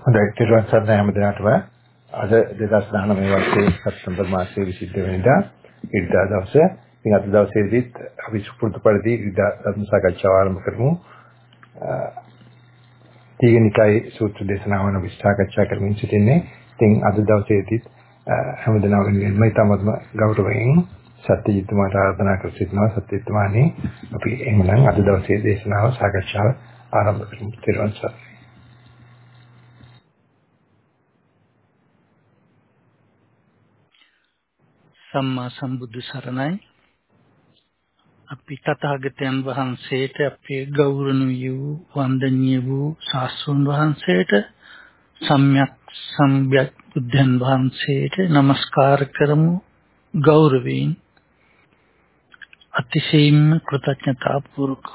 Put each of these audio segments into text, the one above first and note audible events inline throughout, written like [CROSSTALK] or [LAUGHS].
හොඳයි ඊට පස්සේ හැම දිනකටම අද 2019 වර්ෂයේ සැප්තැම්බර් මාසයේ 22 වෙනිදා ඉරිදා දවසේ ඉතින් අද දවසේදීත් අපි සුපුරුදු පරිදි ඉරිදා ධර්ම සාකච්ඡාව ආරම්භ කරමු. දීගනිකයි සූත්‍ර දේශනාවන විස්තරකච්ඡා කරමින් සිටින්නේ. ඉතින් අද දවසේදීත් හැමදෙනා වෙනුවෙන්ම ඉතාමත්ම ගෞරවයෙන් සත්‍යජිත්තුමාට ආරාධනා කර සිටිනවා සත්‍යජිත්තුමානි අපි එහෙමනම් අද දවසේ දේශනාව සාකච්ඡාව ආරම්භ කරමු. ත්‍රිවංශ සම්මා සම්බුදු සරණයි. අපි තථාගතයන් වහන්සේට අපේ ගෞරවණීය වූ වන්දනීය වූ සාස්ෘන් වහන්සේට සම්්‍යක් සම්්‍යක් බුද්ධන් වහන්සේට নমස්කාර කරමු. ගෞරවයෙන් අතිශයින් කෘතඥතාපූර්වක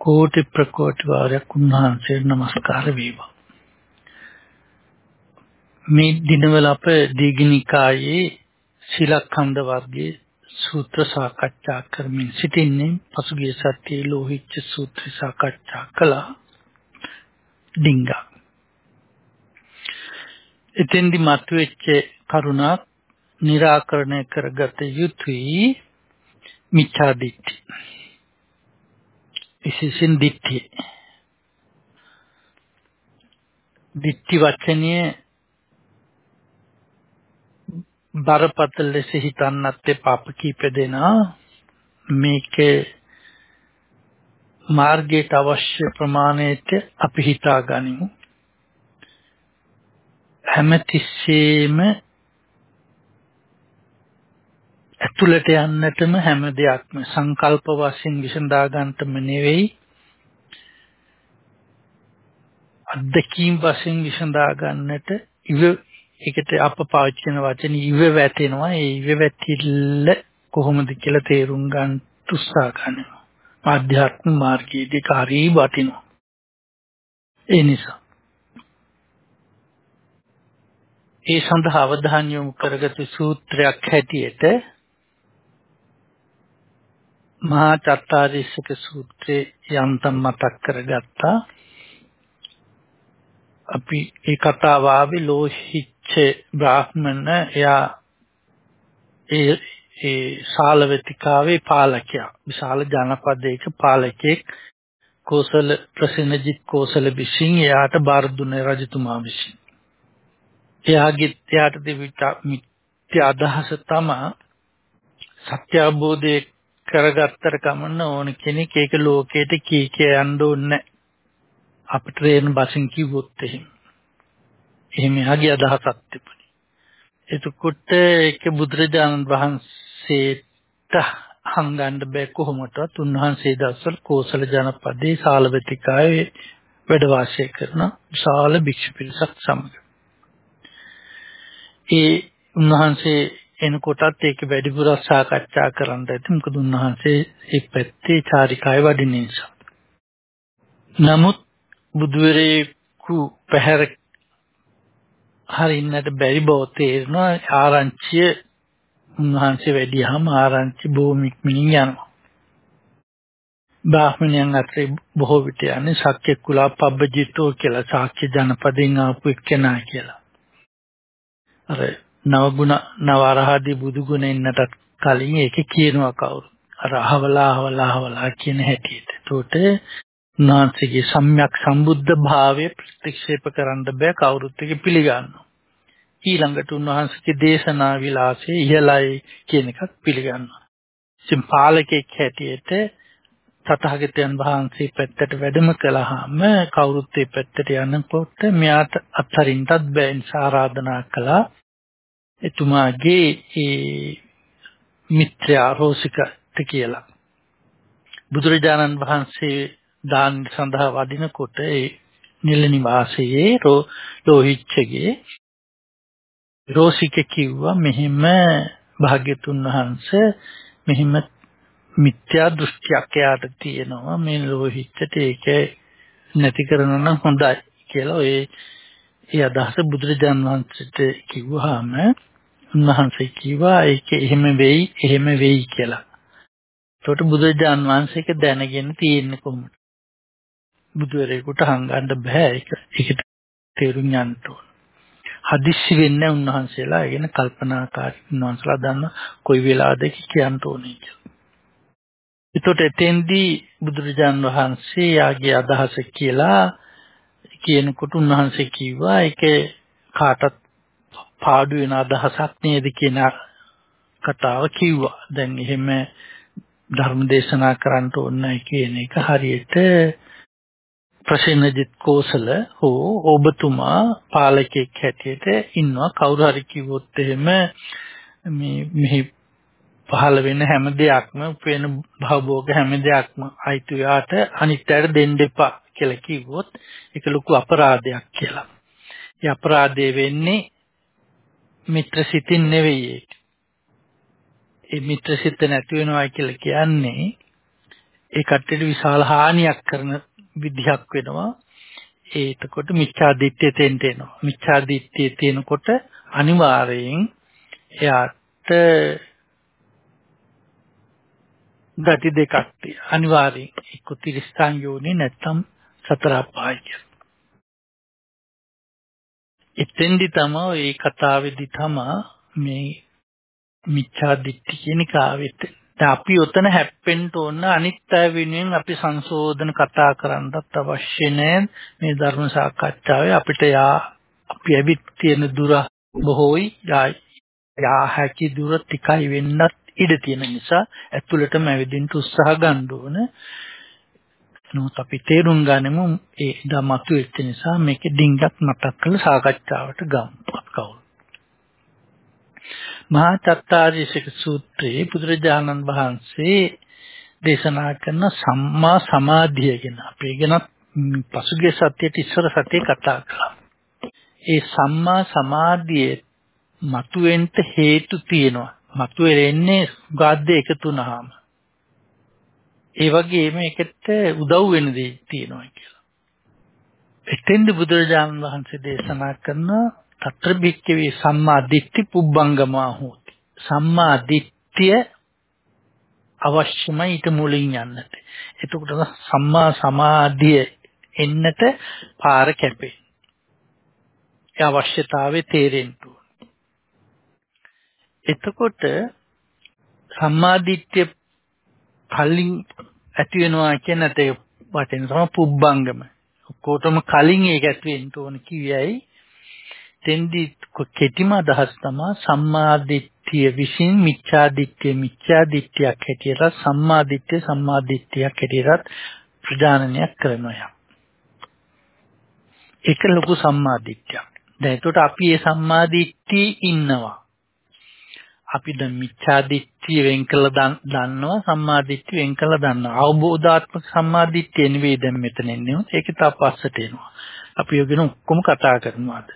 කෝටි ප්‍රකෝටි වාරයක් උන්වහන්සේට নমස්කාර වේවා. මේ දිනවල අප දීඝනිකායේ ශිලක්ඛන්ද වර්ගයේ සූත්‍ර සාකච්ඡා කරමින් සිටින්නේ පසුගිය සතියේ ලෝහිච්ච සූත්‍ර සාකච්ඡා කළා. ඩිංගා. එතෙන්දි මතුවෙච්ච කරුණක් निराකරණය කරගත යුතුයි. මිච්ඡා දිට්ඨි. විශේෂයෙන් දිට්ඨි දිට්ඨි වචනයේ බරපතල ලෙස හිතන්නත් එපා. අප කීප දෙනා මේකේ මාර්ගයට අවශ්‍ය ප්‍රමාණයට අපි හිතා ගනිමු හැමතිස්සෙම ඇතුළට යන්නටම හැම දෙයක්ම සංකල්ප වශයෙන් විසඳා ගන්නටම නෙවෙයි අත්දැකීම් වශයෙන් විසඳා ගන්නට ඉව ඒකට අප පාවිච්චි කරන වචනේ ඉව වැටෙනවා. ඒ ඉව වැටිල්ල කොහොමද කියලා තේරුම් ගන්න උත්සාහ කරනවා. ආධ්‍යාත්ම මාර්ගයේදී කාර්යී වටිනවා. ඒ නිසා. ඒ සඳහා අවධානය යොමු කරගත් සූත්‍රයක් හැටියට මහා චත්තාරීසක සූත්‍රයේ යන්තම් මතක් කරගත්තා. අපි ඒ කතාව ආවේ ලෝහිච්ච බ්‍රාහ්මණ එයා ඒ ඒ ශාලවතිකාවේ පාලකයා. විශාල ජනපදයක පාලකෙක් කෝසල ප්‍රසන්නජිත් කෝසල විසින් එයාට බාර දුන්න රජතුමා විසින්. එයාගේ එයාට දෙවිට මිත්‍ය අදහස තමයි සත්‍ය අවබෝධය කරගත්තට කමන්න ඕන කෙනෙක් ඒක ලෝකයට කී කිය යන්න ඕනේ. අපිට රේන බසින් කිව්වොත් එහෙම. එහෙම යගේ අදහසක් තිබුණේ. එතකොට ඒක බුදුරජාණන් වහන්සේට හංගන්න බෑ කොහොමටවත් උන්වහන්සේ දවසල් කෝසල ජනපදයේ සාලවතිකාවේ වැඩ වාසය කරන විශාල භික්ෂු පිරිසක් සමග. ඒ උන්වහන්සේ එනකොටත් ඒක වැඩිපුර සාකච්ඡා කරන්න ඇති මොකද උන්වහන්සේ ඒ පැත්තේ චාරිකාවේ වඩින නිසා. නමුත් බුදුරේකු පැහැර හරින්නට බැරි බව තේරෙනවා ආරංචිය උන්වහන්සේ වැඩියහම ආරංචි භූමික්මිනින් යනවා. බ්‍රාහ්මණයන් අතරේ බොහෝ විට යන්නේ ශක්‍ය කුලා පබ්බජිතෝ කියලා ශාක්‍ය ජනපදයෙන් ආපු එක්කෙනා කියලා. අර නවගුණ නවරහදී බුදුගුණ එන්නටත් කලින් ඒකේ කියනවා කවුරු. අර අහවලා අහවලා අහවලා කියන හැටියට. ඒකට උන්වහන්සේගේ සම්්‍යක් සම්බුද්ධ භාවය ප්‍රතික්ෂේප කරන්න බෑ කවුරුත් එක පිළිගන්නවා. ඊළඟට උන්වහන්සේගේ දේශනා විලාසය ඉහළයි කියන එකත් පිළිගන්නවා. ඉතින් පාලකෙක් හැටියට තථාගතයන් වහන්සේ පැත්තට වැඩම කළාම කවුරුත් ඒ පැත්තට යනකොට මෙයාට අත්හරින්නත් බෑ නිසා ආරාධනා කළා. එතුමාගේ ඒ මිත්‍යා රෝසිකට කියලා. බුදුරජාණන් වහන්සේ දාන සඳහා වඩිනකොට ඒ නිල නිවාසයේ ලෝහිච්චගේ රෝසික කිව්වා මෙහිම භාග්‍යතුන් වහන්සේ මෙහිම මිත්‍යා දෘෂ්ටියක් එයාට තියෙනවා මේ ලෝහිච්චට ඒක නැති කරනවා නම් හොඳයි කියලා ඒ ඒ අදහස බුදුරජාන් වහන්සේට කිව්වහම උන්වහන්සේ කිව්වා ඒක එහෙම වෙයි එහෙම වෙයි කියලා. ඒකට බුදුරජාන් වහන්සේක දැනගෙන තියෙන්නේ කොහොමද? බුදුරේකට හංගන්න බෑ ඒක. ඒකට තේරුම් ගන්න ඕන. හදිස්සි වෙන්නේ උන්වහන්සේලා කියන කල්පනාකාරී උන්වහන්සේලා දන්න කොයි වෙලාවද කියන්න ඕනේ කියලා. ඒතකොට එතෙන්දී බුදුරජාන් වහන්සේ යාගේ අදහස කියලා කියනකොට උන්වහන්සේ කිව්වා ඒකේ කාටත් පාඩු වෙන අදහසක් නේද කියන කතාව කිව්වා. දැන් එහෙම ධර්ම දේශනා කරන්න ඕන කියන එක හරියට ප්‍රසන්නජිත් කෝසල හෝ ඔබතුමා පාලකෙක් හැටියට ඉන්නවා කවුරු හරි කිව්වොත් එහෙම මේ මෙහි පහළ වෙන හැම දෙයක්ම වෙන භවභෝග හැම දෙයක්ම අයිති යාට අනිත්‍යයට දෙන්න එපා කියලා කිව්වොත් ඒක ලොකු අපරාධයක් කියලා. ඒ අපරාධය වෙන්නේ මිත්‍රසිතින් නෙවෙයි ඒක. ඒ මිත්‍රසිත නැති වෙනවා කියලා කියන්නේ ඒ කට්ටියට විශාල හානියක් කරන විදිහක් වෙනවා. ඒතකොට මිච්ඡා දිට්ඨිය තෙන්ට එනවා. මිච්ඡා දිට්ඨිය තියෙනකොට අනිවාර්යෙන් එයාට ගති දෙකක් තියෙනවා. අනිවාර්යෙන් එක්ක තිරිස්තන් යෝනි නැත්තම් සතර අපාය එතෙන්දි තමයි මේ කතාවේදී තමයි මේ මිච්ඡා දිට්ඨි කියන කාවෙත් දැන් අපි උතන හැප්පෙන්න ඕන අනිත් අය වෙනුවෙන් අපි සංශෝධන කතා කරන්නත් අවශ්‍ය නැහැ මේ ධර්ම සාකච්ඡාවේ අපිට යා අපි ඇවිත් තියෙන දුර බොහෝයි. යා හැකි දුර tikai වෙන්නත් ඉඩ තියෙන නිසා ඇතුළටම ඇවිදින්න උත්සාහ ගන්න ඕන. නමුත් අපි තේරුම් ගනිමු ඒ ධමතු වෙච්ච නිසා මේක ඩිංගක් මතක් කරලා සාකච්ඡාවට ගමු කවුරු මහා චත්තාරීෂක සූත්‍රයේ බුදුරජාණන් වහන්සේ දේශනා කරන සම්මා සමාධිය ගැන අපි ගැන පසුගිය සතියේට ඉස්සර සතියේ කතා කළා. ඒ සම්මා සමාධියේ මතුවෙන්න හේතු තියෙනවා. මතුවෙන්නේ ගාද්ද එකතු වුනහම. ඒ වගේම ඒකට උදව් වෙන දේ තියෙනවා කියලා. එතෙන්ද බුදුරජාණන් වහන්සේ දේශනා කරන తත්‍ර භික්කවේ සම්මා දිට්ඨි පුබ්බංගමා හෝති. සම්මා දිට්ඨිය අවශ්‍යමයි ඊට මුලින් යන්නට. එතකොට සම්මා සමාධිය එන්නට පාර කැපේ. ඒ අවශ්‍යතාවය තේරෙන්න එතකොට සම්මාදිට්ඨිය කලින් ඇති වෙනවා කියන තේ වචන තමයි පුබ්බංගම. ඔක්කොටම කලින් ඒක ඇති වෙන්න ඕන කියයි තෙන්දි කෙටිම අදහස් තමයි සම්මාදිට්ඨිය විසින් මිච්ඡාදිට්ඨිය මිච්ඡාදිට්ඨියක් හැටියට සම්මාදිට්ඨිය සම්මාදිට්ඨියක් හැටියට ප්‍රජානනයක් කරනවා. ඒක ලොකු සම්මාදිට්ඨියක්. දැන් ඒකට අපි මේ සම්මාදිට්ඨිය ඉන්නවා. අපි දැන් මිච්ඡාදිට්ඨිය වෙන් කළා දන්නවා සම්මාදිට්ඨිය වෙන් කළා දන්නවා. අවබෝධාත්මක සම්මාදිට්ඨිය නෙවෙයි දැන් මෙතන එන්නේ. ඒක තා පස්සට එනවා. අපි යගෙන ඔක්කොම කතා කරනවාද?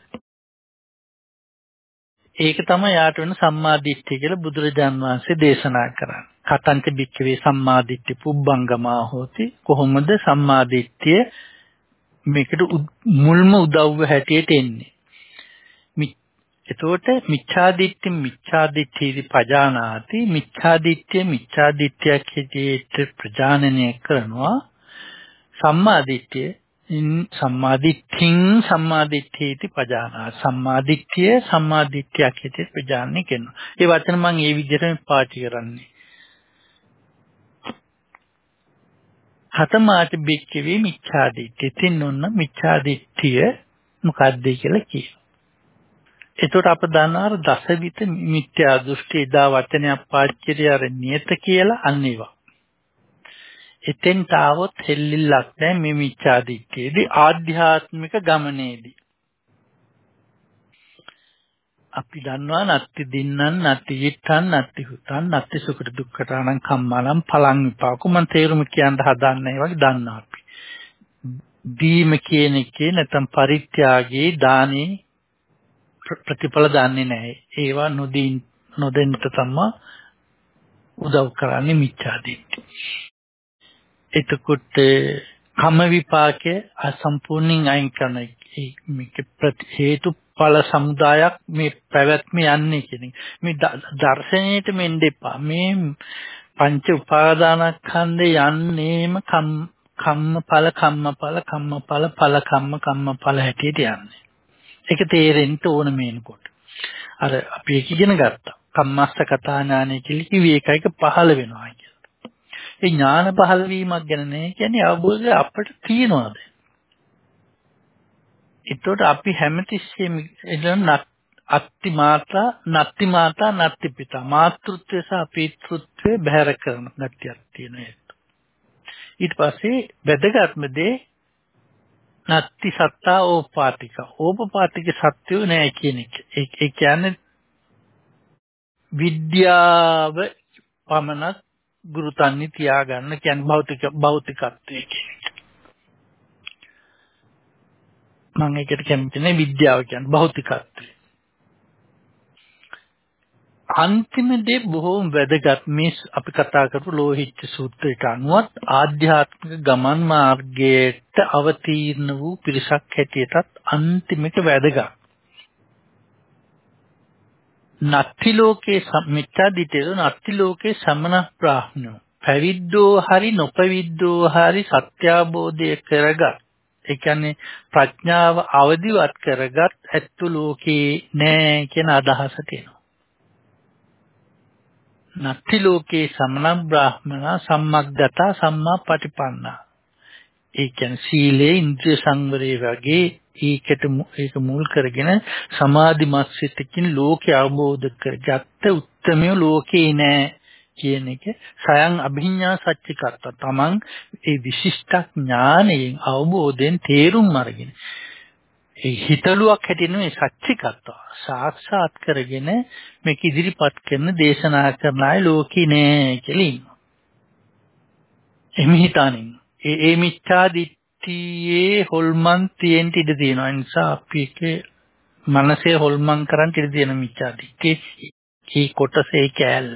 ඒක තමයි යාට වෙන සම්මාදිට්ඨිය කියලා බුදුරජාන් වහන්සේ දේශනා කරන්නේ. කතංච බික්කවේ සම්මාදිට්ඨි පුබ්බංගමා හෝති කොහොමද සම්මාදිට්ඨිය මේකට මුල්ම උදව්ව හැටියට එන්නේ. එතකොට මිච්ඡාදිට්ඨි මිච්ඡාදිට්ඨි පජානාති මිච්ඡාදිට්ඨිය මිච්ඡාදිට්ඨියක් හැටියට ප්‍රජානනය කරනවා සම්මාදිට්ඨිය සම්මාදිට්ඨින් සම්මාදිට්ඨේති පජානා සම්මාදිට්ඨිය සම්මාදිට්ඨියක් හිතේ ප්‍රජාන්නේ කියනවා. ඒ වචන මම ඒ විදිහටම පාටි කරන්නේ. හතමාට බික්කවේ මිච්ඡාදිට්ඨිය. තින් ඔන්න මිච්ඡාදිට්ඨිය මොකක්ද කියලා කියනවා. එතකොට අප දන්නා අර දසවිත මිත්‍යා දෘෂ්ටි එදා වචනයක් පාච්චිරිය අර නියත කියලා අන්න ඒවා. එතෙන්ට આવොත් හෙල්ලිල්ලක් නැහැ මේ මිච්ඡාදිට්ඨියේදී ආධ්‍යාත්මික ගමනේදී. අපි දන්නවා නත්ති දින්නන් නත්ති yitthan නත්ති හුතන් නත්ති සුඛට දුක්ඛටානම් කම්මලම් පලං විපාකු මන් තේරුම කියන්න හදන්නේ වගේ දන්නවා අපි. දීම කියන එකේ නැත්නම් පරිත්‍යාගයේ දානේ ප්‍රතිඵල දන්නේ නැහැ. ඒවා නොදී නොදෙන්න තමයි උදව් කරන්නේ මිච්ඡාදිට්ඨිය. එතකොට කම විපාකයේ අසම්පූර්ණින් අයින් කරන මේක හේතුඵල සමුදායක් මේ පැවැත්ම යන්නේ කියන මේ දර්ශනයට මෙන්න එපා මේ පංච උපාදානස්කන්ධේ යන්නේම කම් කම්මඵල කම්මඵල කම්මඵල ඵල කම්ම කම්මඵල හැටියට යන්නේ. ඒක තේරෙන්න ඕන මේනකොට. අර අපි ඒක ඉගෙන ගත්තා. කම්මස්ස කතා ඥානය කියලා කිව්වේ ඒකයික පහළ වෙනවා කියලා. ඒ ඥාන පහළ වීමක් ගැන නේ කියන්නේ අවබෝධය අපිට තියනවාද? ඒතකොට අපි හැමතිස්සෙම එළන අත්ති මාතා නත්ති මාතා නත්ති පිතා මාතෘත්වය සහ පිතෘත්වය බැහැර කරන ගැටියක් තියෙනවා. ඊට පස්සේ වැදගත්ම දේ නත්ති සත්තා ඕපාතික. ඕපපාතික සත්‍යෝ නෑ කියන එක. ඒ කියන්නේ විද්‍යාව පමණක් ගුරුතන්හි තියාගන්න කියන්නේ භෞතික භෞතිකත්වයේ කියන එක. මම ඒකට කැමති නෑ විද්‍යාව කියන්නේ භෞතිකත්වය. අන්තිම දේ බොහෝම වැදගත් මේ අපි කතා කරපු ලෝහිච්ච සූත්‍රයට අනුවත් ආධ්‍යාත්මික ගමන් මාර්ගයට අවතීර්ණ වූ පිරිසක් හැටියටත් අන්තිමට වැදගත්. නත්ති ලෝකේ මිත්‍යා දිටේද නත්ති ලෝකේ සමන බ්‍රාහ්මණෝ. පැවිද්දෝ හරි නොපැවිද්දෝ හරි සත්‍ය අවබෝධය කරගත්. ඒ කියන්නේ ප්‍රඥාව අවදිවත් කරගත් ඇත්තු ලෝකේ නෑ කියන අදහස තියෙනවා. නත්ති ලෝකේ සමන බ්‍රාහ්මනා සම්මග්ගතා සම්මා පටිපන්නා. ඒ කියන්නේ සීලේ ඉන්ද්‍රිය සංවරය වගේ ඒකට ඒක මුල් කරගෙන සමාධිමත් සිතකින් ලෝකේ අවබෝධ කරගත්ත උත්තරමය ලෝකේ නෑ කියන එක සයන් අභිඥා සත්‍චිකත්ත තමන් ඒ විශිෂ්ට ඥානයෙන් අවබෝධයෙන් තේරුම් අරගෙන ඒ හිතලුවක් හැටියට මේ සත්‍චිකත්ව සාක්ෂාත් කරගෙන මේක ඉදිරිපත් කරන දේශනා කරන අය ලෝකේ නෑ කියලා ඉන්නවා. එමි හිතානින් ඒ ඒ මිච්ඡා දිට්ඨියේ හොල්මන් තියෙන්න ඉඩ තියෙනවා. ඒ නිසා අපි ඒකේ මනසේ හොල්මන් කරන් ඉඩ තියෙන මිච්ඡා දිට්ඨියේ ඒ කොටසේ කෑල්ල.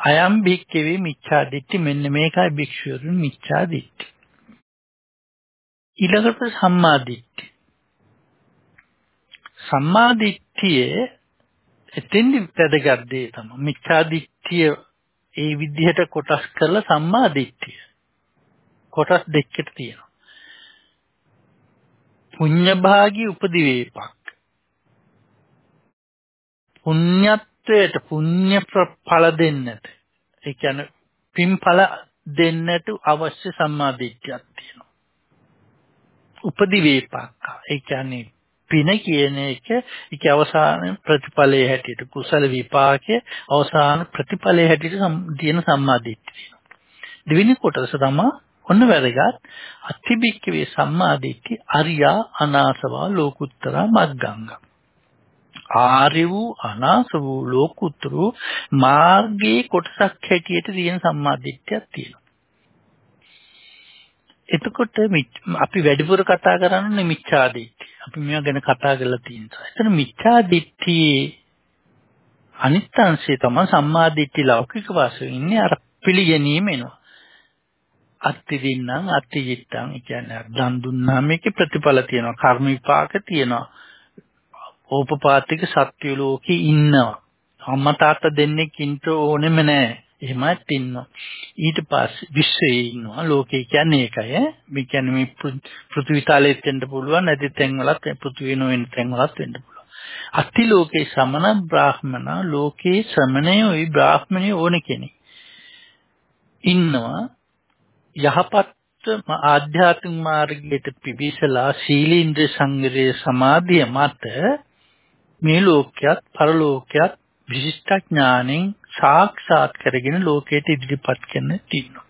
අයම් භික්කවේ මිච්ඡා දිට්ඨි මෙන්න මේකයි භික්ෂුවරුන් මිච්ඡා දිට්ඨි. ඊළඟට සම්මා දිට්ඨි. සම්මා දිට්ඨියේ එතෙන්දි වැදගත් දේ තමයි මිච්ඡා දිට්ඨිය ඒ විදිහට කොටස් කරලා සම්මා දිට්ඨිය කොටස් දෙකකට තියෙනවා පුඤ්ඤ භාගී උපදිවේපක් පුඤ්ඤත්වයට පුඤ්ඤ ඵල දෙන්නට. ඒ කියන්නේ පින් ඵල දෙන්නට අවශ්‍ය සම්මා දිට්ඨියක් තියෙනවා. උපදිවේපක් ඒ කියන්නේ පින කියන එක ඒක අවසාන ප්‍රතිඵලයේ හැටියට කුසල විපාකයේ අවසාන ප්‍රතිඵලයේ හැටියට තියෙන සම්මාදිට්ඨිය. දෙවෙනි කොටස තමයි ඔන්න වැදගත් අතිබික්කවේ සම්මාදිට්ඨි අරියා අනාසවා ලෝකුත්තර මග්ගංග. ආර්ය වූ අනාස වූ ලෝකුත්තර මාර්ගයේ කොටසක් හැටියට තියෙන සම්මාදිට්ඨියක් තියෙනවා. එතකොට අපි වැඩිපුර කතා කරන්නේ මිච්ඡා දිට්ඨිය. අපි මේවා ගැන කතා කරලා තියෙනවා. එතන මිච්ඡා දිට්ඨියේ අනිත් අංශය තමයි සම්මා දිට්ඨි ලෞකික වාසයේ ඉන්නේ අර පිළිගැනීම එනවා. අත්ති දින්නම් අත්ති ජිත්තං කියන්නේ දන් දුන්නාම ඒකේ ප්‍රතිඵල තියෙනවා. කර්ම විපාක තියෙනවා. ඕපපාතික සත්‍ය ලෝකේ ඉන්නවා. අම්මා තාත්තා දෙන්නෙක් ඉන්න ඕනෙම නැහැ. එහෙමත් ඉන්නවා. ඊට පස්සේ විශ්වයේ ඉන්නවා. ලෝකේ කියන්නේ ඒකයි ඈ. මේ කියන්නේ මේ පෘථිවි තලෙත් වෙන්න පුළුවන්. නැති තැන්වලත් පෘථිවි නොවන තැන්වලත් වෙන්න පුළුවන්. අති ලෝකේ සමන බ්‍රාහ්මන ලෝකේ ශ්‍රමණය ওই බ්‍රාහ්මණය ඕන කෙනෙක්. ඉන්නවා යහපත් ආධ්‍යාත්මික මාර්ගයට පිවිසලා සීලීන්ද්‍ර සංග්‍රහයේ සමාධිය මත මේ ලෝකයක් පරලෝකයක් විශිෂ්ට ඥාණයෙන් සාක්ෂාත් කරගෙන ලෝකයට ඉදිරිපත් කරන තියෙනවා.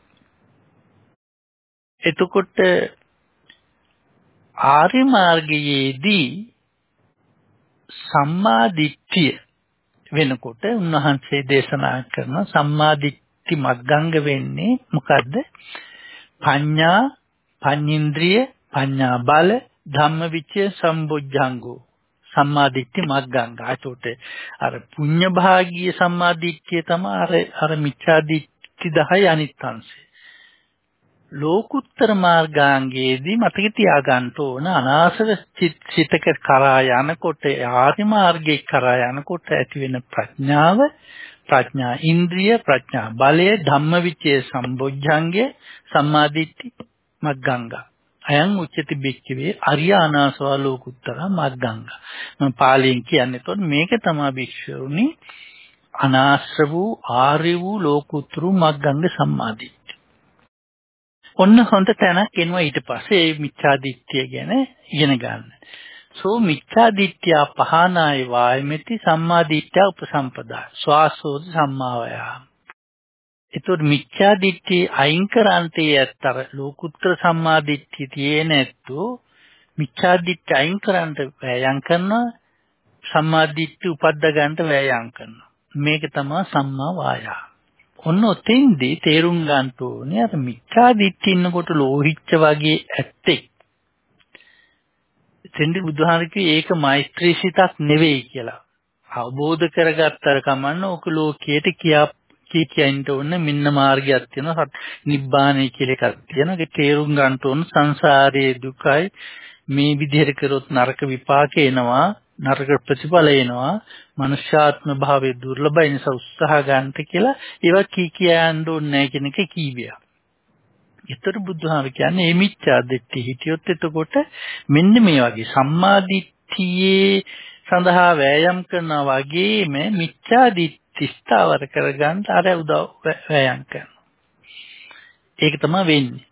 එතකොට ආර්ය මාර්ගයේදී සම්මා දිට්ඨිය වෙනකොට උන්වහන්සේ දේශනා කරන සම්මා දිට්ඨි මග්ගංග වෙන්නේ මොකද්ද? පඤ්ඤා, පඤ්ඤේන්ද්‍රිය, පඤ්ඤා බල, ධම්මවිචය සම්බොජ්ජංගෝ සම්මාදිට්ඨි මග්ගංග. ඒකට අර පුඤ්ඤ භාගීය සම්මාදිට්ඨිය තමයි අර අර මිච්ඡාදිට්ඨි 10 අනිත් අංශය. ලෝකුත්තර මාර්ගාංගයේදී මතක තියාගන්න ඕන අනාසව චිතක කරා යනකොට ආදි මාර්ගයේ කරා යනකොට ඇති වෙන ප්‍රඥාව ප්‍රඥා ඉන්ද්‍රිය ප්‍රඥා බලය ධම්මවිචේ සම්බොජ්ජංගේ සම්මාදිට්ඨි මග්ගංගා. අයං උච්චති බික්කවේ අරියානාසවා ලෝකුත්තර මග්ගංග. මම පාලියෙන් කියන්නේ එතකොට මේක තමයි භික්ෂුණි අනාශ්‍ර වූ ආර්ය වූ ලෝකුත්තරු මග්ගංග සම්මාදිට්ඨිය ඔන්න හොඳ තැනක් එනවා ඊට පස්සේ මේ මිච්ඡාදිට්ඨිය ගැන ඉගෙන ගන්න. සෝ මිච්ඡාදිට්ඨිය පහනාය වායමෙති සම්මාදිට්ඨිය උපසම්පදා. ස්වාසෝද සම්මාවයා. ඒතකොට මිච්ඡා දිට්ඨිය අයින් කරන්තේ ඇත්තර ලෝකුත්තර සම්මා දිට්ඨිය තියෙන ඇත්තෝ මිච්ඡා දිට්ඨිය අයින් කරන්ට වෑයම් කරනවා සම්මා දිට්ඨිය උපද්ද ගන්නට වෑයම් කරනවා මේක තමයි සම්මා වායා ඔන්න ඔතෙන්දී තේරුම් ගන්න ඕනේ අර මිච්ඡා දිට්ඨිය ඉන්නකොට ලෝහිච්ච වගේ ඇත්තෙක් එතෙන්දි බුදුහාරකේ ඒක මෛත්‍රී සිතක් නෙවෙයි කියලා. අවබෝධ කරගත්තර කමන්න ඕක ලෝකයට කියා කී කියන්න ඕන මෙන්න මාර්ගයක් තියෙනවා. නිබ්බානයි කියලා එකක් තියෙනවා. ඒක තේරුම් ගන්න ඕන සංසාරයේ දුකයි. මේ විදිහට කරොත් නරක විපාක එනවා. නරක ප්‍රතිඵල එනවා. මනුෂ්‍යාත්ම භාවයේ දුර්ලභයි නිසා උත්සාහ ගන්නට කියලා ඒවා කී කියන්න ඕනේ නැහැ කියන එක කීවියා. ඒතර බුදුහාම කියන්නේ මේ මිච්ඡා දිට්ඨිය හිටියොත් එතකොට මෙන්න මේ වගේ සම්මා දිට්ඨියේ සඳහා වෑයම් කරනා වගේම මිච්ඡා දිට්ඨිය ස්ථාවර කරගන්න අර උදව් වෑයම් කරනවා. ඒක තමයි වෙන්නේ.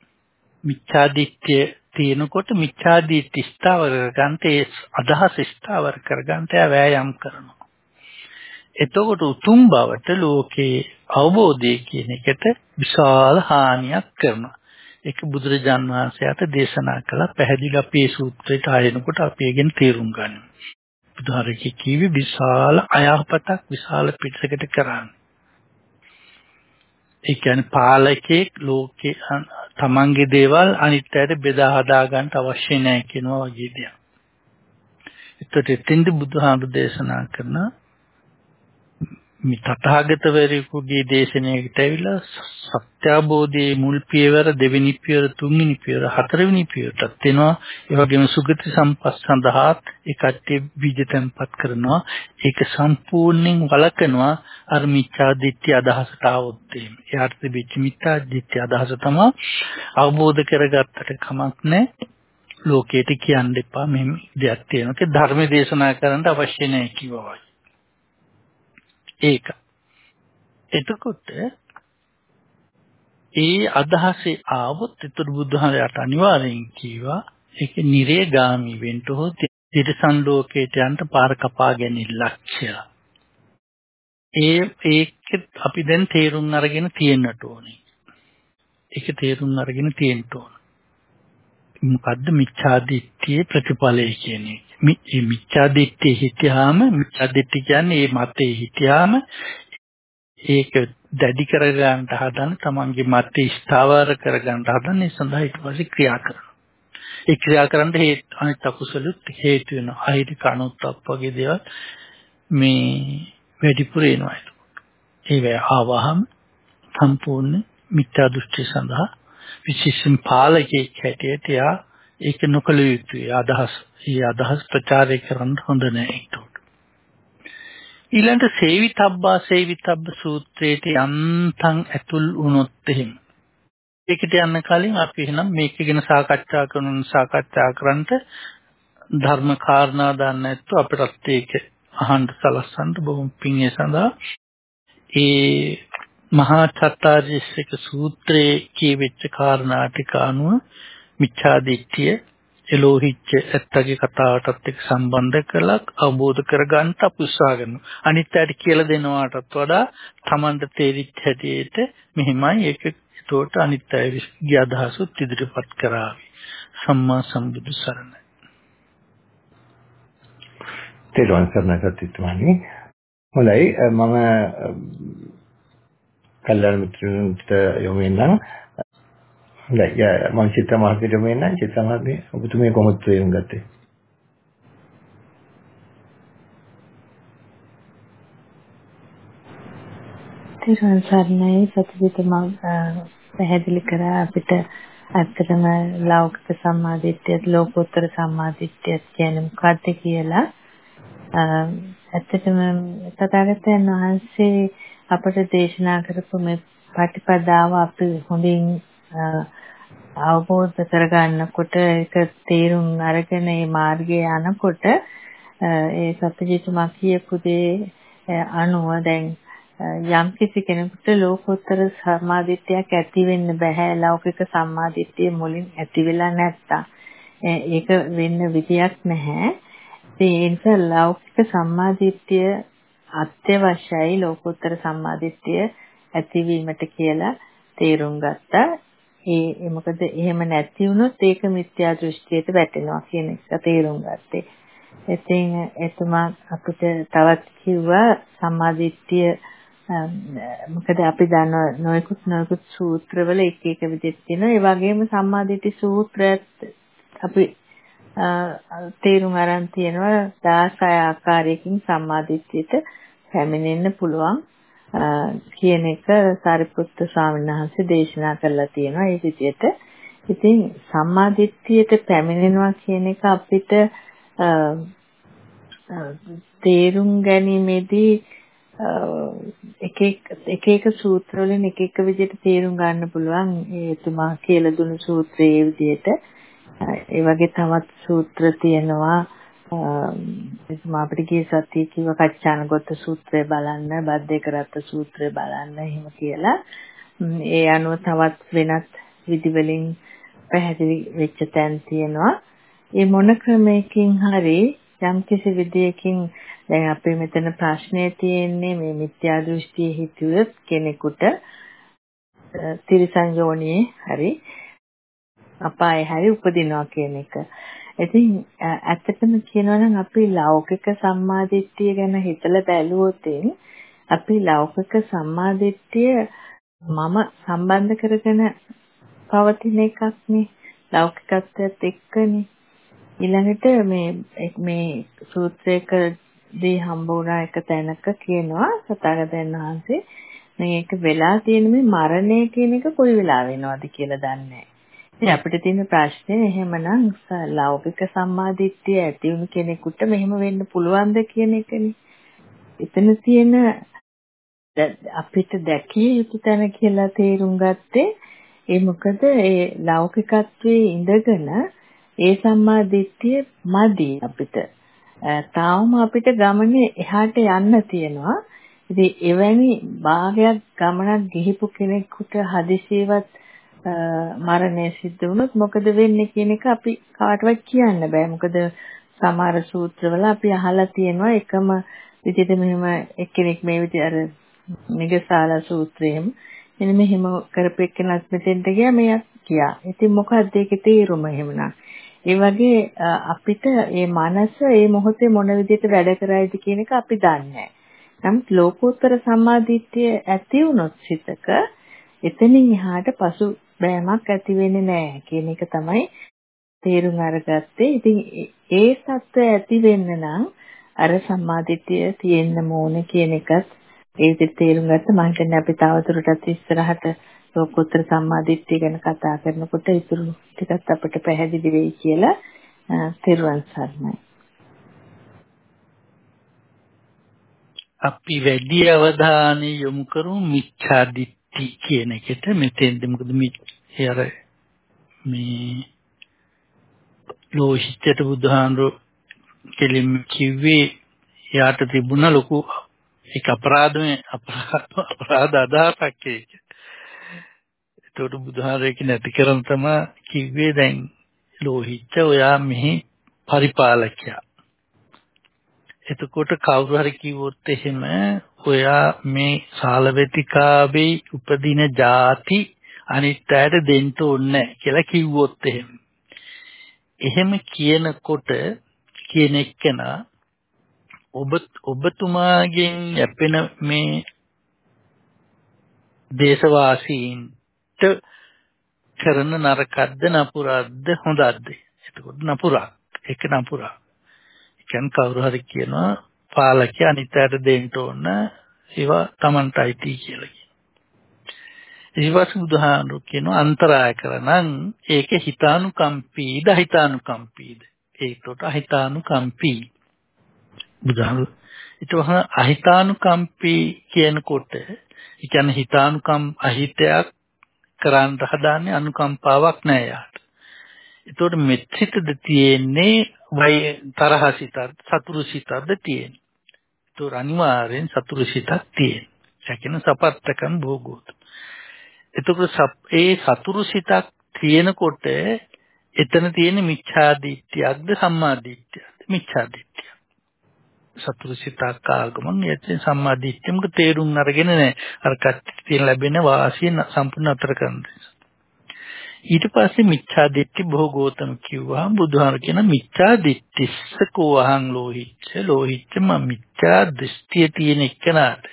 මිච්ඡාදිත්‍ය තියෙනකොට මිච්ඡාදිත්‍ය ස්ථාවර කරගන්න ඒ අදහස ස්ථාවර කරගන්න එයා වෑයම් කරනවා. එතකොට උතුම් බවට ලෝකේ අවබෝධය කියන එකට විශාල හානියක් කරනවා. ඒක බුදුරජාන් වහන්සේට දේශනා කළා පැහැදිලි අපේ සූත්‍රයට ආයෙනකොට අපි ඒකෙන් තේරුම් ගන්නවා. බුදුහාරකේ කිව්වේ විශාල අයහපතක් විශාල පිටසකට කරන්නේ. ඒ කියන්නේ පාලකෙක් ලෝකේ තමන්ගේ දේවල් අනිත් අයට බෙදා හදා ගන්න අවශ්‍ය නැහැ කියනවා වගේ දෙයක්. ඒත් එතෙන්ද බුදුහාමුදුර දේශනා කරන මේ තථාගතවරයෙකුගේ දේශනාවකට ඇවිල්ලා සත්‍ය අවබෝධයේ මුල් පියවර දෙවෙනි පියවර තුන්වෙනි පියවර හතරවෙනි පියවරටත් එනවා. ඒ වගේම සුගති සම්පත් සඳහාත් ඒ කට්ටිය බීජ තැන්පත් කරනවා. ඒක සම්පූර්ණයෙන් වළකනවා අර මිච්ඡා දිට්ඨි අදහසට આવොත් එහෙම. එයාට තිබෙච්ච මිච්ඡා දිට්ඨි අදහස තමයි අවබෝධ කරගත්තට කමක් නැහැ. ලෝකයට කියන්න එපා. මෙහෙම දෙයක් තියෙනවා. ඒක ධර්ම දේශනා කරන්න අවශ්‍ය නැහැ කිව්වා වගේ ඒක. එතකොට ඒ අදහසේ ආවොත් ඒතර බුදුහාරයට අනිවාර්යෙන් කීවා ඒක නිරේගාමි වෙන්න හෝ තිරසන් ලෝකයට යන්න පාර කපා ගැනීමක් කියලා. ඒ ඒක අපි දැන් තේරුම් අරගෙන තියෙන්නට ඕනේ. ඒක තේරුම් අරගෙන තියෙන්න ඕන. මොකද්ද මිච්ඡාදිට්ඨියේ ප්‍රතිඵලය කියන්නේ? මේ මිච්ඡාදිට්ඨිය හිතියාම මිච්ඡාදිට්ඨි කියන්නේ මේ මතේ හිතියාම ඒක දැඩි කරගන්න හදන තමන්ගේ මතේ ස්ථාවර කරගන්න හදන ඒ සඳහා ඊට පස්සේ ක්‍රියා කරනවා. ඒ ක්‍රියා කරන්න හේතු අනිත් අකුසලුත් හේතු වෙනවා. අහිරි කණුත්ප් වගේ දේවල් මේ වැඩිපුර එනවා එතකොට. ඒ ආවහම සම්පූර්ණ මිත්‍යා දෘෂ්ටි සඳහා විශේෂයෙන් පාලකයෙක් හැටියට යා ඒක නොකළ යුතුයි අදහස්. ඒ අදහස් ප්‍රචාරය කරන්න හොඳ නෑ ඒකට. ඊළඟ සේවිතබ්බා සේවිතබ්බ සූත්‍රයේට යන්තම් ඇතුල් වුණොත් එහෙම. ඒකට යන්න කලින් අපි එහෙනම් මේක ගැන සාකච්ඡා කරන සාකච්ඡා කරන්නට ධර්ම කාරණා දන්නේ නැත්නම් අපිටත් ඒක අහන්න සලස්සන්න බොහොම පිං ඒ සඳහා ඒ මහා චත්තාරීසික සූත්‍රයේ කියවෙච්ච කාරණා ටික අනුව මිච්ඡා දිට්ඨිය එලෝහිච්ච ඇත්තගේ කතාවටත් එක්ක සම්බන්ධ කරලා අවබෝධ කරගන්න අපි උත්සාහ කරනවා. අනිත් අයට කියලා දෙනවාටත් වඩා Tamanට තේරිච්ච හැටියට මෙහිමයි ඒක ඒතකොට අනිත් අයගේ අදහසුත් ඉදිරිපත් කරાવી. සම්මා සම්බුදු සරණයි. තේරුවන් සරණයි සත්‍යතුමානි. හොඳයි මම කල්යාණ මිත්‍රයන්ට යොමු වෙනනම් හොඳයි. මම චිත්ත මහත්මියට යොමු වෙනනම් චිත්ත මහත්මිය ඔබතුමිය කොහොමද තේරුම් ගත්තේ? තිරුවන් සරණයි. සතුටිත මම පැහැදිලි කරා. අපිට ඇත්තටම ලෞකික සම්මාදිට්ඨියත් ලෝකෝත්තර සම්මාදිට්ඨියත් කියන්නේ මොකක්ද කියලා ඇත්තටම තථාගතයන් වහන්සේ අපට දේශනා කරපු මේ පටිපදාව අපි හොඳින් අවබෝධ කරගන්නකොට ඒක තේරුම් අරගෙන මේ මාර්ගයේ යනකොට ඒ සත්‍යජිතුමා කියපු දේ අනුව දැන් යම් කිසි කෙනෙකුට ලෝකෝත්තර සම්මාදිට්ඨියක් ඇති වෙන්න බෑ. ලෞකික සම්මාදිට්ඨිය මුලින් ඇති වෙලා නැත්තම්. ඒක වෙන්න විදියක් නැහැ. ඒ නිසා ලෞකික සම්මාදිට්ඨිය අත්‍යවශ්‍යයි ලෝකෝත්තර සම්මාදිට්ඨිය ඇතිවීමට කියලා තේරුම් ගත්තා. ඒ මොකද එහෙම නැති වුණොත් ඒක මිත්‍යා දෘෂ්ටියට වැටෙනවා කියන එක තේරුම් ගත්තේ. ඉතින් එතුමා අපිට තවත් කිව්වා සම්මාදිට්ඨිය මොකද අපි දන්න නොයෙකුත් නොයෙකුත් සූත්‍රවල එක එක විදිහට තියෙනවා. ඒ වගේම සම්මාදිට්ඨි සූත්‍රයත් අපි තේරුම් අරන් තියෙනවා 16 ආකාරයකින් සම්මාදිට්ඨියට පැමිණෙන්න පුළුවන්. කියන එක සාරිපුත්තු ස්වාමීන් වහන්සේ දේශනා කරලා තියෙනවා ඒ විදිහට. ඉතින් සම්මාදිට්ඨියට පැමිණෙනවා කියන එක අපිට තේරුම් ගැනීමේදී එක එක එක සූත්‍ර වලින් එක එක විදිහට තේරුම් ගන්න පුළුවන් ඒ තුමා කියලා දුන්නු සූත්‍රයේ විදිහට ඒ වගේ තවත් සූත්‍ර තියෙනවා එතුම අපිට ගිය සතියේ කිව්ව කච්චානගත සූත්‍රය බලන්න, බද්දේක රත්ත සූත්‍රය බලන්න එහෙම කියලා. ඒ අනුව තවත් වෙනත් විදිවලින් පැහැදිලි වෙච්ච තැන් තියෙනවා. ඒ මොන ක්‍රමයකින් හරි යම් කිසි විදියකින් දැන් අපේ මෙතන ප්‍රශ්නේ තියෙන්නේ මේ මිත්‍යා දෘෂ්ටියේ හිතුවොත් කෙනෙකුට තිරිසන් යෝනියේ හරි අපායේ හරි උපදිනවා කියන එක. ඉතින් ඇත්තටම කියනවා නම් අපි ලෞකික සම්මාදිට්ඨිය ගැන හිතලා බැලුවොත් අපි ලෞකික සම්මාදිට්ඨිය මම සම්බන්ධ කරගෙන පවතින එකක් නේ ලෞකිකත්වයට එක්කනේ. ඊළඟට මේ මේ සූත්‍රයකදී හම්බ වුණා එක තැනක කියනවා සතාගතයන් වහන්සේ. මේක වෙලා තියෙන මේ මරණය කියන එක කොයි වෙලාව වෙනවද කියලා දන්නේ ඉතින් අපිට තියෙන ප්‍රශ්නේ එහෙමනම් ලෞකික සම්මාදිට්ඨිය ඇති වුණු කෙනෙකුට මෙහෙම වෙන්න පුළුවන්ද කියන එකනේ. එතන තියෙන අපිට දැකිය යුතු තැන කියලා තේරුම් ගත්තේ ඒ මොකද ඒ ලෞකිකත්වයේ ඉඳගෙන ඒ සම්මාදිට්ඨිය මදි අපිට. තාම අපිට ගමනේ එහාට යන්න තියෙනවා. ඉතින් එවැනි භාගයක් ගමනක් ගිහිපු කෙනෙකුට හදිසියවත් මරණය සිද්ධ වුණොත් මොකද වෙන්නේ කියන එක අපි කාටවත් කියන්න බෑ. මොකද සමහර සූත්‍රවල අපි අහලා තියෙනවා එකම විදිහට මෙහෙම එක්කෙනෙක් මේ විදිහ අර නිගසාලා සූත්‍රයේම මෙන්න මෙහෙම කරපෙන්නත් මෙතෙන්ට ගියා මෙයක් කියා. ඉතින් මොකක්ද ඒකේ තේරුම එහෙමනම්? ඒ වගේ අපිට මේ මනස මේ මොහොතේ මොන විදිහට වැඩ කරයිද කියන එක අපි දන්නේ නැහැ. නමුත් ලෝකෝත්තර සම්මාදිට්ඨිය ඇති වුණොත් සිතක එතනින් එහාට පසු බෑමක් ඇති වෙන්නේ නැහැ කියන එක තමයි තේරුම් අරගත්තේ. ඉතින් ඒ සත්‍ය ඇති වෙන්න නම් අර සම්මාදිටිය තියෙන්න ඕනේ කියන එකත් ඒ විදිහට තේරුම් ගත්ත මම හිතන්නේ අපි තවදුරටත් ඉස්සරහට ලෝකෝත්තර සම්මාදිට්ඨිය ගැන කතා කරනකොට ඉතුරු ටිකත් අපිට පැහැදිලි වෙයි කියලා තෙරුවන් සරණයි. අපි වැඩි අවධානය යොමු කරමු මිච්ඡා දිට්ඨි කියන එකට මෙතෙන්ද මොකද මේ අර මේ ලෝහිතට බුදුහාඳු කෙලින් කිව්වේ යාට තිබුණ ලොකු ඒක අපරාධමේ අපරාධ අදහසක් ඒක. ඒතකොට බුදුහාරේක නැති කරන් තමයි කිව්වේ දැන් ලෝහිච්ච ඔයා මෙහි පරිපාලකයා. එතකොට කවුරු හරි කිව්වොත් එහෙම ඔයා මේ ශාලවේතිකාවේ උපදින ಜಾති අනිත් අයට දෙන්න ඕනේ කියලා කිව්වොත් එහෙම. එහෙම කියනකොට කියන එක්කෙනා ඔබ ඔබතුමාගෙන් යැපෙන මේ දේශවාසීන්ට කරන නරකද්ද නපුරක්ද හොඳක්ද? එතකොට නපුරක්. ඒක නපුරක්. කියන්නේ කවුරු හරි කියනවා පාලකයා අනිත්‍යයට දෙන්න ඕන ඒවා Tamanටයි තී කියලා කියනවා ඊපස් බුදුහාමුදුරු කියනවා අන්තරාය කරනං ඒක හිතානුකම්පීද හිතානුකම්පීද ඒකට අහිතානුකම්පී. බුදුහාමුදුරු ඊට වහන අහිතානුකම්පී කියනකොට ඒ කියන්නේ හිතානුකම් අහිතයක් කරන්න හදාන්නේ අනුකම්පාවක් නෑ යාට. ඒතකොට මෙත්සිතද තියෙන්නේ වයි තරහ සිතද සතුරු සිතද තියෙන්නේ. ඒතකොට අනිවාර්යෙන් සතුරු සිතක් තියෙන්නේ. ඒ කියන්නේ සපත්තකම් භෝගෝත. එතකොට ඒ සතුරු සිතක් තියෙනකොට එතන තියෙන මිච්ඡාදිට්ඨියක්ද සම්මාදිට්ඨියක්ද මිච්ඡාදිට්ඨිය. සතුරු සිතක් ආගමන් යැත්ෙන් සම්මාදිට්ඨියමක තේරුම් අරගෙන නැහැ. අර කච්චිතින් ලැබෙන වාසිය සම්පූර්ණ අතර කරන ඊට පස්සේ මිච්ඡාදිට්ඨි භෝගෝතම කිව්වා. බුදුහාර කියන මිච්ඡාදිට්ඨිස්ස කෝහං ලෝහිච්ච ලෝහිච්ච මම මිච්ඡා දෘෂ්ටිය තියෙන එකනට.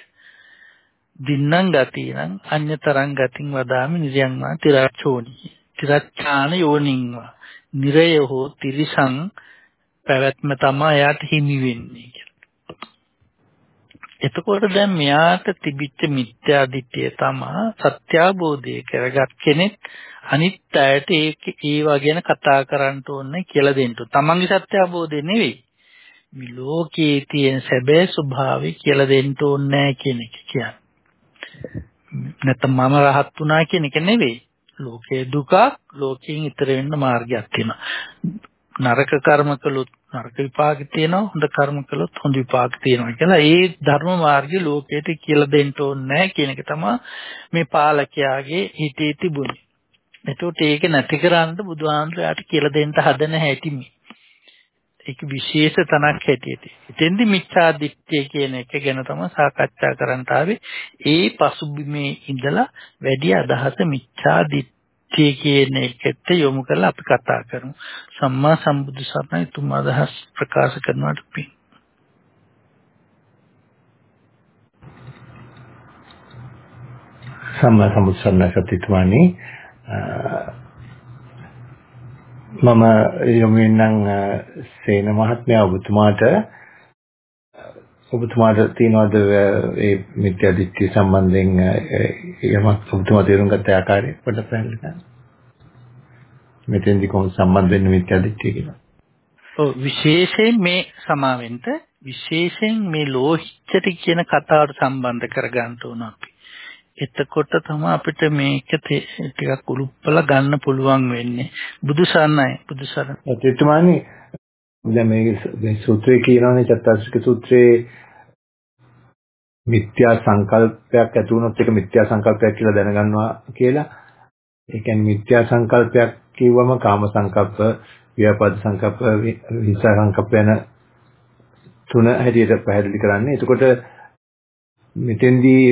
දින්නම් ගතිනම් අඤ්‍යතරං ගතින් වදාමි නිරයන්වා තිරච්ඡෝනි. තිරච්ඡාන යෝනින්වා නිරය හෝ තිරිසං පැවැත්ම තමයි එයාට හිමි වෙන්නේ කියලා. එතකොට දැන් මෙයාට තිබිච්ච මිත්‍යා දිට්ඨිය තමයි සත්‍ය අවබෝධය කරගත් කෙනෙක් අනිත් අයට ඒක ඒවා ගැන කතා කරන්න ඕනේ කියලා දෙන්න. තමන්ගේ සත්‍ය අවබෝධය නෙවෙයි. මේ ලෝකයේ තියෙන සැබෑ ස්වභාවය කියලා දෙන්න ඕනේ කියන එක කියන්නේ. නැත්නම් මම රහත් වුණා කියන එක නෙවෙයි. ලෝකේ දුකක් ලෝකයෙන් ඈතර වෙන්න මාර්ගයක් තියෙනවා. නරක කර්ම කළොත් නරක විපාක තියෙනවා හොඳ කර්ම කළොත් හොඳ විපාක තියෙනවා කියලා ඒ ධර්ම මාර්ගය ලෝකයට කියලා දෙන්න ඕනේ නැහැ කියන එක තමයි මේ පාලකයාගේ හිතේ තිබුණේ. එතකොට ඒක නැති කරන්න බුදුහාමුදුරයාට කියලා දෙන්න හදන හැටි මේ. ඒක විශේෂ තනක් හැටියට. එතෙන්දි මිච්ඡා දිට්ඨිය කියන එක ගැන තමයි සාකච්ඡා කරන්න ආවේ. ඒ පසුබිමේ ඉඳලා වැඩි අදහස මිච්ඡා දිට්ඨිය කියන එකට යොමු කරලා අපි කතා කරමු. සම්මා සම්බුදු සරණයි තුම අදහස් ප්‍රකාශ කරනවට පින්. සම්මා සම්බුදු සරණයි සත්‍යතුමානි මම යොමු වෙනනම් සේන මහත්මයා ඔබතුමාට ඔබතුමාට තියනවාද ඒ මිත්‍යා දිට්ඨිය සම්බන්ධයෙන් යමක් ඔබතුමා තේරුම් ගත්ත ආකාරය පොඩ්ඩක් පැහැදිලි කරන්න. මෙතෙන්දි කොහොමද සම්බන්ධ වෙන්නේ මිත්‍යා දිට්ඨිය කියලා? ඔව් විශේෂයෙන් මේ සමාවෙන්ට විශේෂයෙන් මේ ලෝහිච්චට කියන කතාවට සම්බන්ධ කරගන්න ඕන අපි. එතකොට තමයි අපිට මේක ටිකක් උලුප්පලා ගන්න පුළුවන් වෙන්නේ. බුදුසරණයි බුදුසරණ. එතුමානි දැන් මේ සූත්‍රයේ කියනවානේ චත්තාරික සූත්‍රයේ මිත්‍යා සංකල්පයක් ඇති වුණොත් ඒක මිත්‍යා සංකල්පයක් කියලා දැනගන්නවා කියලා. ඒ කියන්නේ මිත්‍යා සංකල්පයක් කිව්වම කාම සංකල්ප, ව්‍යාපාද සංකල්ප, හිංසා සංකල්ප යන තුන හැටියට පැහැදිලි කරන්නේ. එතකොට මෙතෙන්දී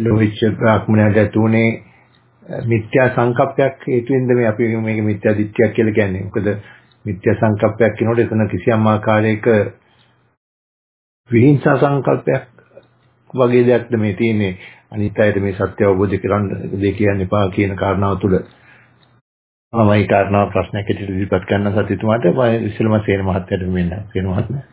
ලෝහිච්ච බ්‍රාහ්මණයට තුනේ මිත්‍යා සංකප්පයක් හේතුවෙන්ද මේ අපි මේක මිත්‍යා දිට්ඨියක් කියලා කියන්නේ. මොකද මිත්‍යා සංකප්පයක් කියනකොට එතන කිසියම් ආකාරයක විහිංසා සංකල්පයක් වගේ දෙයක්ද මේ තියෙන්නේ. අනිත් අයට මේ සත්‍ය අවබෝධ කරගන්න දෙය කියන්න එපා කියන කාරණාව තුළ මම ඒ කාරණාව ප්‍රශ්නයක් ඇටියට ඉදිරිපත් කරන්න සත්‍යතුමාට මම ඉස්සෙල්ම සේන මහත්තයාට මෙන්න සේන මහත්මයා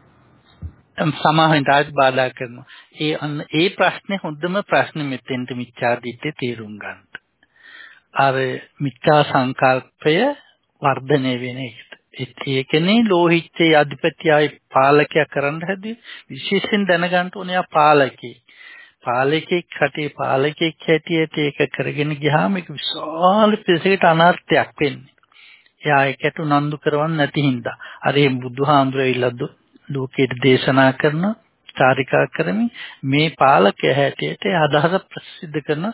සමාහින්ට ආත් බාධා කරනවා. ඒ අන්න ඒ ප්‍රශ්නේ හොඳම ප්‍රශ්නේ මෙතෙන්ට මිච්ඡාදිත්තේ තේරුම් ගන්න. අර මිච්ඡා සංකල්පය වර්ධනය වෙන එකට. ඒකනේ ලෝහිච්චේ අධිපත්‍යයි පාලකයා කරන්න හැදුවේ විශේෂයෙන් දැනගන්න ඕනේ ආ පාලකේ. පාලකෙක් රටේ පාලකෙක් හැටියට ඒක කරගෙන ගියාම ඒක විශාල පිරිසකට අනර්ථයක් වෙන්නේ. එයා ඒකට උනන්දු කරවන්නේ නැති හින්දා. අර මේ බුදුහාමුදුරේ ලෝකයට දේශනා කරන චාරිකා කරමින් මේ පාලකය හැටියට අදහස ප්‍රසිද්ධ කරන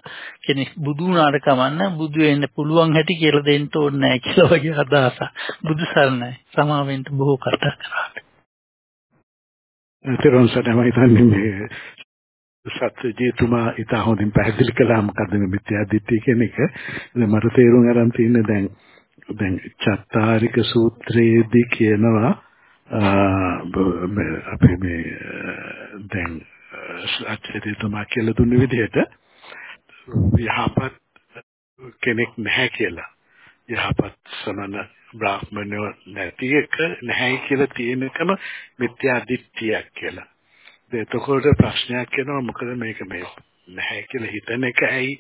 කෙනෙක්. බුදු වුණාට කමන්න බුදු වෙන්න පුළුවන් හැටි කියලා දෙන්න ඕනේ නැහැ කියලා වගේ අදහසක්. බුදු සරණයි. සමාවෙන්ට බොහෝ කතා කරාට ඒතරම් සදමයි හිතන්නේ මේ සත්‍යජීතුමා ඊට හොඳින් පැහැදිලි කළා. මොකද්ද මේ මිත්‍යා දිට්ඨිය කියන එක? මට තේරුම් අරන් තියෙන්නේ දැන් දැන් චත්තාරික සූත්‍රයේදී කියනවා අපේ මේ දැන් අච්චරිතුමා කියලා දුන්න විදිහට යහපත් කෙනෙක් නැහැ කියලා යහපත් සමන බ්‍රාහ්මණයෝ නැති එක නැහැ කියලා තියෙනකම මිත්‍යා දිට්ඨියක් කියලා. එතකොට ප්‍රශ්නයක් එනවා මොකද මේක මේ නැහැ කියලා හිතන එක ඇයි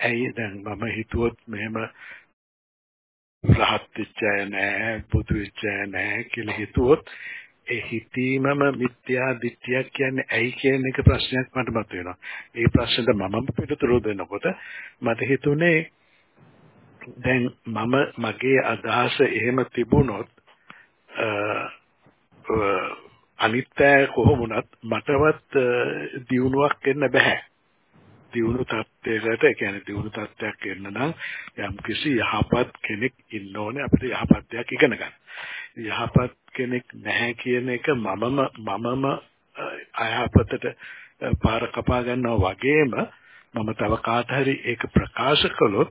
ඇයි දැන් මම හිතුවොත් මෙහෙම රහත් වෙච්ච අය නැහැ බුදු වෙච්ච අය නැහැ කියලා හිතුවොත් ඒ හිතීමම මිත්‍යා දිට්ඨියක් කියන්නේ ඇයි කියන එක ප්‍රශ්නයක් මට මතුවෙනවා. ඒ ප්‍රශ්නෙට මමම පිළිතුරු දෙනකොට මට හිතුනේ දැන් මම මගේ අදහස එහෙම තිබුණොත් අනිත්‍ය කොහොමුණත් මටවත් දියුණුවක් එන්න බෑ. දියුණු තත්ත්වයකට ඒ කියන්නේ දියුණු තත්ත්වයක් එන්න නම් යම් කිසි යහපත් කෙනෙක් ඉන්න ඕනේ අපිට යහපත් දෙයක් ඉගෙන ගන්න. යහපත් කෙනෙක් නැහැ කියන එක මමම මමම අයහපතට පාර කපා ගන්නවා වගේම මම තව කාට හරි ඒක ප්‍රකාශ කළොත්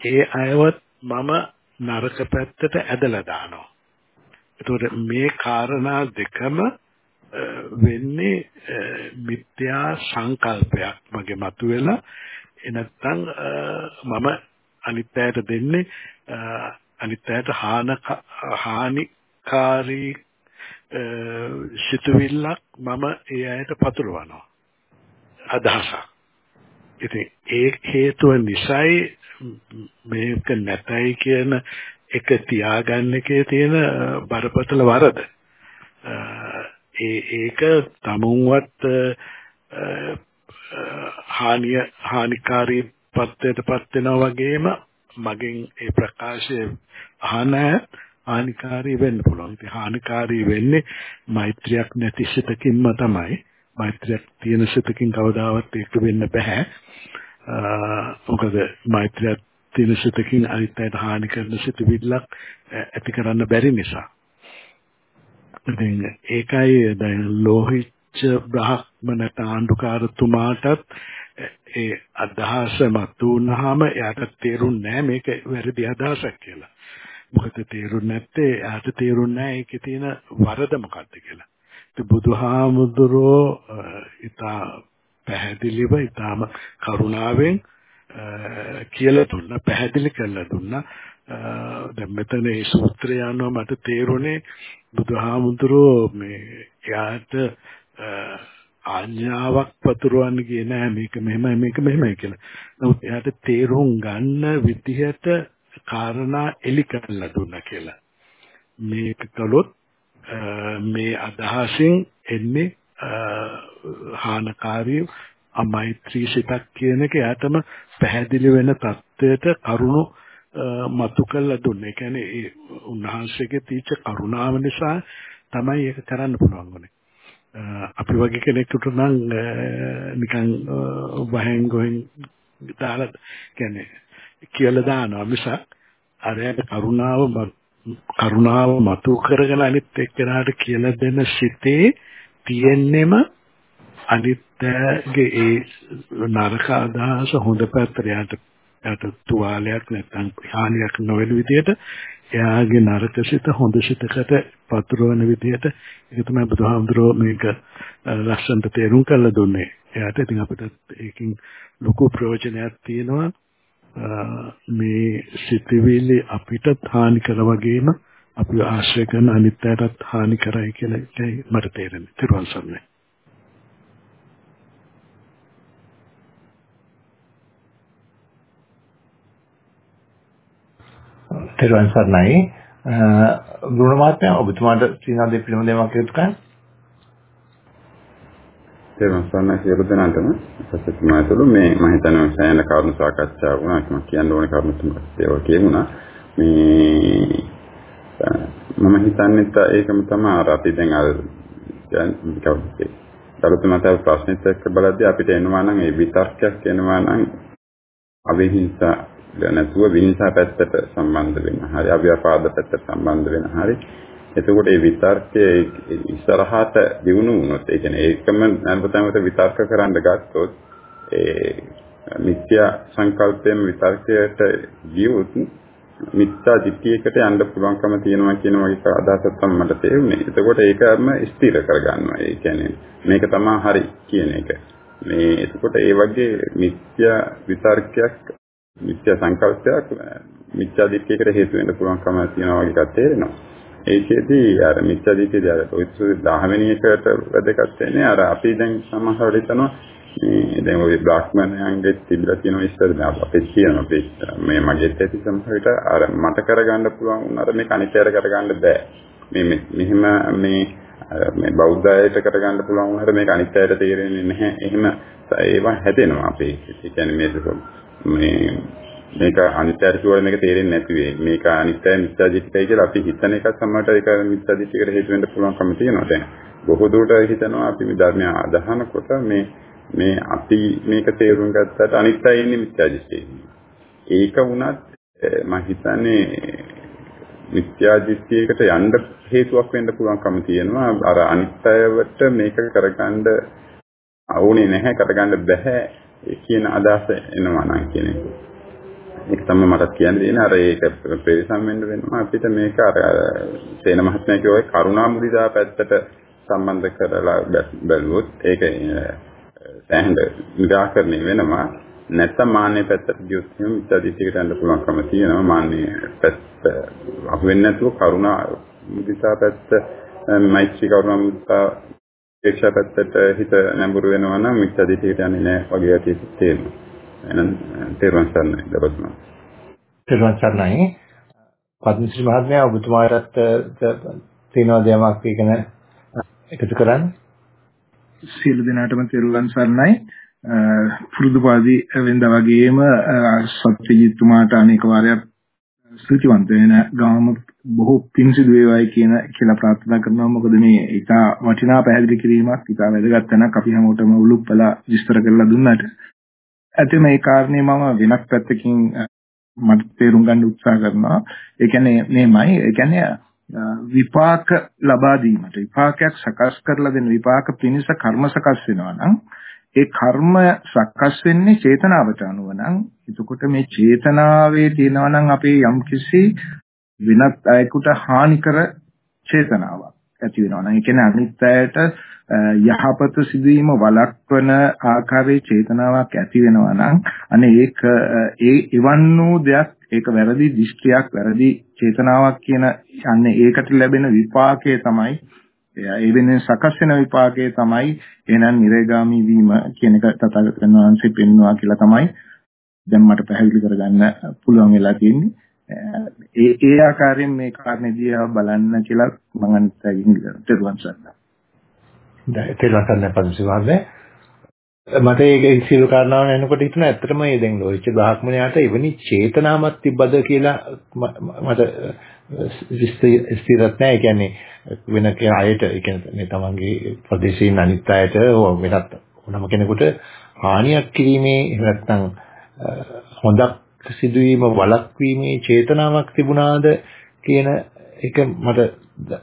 ඒ අයවත් මම නරක පැත්තට ඇදලා දානවා. ඒතකොට මේ කාරණා දෙකම වෙන්නේ මිත්‍යා සංකල්පයක් මගේ මතුවෙලා එනත්තම් මම අනිත්‍යයට දෙන්නේ අනිත්‍යයට හාන හානිකාරී සිතුවිල්ලක් මම ඒ අයට පතුරවනවා. අදහසක්. ඉතින් ඒ හේතුව නිසායි මේක නැතයි කියන එක තියාගන්න එකේ තියෙන බරපතල වරද. ඒ ඒක තමුන්වත් හානිය හානිකාරී පත්වයටපත් වෙනවා වගේම මගෙන් ඒ ප්‍රකාශය අහන හානිකාරී වෙන්න පුළුවන්. ඉතින් හානිකාරී වෙන්නේ මෛත්‍රියක් නැති සිතකින්ම තමයි. මෛත්‍රියක් තියෙන සිතකින් කවදාවත් ඒක වෙන්න බෑ. මොකද මෛත්‍රියක් තියෙන සිතකින් අනිත් අයට හානි කරන සිතවිල්ලක් ඇති කරන්න බැරි නිසා. ඉතින් ඒකයි දැන් ලෝහිච්ච බ්‍රහ්මණට ආණ්ඩුකාරතුමාටත් ඒ අදහස මතුවනහම එයාට තේරුන්නේ නැහැ මේක වැරදි අදහසක් කියලා. මොකද තේරුන්නේ නැත්තේ එයාට තේරුන්නේ නැහැ ඒකේ තියෙන වරද මොකක්ද කියලා. ඉතින් බුදුහාමුදුරෝ ඉතා පැහැදිලිව ඉතාම කරුණාවෙන් කියලා දුන්නා පැහැදිලි කරලා දුන්නා දැන් මෙතන මේ සූත්‍රය අනුව මට තේරුනේ බුදුහාමුදුරෝ මේ එයාට ආඥාවක් පතුරවන්න ගියේ නෑ මේක මෙහෙමයි මේක මෙහෙමයි කියලා. නමුත් එයාට තේරුම් ගන්න විදිහට කාරණා එලි කරලා දුන්නා කියලා. මේක කළොත් මේ අදහසින් එන්නේ හානකාරී අමෛත්‍රී සිතක් කියන එක එයාටම පැහැදිලි වෙන தත්වයට කරුණෝ මතු කළ දුන්නේ. ඒ කියන්නේ ඒ උන්වහන්සේගේ තීච කරුණාව නිසා තමයි ඒක කරන්න පුළුවන් වුනේ. අපි වගේ කෙනෙකුට නම් නිකන් වහෙන් ගොහෙන් දාලා කියන්නේ කියලා දානවා මිසක් අරයට කරුණාව කරුණාව මතු කරගෙන අනිත් එක්කෙනාට කියලා දෙන සිතේ තියෙන්නෙම අනිත්‍යගේ ඒ නරක අදහස හොඳ පැත්තට යට යට තුවාලයක් නැත්නම් හානියක් නොවන විදිහට එයාගේ නරක සිත හොඳ සිතකට පතුරවන විදිහට ඒක තමයි බුදුහාමුදුරුවෝ මේක ලස්සනට තේරුම් කරලා දුන්නේ. එයාට ඉතින් අපිට ඒකින් ලොකු ප්‍රයෝජනයක් තියෙනවා මේ සිතවිලි අපිටත් හානි කර වගේම අපි ආශ්‍රය කරන අනිත්‍යයටත් හානි කරයි කියලා මට තේරෙන්නේ. ත්‍රිවංශ සරණයි. තෙරුවන් සරණයි. ගුණ මාත්‍යා ඔබතුමාට ශ්‍රීනාදේ පිළිම දෙමක් කියුත් කන්. තෙරුවන් සරණයි සියලු දෙනාටම සත්‍යතුමා තුළ මේ මම හිතනවා සෑහෙන කරුණු සාකච්ඡා වුණා. මම කියන්න ඕනේ කරුණු තුනක් ඒවා කියුණා. මේ මම හිතන්නේ ඒකම තමයි අර අපි දැන් අර කියන්නේ කවුද දරුතුමාට ප්‍රශ්නෙත් එක්ක බලද්දී අපිට එනවා නම් ඒ විතර්කයක් එනවා නම් අවිහිංසා නැතුව විහිංසා පැත්තට සම්බන්ධ වෙන හරි අව්‍යාපාද පැත්තට සම්බන්ධ වෙන හරි එතකොට ඒ විතර්කයේ ඉස්සරහට දිනු වුණොත් ඒ කියන්නේ ඒකම නැවතමත විතර්ක කරන්න ගත්තොත් ඒ මිත්‍යා සංකල්පයෙන් විතර්කයට ගියොත් මිත්‍යා දිට්ඨියකට යන්න පුළුවන්කම තියෙනවා කියන වගේ අදහසක් තමයි මට තේරුනේ. එතකොට ඒකම ස්ථිර කරගන්නවා. ඒ කියන්නේ මේක තමයි හරි කියන එක. මේ එතකොට ඒ වගේ මිත්‍යා විතර්කයක් මිත්‍යා සංකල්පයක් මිත්‍යා දිට්ඨියකට හේතු වෙන්න පුළුවන්කම තියෙනවා වගේ එකක් තේරෙනවා. ඒකෙදී අර මිත්‍යා දිට්ඨියදී අර ඔය 10 වෙනි එකට වැදගත් වෙන්නේ අර අපි දැන් සමහරවිට හිතනවා මේ දැන් ඔය බ්‍රාහ්මණයන්ගේ තිබිලා තියෙන ඉස්සර දැන් අපේ කියන අපේ මේ මගේ ඇති සමහරවිට අර මට කරගන්න පුළුවන් උනාට මේක අනිත්‍යර කරගන්න බෑ. මේ මෙහෙම මේ මේ බෞද්ධ අයට කරගන්න පුළුවන් වුණාට මේක අනිත් අයට තේරෙන්නේ නැහැ. එහෙම ඒවා හැදෙනවා අපේ. ඒ කියන්නේ මේ මේ මේක අනිත් අයට කියවල මේක තේරෙන්නේ නැති වෙයි. මේක අනිත් අය මිත්‍යාදිට්ඨිකයි කියලා අපි හිතන එක සමහරට ඒක මිත්‍යාදිට්ඨිකට හේතු වෙන්න පුළුවන්කම තියෙනවා. දැන් බොහෝ දුරට හිතනවා අපි මේ ධර්මය අදහනකොට මේ මේ අපි මේක තේරුම් ගත්තට අනිත් අය ඉන්නේ මිත්‍යාදිට්ඨියේ. ඒක වුණත් මම හිතන්නේ මිත්‍යාදිට්ඨියකට යන්න හේතුවක් වෙන්න පුළුවන්කම තියෙනවා. අර අනිත් අයවට මේක කරගන්න අවුනේ නැහැ කරගන්න බෑ කියන අදහස එනවා නම් කියන එක. ඒක තමයි මට කියන්න දෙන්නේ අර ඒක ප්‍රේසම් වෙන්න වෙනවා. අපිට මේක අර සේන මහත්මයා කියෝයි කරුණා මුදිතා පැත්තට සම්බන්ධ කරලා බැලුවොත් ඒක සෑහෙන නිරාකරණය වෙනවා. නැත්තම් මාන්නේ පැත්තට ගියොත් එහෙනම් මිත්‍යාදිටියකට යන්න පුළුවන්කම තියෙනවා. මාන්නේ පැත්ත අහු වෙන්නේ නැතුව කරුණා මුදිතා පැත්ත මෛත්‍රී කරුණා මුදිතා ශික්ෂා පැත්තට හිත නැඹුරු වෙනවා නම් මිත්‍යාදිටියට යන්නේ නැහැ වගේ ඇති තේරෙනවා. එහෙනම් තේරුම් ගන්නයි දවස්ම. තේරුම් ගන්නයි පද්මශ්‍රී මහත්මයා ඔබතුමාටත් තියෙනවා දෙයක් ඉගෙන එකතු කරන්න? සියලු දෙනාටම තෙරුවන් සරණයි. පුරුදු පාදී වෙනදා වගේම සත්‍යජිත්තුමාට අනේක වාරයක් ස්තුතිවන්ත වෙන ගාම බොහෝ පින් සිදු වේවායි කියන කියලා ප්‍රාර්ථනා කරනවා. මොකද මේ ඊට වටිනා පැහැදිලි කිරීමක් ඊට වැදගත් වෙනක් අපි හැමෝටම උලුප්පලා විස්තර කරලා දුන්නාට. ඇත්තම මේ කාරණේ මම වෙනක් පැත්තකින් මට තේරුම් ගන්න උත්සාහ කරනවා. ඒ කියන්නේ මේමයි. ඒ කියන්නේ විපාක ලබා දීමට විපාකයක් සකස් කරලා දෙන විපාක පිණිස කර්ම සකස් වෙනවා නම් ඒ කර්ම සකස් වෙන්නේ චේතනාවට අනුව නම් එතකොට මේ චේතනාවේ තියෙනවා නම් අපේ යම්කිසි වෙනත් අයෙකුට හානි කර චේතනාවක් ඇති වෙනවා නම් ඒ කියන්නේ අනිත් අයට යහපත සිදුවීම වළක්වන ආකාරයේ චේතනාවක් ඇති වෙනවා නම් අනේ ඒක ඒ එවන් වූ දෙයක් ඒක වැරදි දෘෂ්ටියක් වැරදි චේතනාවක් කියන යන්නේ ඒකට ලැබෙන විපාකය තමයි ඒ වෙනුවෙන් සකස් වෙන විපාකය තමයි එහෙනම් නිරේගාමී වීම කියන එක තථාගතයන් වහන්සේ පෙන්වනවා කියලා තමයි දැන් මට පැහැදිලි කරගන්න පුළුවන් වෙලා තියෙන්නේ. ඒ ඒ ආකාරයෙන් මේ කාරණේ දිහා බලන්න කියලා මම අනිත් අයින් තෙරුවන් සරණයි. දැන් තෙරුවන් සරණයි පන්සිවාදේ මට ඒක සියලු කාරණාවන් එනකොට හිතුණා ඇත්තටම මේ දැන් ලෝහිච්ච බ්‍රාහ්මණයාට එවැනි චේතනාවක් තිබ්බද කියලා මට ස්ථිරත් නැහැ. ඒ කියන්නේ වෙන අයට ඒ කියන්නේ මේ තමන්ගේ ප්‍රදේශයේ අනිත් අයට වෙනත් ඕනම කෙනෙකුට හානියක් කිරීමේ එහෙම නැත්නම් හොඳක් සිදුවීම වළක්වීමේ චේතනාවක් තිබුණාද කියන එක මට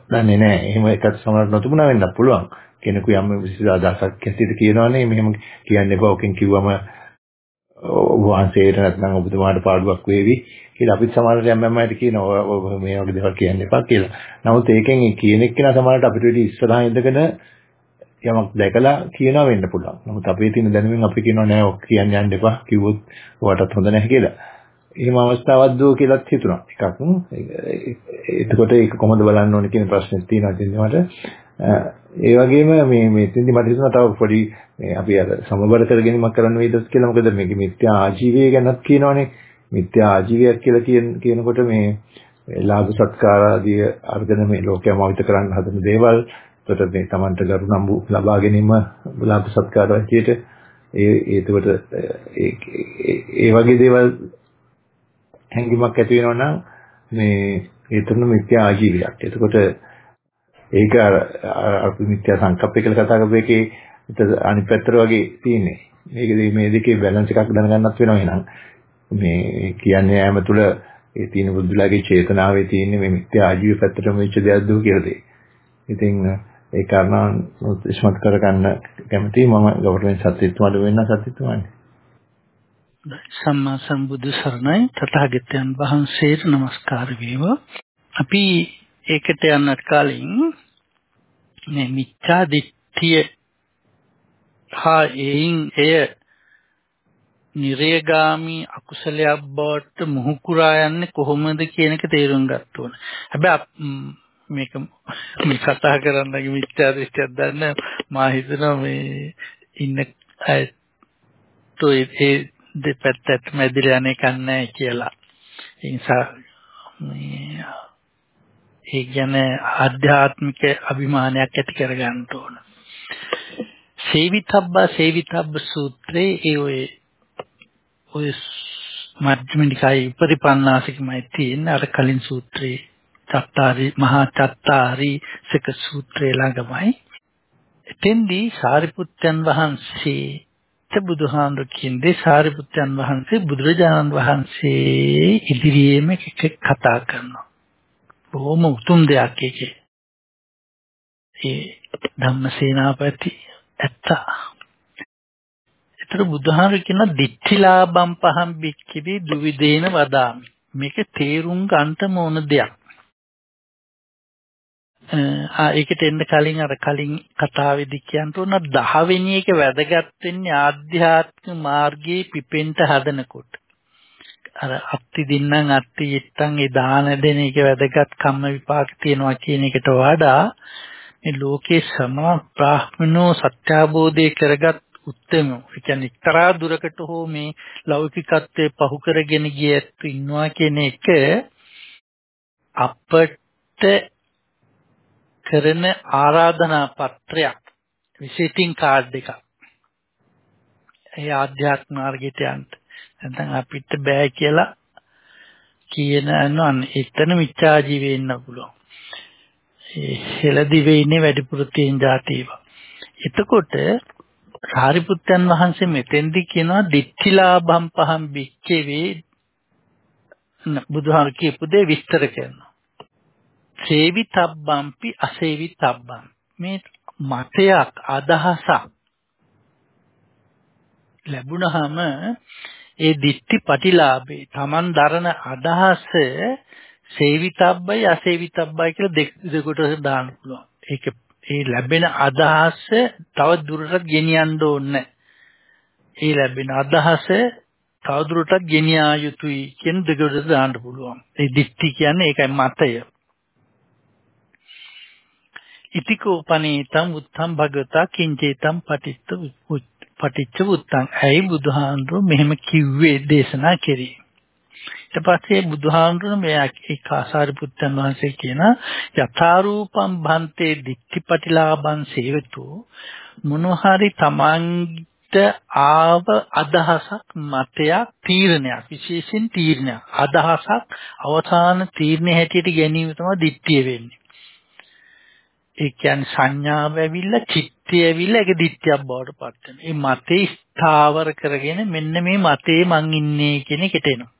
දන්නේ නැහැ. එහෙම එකක් සමහරවිට නොතිබුණා වෙන්නත් පුළුවන්. කෙනෙකු යම් විශේෂ අදහසක් ඇතිද කියනවනේ මෙහෙම කියන්න එපා ඔකෙන් කිව්වම වහන්සේට නැත්නම් ඔබතුමාට පාඩුවක් වේවි කියලා අපිත් සමහරවිට යම් යම් අයට කියනවා මේ වගේ දේවල් කියන්න එපා කියලා. නමුත් ඒකෙන් කියන එක්කෙනා සමහරවිට අපිට වැඩි ඉස්සරහා ඉඳගෙන යමක් දැකලා කියනවා වෙන්න පුළුවන්. නමුත් අපේ තියෙන දැනුමින් අපි කියනවා නෑ ඔක් කියන්න යන්න එපා කිව්වොත් ඔයාටත් හොඳ නැහැ කියලා. එහෙම අවස්ථාවක් දෝ කියලාත් හිතුණා. එකක්. එතකොට ඒක කොහොමද බලන්න ඕනේ කියන ප්‍රශ්නේ තියෙනවා ඉතින් මට. ඒ වගේම මේ මේ තින්දි මට හිතුණා තව පොඩි මේ අපි අර සමබර කරගැනීමක් කරන්න වේදස් කියලා මොකද මේක මිත්‍යා ආජීවය ගැනත් කියනවනේ මිත්‍යා ආජීවයක් කියලා කියන කියනකොට මේ ලාභ සත්කාර ආදී අර්ධන මේ ලෝකයම අවිත කරන්න හදන දේවල් එතකොට මේ Tamanට ගරු නම්බු ලබා ගැනීම ලාභ සත්කාර විදියට ඒ ඒකට ඒ වගේ දේවල් හැඟීමක් ඇති වෙනවා නම් මේ ඒ තුන මිත්‍යා ආජීවයක්. එතකොට ඒක අපි මිත්‍යා සංකප්පය කියලා කතා කරපු එකේ අනිත් පැත්තට වගේ තියෙන්නේ. මේකදී මේ දෙකේ බැලන්ස් එකක් දැනගන්නත් වෙනවා එහෙනම්. මේ කියන්නේ ෑම තුල ඒ තියෙන බුද්ධලාගේ චේතනාවේ තියෙන මේ මිත්‍යා ආජීව පැත්තටම වෙච්ච දෙයක්ද කියලා දෙයි. ඉතින් ඒ කාරණා ඉස්මත් කරගන්න කැමතියි මම ගෞරවයෙන් සත්‍යත්වයට වෙන්න සත්‍යත්වන්නේ. සම්මා සම්බුදු සරණයි තථාගතයන් වහන්සේට নমස්කාර වේවා. අපි ඒකට යන්නත් කලින් මේ මිච්ඡා දිට්ඨිය හා එයින් එය නිරේගාමි අකුසලයක් බවට මුහුකුරා යන්නේ කොහොමද කියන එක තේරුම් ගන්න ඕන. හැබැයි මේක මේ කතා කරන්නගේ මිච්ඡා දෘෂ්ටියක් දන්න මා හිතනවා මේ ඉන්න අය તો ඒ දෙපැත්තට මැදිලා යන්නේ නැහැ කියලා. ඒ නිසා මේ ඒ කියන්නේ ආධ්‍යාත්මික අභිමානයක් ඇති කරගන්න ඕන. සේවිතබ්බා සේවිතබ්බ සූත්‍රයේ ඒ ඔය ඔය මධ්‍යම නිකායේ උපරිපන්නාසිකමයි තියෙන අර කලින් සූත්‍රයේ චත්තාරි මහා චත්තාරි සක සූත්‍රය ළඟමයි එතෙන්දී සාරිපුත්තයන් වහන්සේ බුදුහාමුදුරු කියන්නේ සාරිපුත්තයන් වහන්සේ බුදුරජාණන් වහන්සේ ඉදිරියේම කතා කරනවා. බොහොම උතුම් දෙයක් ඒකේ. ඒ ධම්මසේනාපති ඇත්ත. ඒතර බුදුහාමුදුරු කියන දිච්චිලාබම් පහම් බික්කිවි දුවිදේන වදාමි. මේක තේරුම් ගන්න ඕන දෙයක්. ආ ඒකට එන්න කලින් අර කලින් කතාවේදී කියන්න උන 10 වෙනි එක වැදගත් වෙන්නේ ආධ්‍යාත්මික මාර්ගයේ පිපෙන්න හදනකොට. අර අත්ති දින්නම් අත්ති යත්තන් ඒ දාන දෙන එක වැදගත් කම්ම විපාක තියනවා කියන එකට වඩා මේ ලෝකේ සම බ්‍රාහ්මනෝ සත්‍යාබෝධය කරගත් උත්තරම ඒ කියන්නේ එක්තරා දුරකට හෝ මේ ලෞකිකත්වයේ පහු කරගෙන ගියත් ඉන්නවා කියන එක අපට කරන ආරාධනා පත්‍රයක් විසිටින් කාඩ් එකක්. ඒ ආධ්‍යාත්ම මාර්ගයට යන්න. නැත්නම් අපිට බෑ කියලා කියන අනන් එතන මිච්ඡා ජීවේ ඉන්න පුළුවන්. ඒ හෙළදිවේ ඉන්නේ වැඩිපුර තියෙන જાතිව. එතකොට සාරිපුත්තයන් වහන්සේ මෙතෙන්දි කියනවා දිච්චිලාභම් පහම් බික්කේ බුදුහාර කියපු දේ විස්තර කරනවා. සේවිතබ්බම්පි අසේවිතබ්බම් මේ මතයක් අදහසක් ලැබුණාම ඒ දිට්ටි පටිලාභේ Taman දරන අදහස සේවිතබ්බයි අසේවිතබ්බයි කියලා දෙක දෙකට දාන්න පුළුවන්. ඒක ඒ ලැබෙන අදහස තව දුරටත් ගෙනියන්න ඕනේ. ඒ ලැබෙන අදහස තව දුරටත් ගෙනියා යුතුයි කියන දෙකට දාන්න පුළුවන්. ඒ දිට්ටි කියන්නේ ඒකයි මතය. ඉතිකෝ පනේතම් උත්තම් භගවතා කිංචේතම් පටිච්ච පටිච්ච උත්තම්. ඇයි බුදුහාඳුර මෙහෙම කිව්වේ දේශනා කෙරේ. ඊට පස්සේ බුදුහාඳුර මේ ඒකාසාරි පුත්තන් වහන්සේ කියන යථාරූපම් භන්තේ දික්ඛිපටිලාභං සේවතු මොනහරි තමන්ට ආව අදහසක් මතයක් තීරණයක් විශේෂයෙන් තීරණයක් අදහසක් අවසාන තීරණය හැටියට ගැනීම තමයි දිට්ඨිය වෙන්නේ ඒ කියන්නේ සංඥාව ඇවිල්ලා චිත්තය ඇවිල්ලා ඒක දිට්ඨියක් බවට පත් වෙනවා. මේ මතේ ස්ථාවර කරගෙන මෙන්න මේ මතේ මං ඉන්නේ කියන එකට එනවා.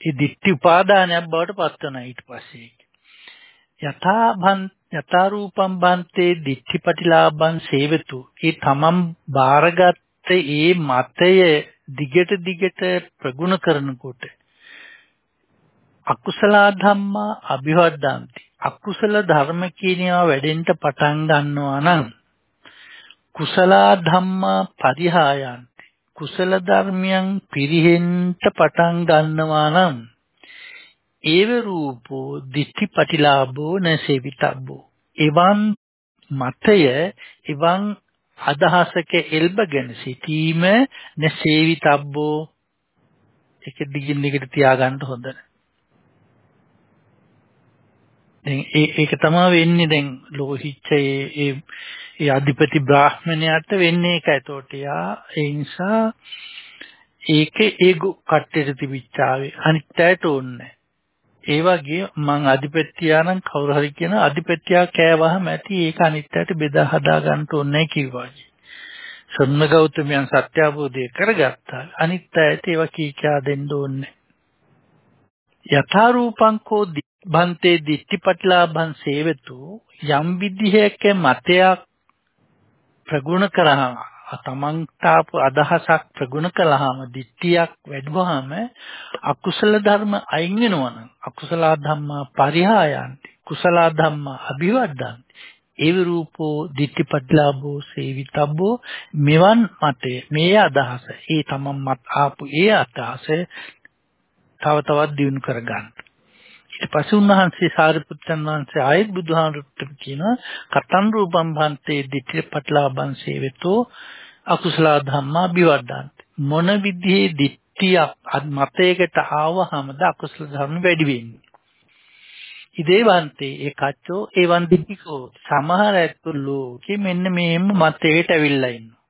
ඒ දිට්ඨි උපාදානයක් බවට පත් වෙනවා ඊට පස්සේ. යථා භන් යථා රූපම් බන්තේ දිට්ඨිපටිලාභං සේවතු. ඒ තමන් බාරගත්ත ඒ මතය දිගට දිගට ප්‍රගුණ කරනකොට අකුසල ධම්මා අභිවර්ධන්ති අකුසල ධර්ම කියනවා වැඩෙන්න පටන් ගන්නවා නම් කුසල ධම්මා පරිහායන්ති. කුසල ධර්මයන් පිරිහෙන්න පටන් ගන්නවා නම් ඒව රූපෝ දිට්ඨිපටිලාභෝ නසෙවිතබ්බෝ. එවන් මතය එවන් අදහසක එල්බගෙන සිටීම නසෙවිතබ්බෝ. ඒක දිගින් දිගට තියාගන්න හොඳ. නැහැ දැන් ඒ ඒක තමයි වෙන්නේ දැන් ලෝහිච්ච ඒ ඒ ඒ අධිපති බ්‍රාහ්මණයාට වෙන්නේ ඒක. ඒතකොට යා ඒ නිසා ඒකේ ඒගු කට්ටේට තිබිච්චාවේ අනිත් අයට ඕනේ ඒ වගේ මං අධිපත්‍යා නම් කවුරු හරි කියන අධිපත්‍යා කෑවහම ඇති ඒක අනිත් අයට බෙදා හදා ගන්න ඕනේ කිව්වා. සම්ම ගෞතමයන් සත්‍ය අවබෝධය කරගත්තා. අනිත් අයට ඒවා කී කියා දෙන්න ඕනේ. යථා රූපං කෝ බන්තේ දිට්ඨිපටලාභං සේවතු යම් විදිහයක මතයක් ප්‍රගුණ කරාම තමන්ට ආපු අදහසක් ප්‍රගුණ කළාම දිට්ඨියක් වැඩුවාම අකුසල ධර්ම අයින් වෙනවනම් අකුසල ධම්මා පරිහායන්ති කුසල ධම්මා අභිවර්ධන්ති ඒව රූපෝ දිට්ඨිපටලාභෝ සේවිතබ්බෝ මෙවන් මතේ මේ අදහස. ඒ තමන් මත ආපු ඒ අදහස තව තවත් දියුණු කරගන්න. ඊට පස්සේ උන්වහන්සේ සාරිපුත්තන් වහන්සේ ආයෙත් බුදුහාමුදුරුවෝ කියනවා කතන් රූපම් භන්තේ දිට්ඨි පටලාභං සේවතෝ අකුසල ධම්මා බිවර්ධන්ති මොන විදිහේ දිට්ඨියක් මතයකට ආවහමද අකුසල ධර්ම වැඩි වෙන්නේ? ඉදේවන්තේ ඒ කච්චෝ ඒ වන්දිකෝ සමහර ඇත්තෝ ලෝකෙ මෙන්න මේම මතයට ඇවිල්ලා ඉන්නවා.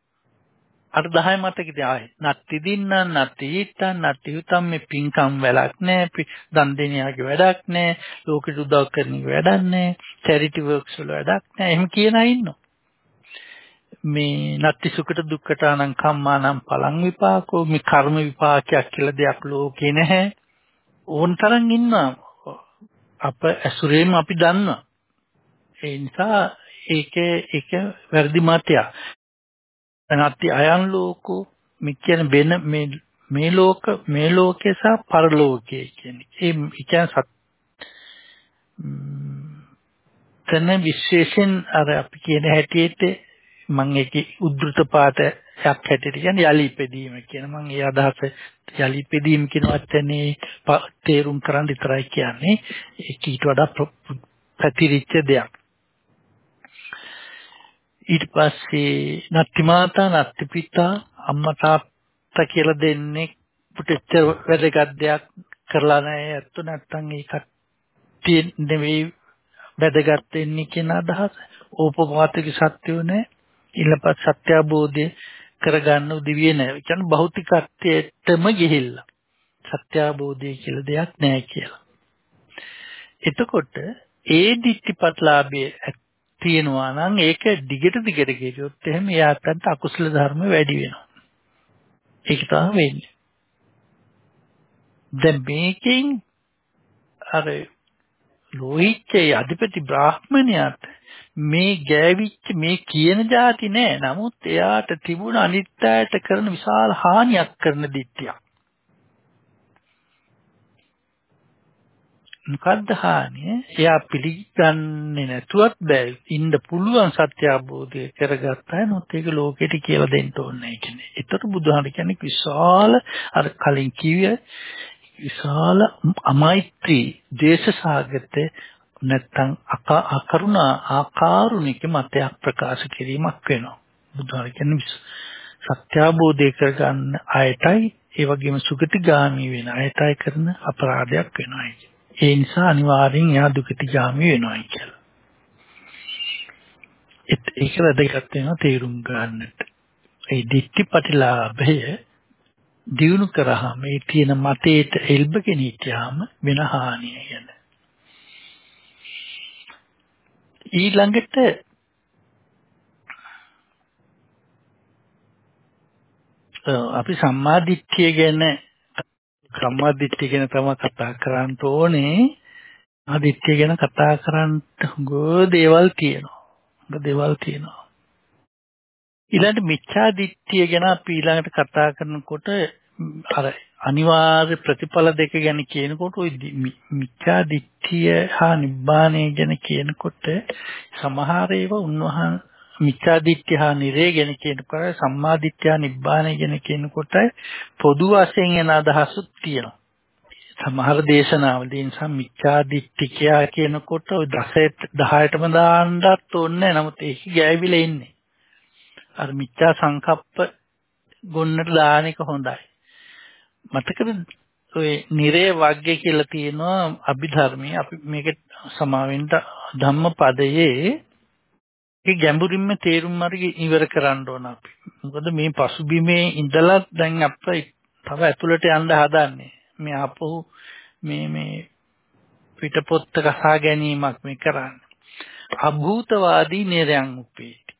අර 10 මතකද? ආයේ නත්ති දින්නම් නත්ති හිටන් නත්ති හුතම් මේ පින්කම් වැඩක් නැහැ දන් දෙනියාගේ වැඩක් නැහැ ලෝකෙට උදව් කරන එක වැඩක් නැහැ චැරිටි වර්ක්ස් වල වැඩක් නැහැ එහෙම කියන අය ඉන්නවා. මේ නත්ති සුකට දුක්කට අනං කම්මානම් පලං විපාකෝ මේ කර්ම විපාකයක් කියලා දෙයක් ලෝකේ නැහැ. ඕන තරම් ඉන්නවා. අප ඇසුරේම අපි දන්නවා. ඒ නිසා ඒකේ ඒක වැරදි මතයක්. නැත්ති අයන් ලෝකෝ. මේ කියන වෙන මේ මේ ලෝක මේ ලෝකේ සහ පරලෝකයේ කියන්නේ. ඒ කියන්නේ සත් තන විශේෂයෙන් අර අපි කියන හැටියට මම ඒකේ උද්දෘත පාඨයක් හැටියට කියන්නේ යලි ඉපදීම කියන මම ඒ අදහස යලි ඉපදීම කියන වචනේ තේරුම් කරන් විතරයි කියන්නේ. ඒක ඊට වඩා පැතිරිච්ච දෙයක්. ඊට පස්සේ නත්ති මාතා නත්ති පිතා අම්මා තාත්තා කියලා දෙන්නේ පුටෙච්ච වැඩගත් දෙයක් කරලා නැහැ අත්තු නැත්තම් ඒකත් නෙවෙයි වැදගත් වෙන්නේ කියන අදහස ඕපපාතික සත්‍යෝ නැහැ ඊළපත් සත්‍ය අවබෝධය කරගන්න උදවිය නැහැ. ඒ කියන්නේ භෞතිකත්වයටම ගිහිල්ලා සත්‍ය අවබෝධය කියලා දෙයක් නැහැ කියලා. එතකොට ඒ දිට්ඨිපත්ලාභයේ තියෙනවා නම් ඒක දිගට දිගට ගියොත් එහෙම එයාට අකුසල ධර්ම වැඩි වෙනවා. ඒක තමයි වෙන්නේ. දැන් මේකෙන් අර ලෝහිච්චේ අධිපති බ්‍රාහ්මණයාට මේ ගෑවිච්ච මේ කියන જાති නෑ. නමුත් එයාට තිබුණ අනිත්‍යයට කරන විශාල හානියක් කරන දිට්ඨියක්. මොකද්ද හානිය? එයා පිළිගන්නේ නැතුවත් බෑ. ඉන්න පුළුවන් සත්‍ය අවබෝධය කරගත්තා නමුත් ඒක ලෝකෙට කියලා දෙන්න ඕනේ කියන්නේ. ඒතර බුදුහාම කියන්නේ විශාල අර කලින් කිව්වේ විශාල අමෛත්‍රී දේශසාගත නැත්තම් අකරුණා ආකාරුණික මතයක් ප්‍රකාශ කිරීමක් වෙනවා. බුදුහාම කියන්නේ සත්‍ය අවබෝධය කරගන්න අයටයි ඒ වගේම සුගතිගාමි වෙන අයටයි කරන අපරාධයක් වෙනවා කියන්නේ. ඒ නිසා අනිවාර්යෙන් එයා දුකතිගාමි වෙනවා කියලා. ඒක වැදගත් වෙනවා තේරුම් ගන්නට. ඒ දිට්ඨිපටිලාභය දිනු කරාම ඒ තියෙන මතේට එල්බගෙන හිටියාම වෙන හානිය ගැන. ඊළඟට අපි සම්මාදිට්ඨිය ගැන සම්මාදිට්ඨිය ගැන තමයි කතා කරන්න ඕනේ. ආදිට්ඨිය ගැන කතා කරන්න ගෝ දේවල් තියෙනවා. ගෝ දේවල් තියෙනවා. ඊළඟට මිච්ඡා දිට්ඨිය ගැන අපි ඊළඟට කතා කරනකොට අර අනිවාර්ය ප්‍රතිඵල දෙක ගැන කියනකොට ওই මිච්ඡා දිට්ඨිය හා නිබ්බාණය ගැන කියනකොට සමහර ඒවා උන්වහන් මිච්ඡා දිට්ඨිය හා නිරේ ගැන කියනකොට සම්මා දිට්ඨිය නිබ්බාණය ගැන කියනකොට පොදු වශයෙන් එන අදහසුත් තියෙනවා. සමහර දේශනාවලදී නිසා මිච්ඡා දිට්ඨිකයා කියනකොට ওই 10 10ටම දාන්නත් ඕනේ නමුත් ඒක ගෑවිලා ඉන්නේ. අර මිච්ඡා සංකප්ප ගොන්නට දාන එක හොඳයි. මතකද ඔය නිරේ වග්ගය කියලා තියෙනවා අභිධර්මයේ අපි මේක සමාවෙන්න ධම්මපදයේ ඒ ගැඹුරින්ම තේරුම් අරගෙන ඉවර කරන්න ඕන අපි. මොකද මේ පසුබිමේ ඉඳලා දැන් අප්ප තව ඇතුළට යන්න හදන්නේ. මේ ආපහු මේ මේ පිටපොත්ත කසා ගැනීමක් මේ කරන්නේ. අභූතවාදී නිරයන් උපේටි.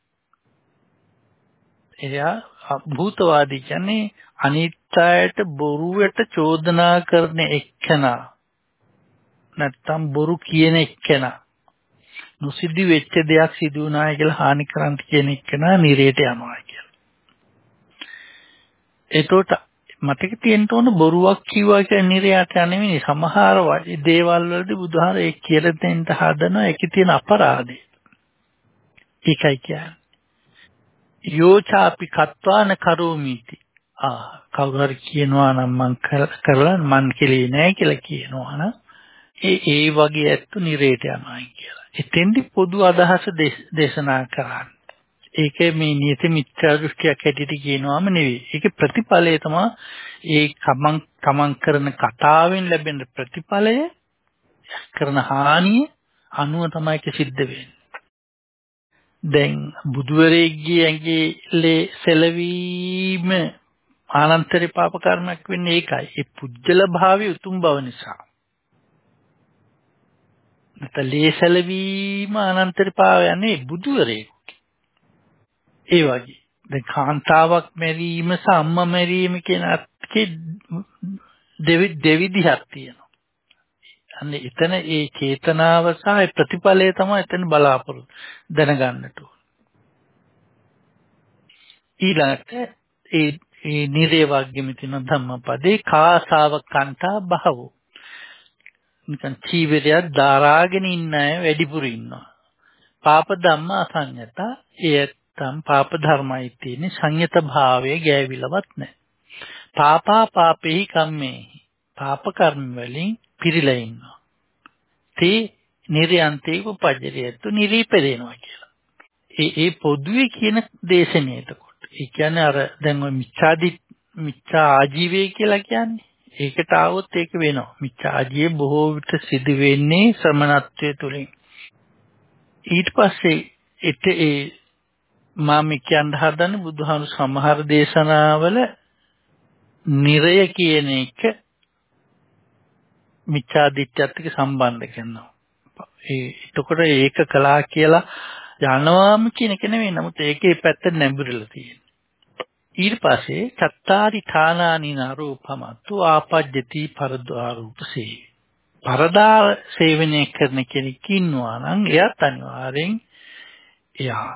එයා අභූතවාදී කියන්නේ අනිත්‍යයට බොරුවට චෝදනා කරන එක්කෙනා. නැත්තම් බොරු කියන එක්කෙනා. නොසිද්ධි වෙච්ච දෙයක් සිදු වුණායි කියලා හානි කරන්න කියන එක්කෙනා නිරේට යනවා කියලා. එතකොට මතක තියෙන්න ඕන බොරුවක් කිව්වා කියන නිරයට නෙවෙයි සමහර දේවල් වලදී බුදුහාර ඒ කියලා දෙන්න හදන එකේ තියෙන අපරාධය. ඒකයි කියන්නේ. යෝචාපි කත්වාන කරෝමිති. ආ කවුරු හරි කියනවා නම් මං කරලා මං කෙලේ නෑ කියලා කියනවා නම් ඒ ඒ වගේ ඇත්තු නිරේට යනවායි කියලා. එතෙන්දි පොදු අදහස දේශනා කරන්නේ. ඒක මේ නියත මිත්‍යා දෘෂ්ටියක් හැටියට කියනවාම නෙවෙයි. ඒකේ ප්‍රතිඵලය තමයි ඒ කමං තමන් කරන කතාවෙන් ලැබෙන ප්‍රතිඵලය කරන හානිය අනුව තමයි ඒක සිද්ධ වෙන්නේ. දැන් බුදුවරේගේ ඇඟිලේ සැලවීම ආනන්තරේ පාප කර්මයක් වෙන්නේ ඒකයි. ඒ පුජ්‍යල භාවය උතුම් බව නිසා. නැත්නම් ලේසලවීම අනන්තර පාව යන්නේ බුදුවරේ. ඒ වගේ. දැන් කාන්තාවක් මැරීම සහ අම්මා මැරීම කියන අත්කේ දෙවි දෙවිදිහක් තියෙනවා. අන්න එතන ඒ චේතනාව සහ ප්‍රතිඵලය තමයි එතන බලාපොරොත්තු දැනගන්නට ඕන. ඊළඟට ඒ ඒ නිරේ වග්ගෙම තියෙන ධම්මපදේ කාසාව කන්තා බහවෝ නිකන් චීවරයක් දරාගෙන ඉන්න අය වැඩිපුර ඉන්නවා. පාප ධම්ම අසඤ්ඤත එයත්තම් පාප ධර්මයි තියෙන්නේ සංයත භාවයේ ගෑවිලවත් නැහැ. පාපා පාපෙහි කම්මේ පාප කර්ම වලින් පිරීලා ඉන්නවා. තේ නිර්යන්තේ උපජ්ජරියතු නිරීපදේනවා කියලා. ඒ ඒ පොදුවේ කියන දේශනේ එතකොට. ඒ කියන්නේ අර දැන් ඔය මිච්ඡාදි මිච්ඡා ආජීවය කියලා කියන්නේ ඒකට આવොත් ඒක වෙනවා. මිච්ඡාජියේ බොහෝ විට සිදු වෙන්නේ ශ්‍රමණත්වයේ තුලින්. ඊට පස්සේ එත ඒ මම කියන්න හදන්නේ බුදුහාමුදුරු සමහර දේශනාවල නිරය කියන එක මිච්ඡාදිත්‍යත් එක්ක සම්බන්ධ කරනවා. ඒ එතකොට ඒක කළා කියලා යනවාම කියන එක නෙවෙයි. නමුත් ඒකේ පැත්ත නැඹුරලා තියෙනවා. ඊට පස්සේ චත්තාරි ථානානි නරූපමතු ආපජ්ජති පරදාරූපසේ පරදා සේවනය කරන කෙනෙක් ඉන්නවා නම් එයාත් අනිවාර්යෙන් එයා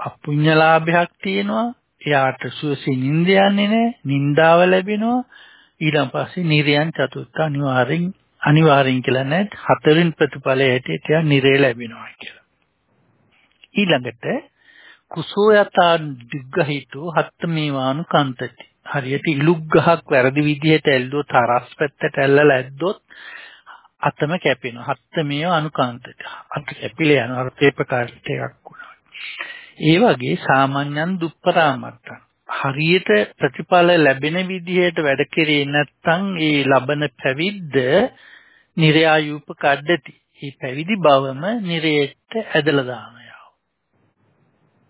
අපුඤ්ඤලාභයක් තියෙනවා එයාට සුවසේ නිින්ද යන්නේ නැහැ නින්දාව ලැබෙනවා. ඊට පස්සේ නිර්යන් චතුර්ථ අනිවාර්යෙන් අනිවාර්යෙන් කියලා නැහැ හතරින් ප්‍රතිඵලය හැටියට එයා නිරේ ලැබෙනවා කියලා. ඊළඟට කුසෝ යතා දිග්ගහිතෝ හත්ත මේවානු කන්තති. හරියට ඉලුක් ගහක් වැරදි විදිහට ඇල්ලුවොත් හරස් පැත්තට ඇල්ලලා ඇද්දොත් අතම කැපෙනවා. හත්ත මේව අනුකාන්තති. අත කැපිලා යනවා. අර තේප කාර්ට එකක් වුණා. ඒ වගේ සාමාන්‍යයන් දුප්පරාමත්තන්. හරියට ප්‍රතිඵල ලැබෙන විදිහට වැඩ කෙරේ නැත්නම් ඒ ලබන පැවිද්ද නිර්යායූප කඩති. මේ පැවිදි බවම නිරයට ඇදලා දානවා.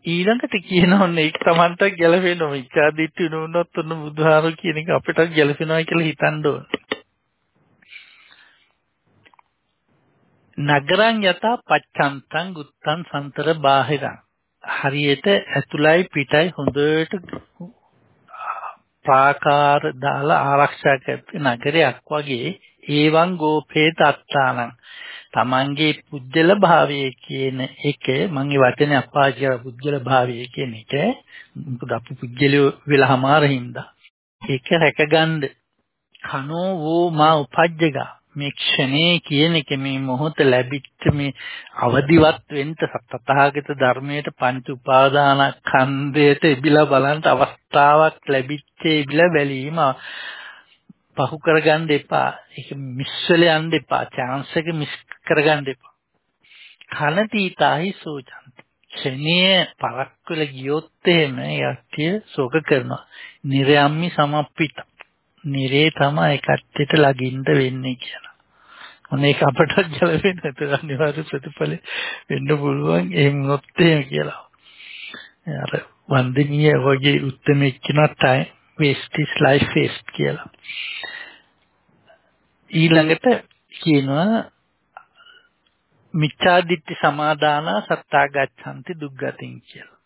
ඊළඟට කියනවන්නේ ඒක Tamanට ගැලපෙනවා මිච්ඡාදිට්ඨි නුනොත් උන බුදුහාරු කියන එක අපිට ගැලපෙනවා කියලා හිතන්න ඕන. නගරං යතා පච්ඡන්තං ගුත්තං සන්තර බාහිරං. හරියට ඇතුළයි පිටයි හොඳට ප්‍රාකාර දාලා ආරක්ෂා කරපු නගරයක් වගේ ඒවං ගෝපේත අත්තානං. තමන්ගේ පුජ්‍යල භාවය කියන එක මම ඒ වචනේ අපා කියලා පුජ්‍යල භාවය කියන එක මොකද අපි පුජ්‍යලිය වෙලාමාර හින්දා. ඒක රැකගන්න කනෝ වූ මා උපජ්ජගා. මේ ක්ෂණේ කියන එක මේ මොහොත ලැබිච්ච මේ අවදිවත් වෙන්න සත්‍යතාවගත ධර්මයට පංච උපාදානස්කන්ධයට ඉබිලා බලන්න අවස්ථාවක් ලැබිච්ච ඉබිලා බැලීම පහු කරගන්න එපා. ඒක මිස් වෙලා යන්න එපා. chance එක මිස් කරගන්න එපා. කන තීතාහි සෝචන්ති. ක්ෂණීය පරක් වෙල ගියොත් එහෙම යක්තිය ශෝක කරනවා. නිර්යම්මි සමප්පිත. නිරේ තමයි කට්ටියට ලගින්න වෙන්නේ කියලා. මොනේක අපට ගැලපෙන්නේ නැතර අනිවාර්ය ප්‍රතිඵල වෙන්න පුළුවන් එහෙම නොත් එහෙම කියලා. අර වන්දනීය වගේ උත්තරෙක් කියනවා time waste is life waste කියලා. ඊළඟට කියනවා මිච්ඡාදිට්ඨි සමාදාන සත්තා ගච්ඡanti දුක්ගතින් කියලා.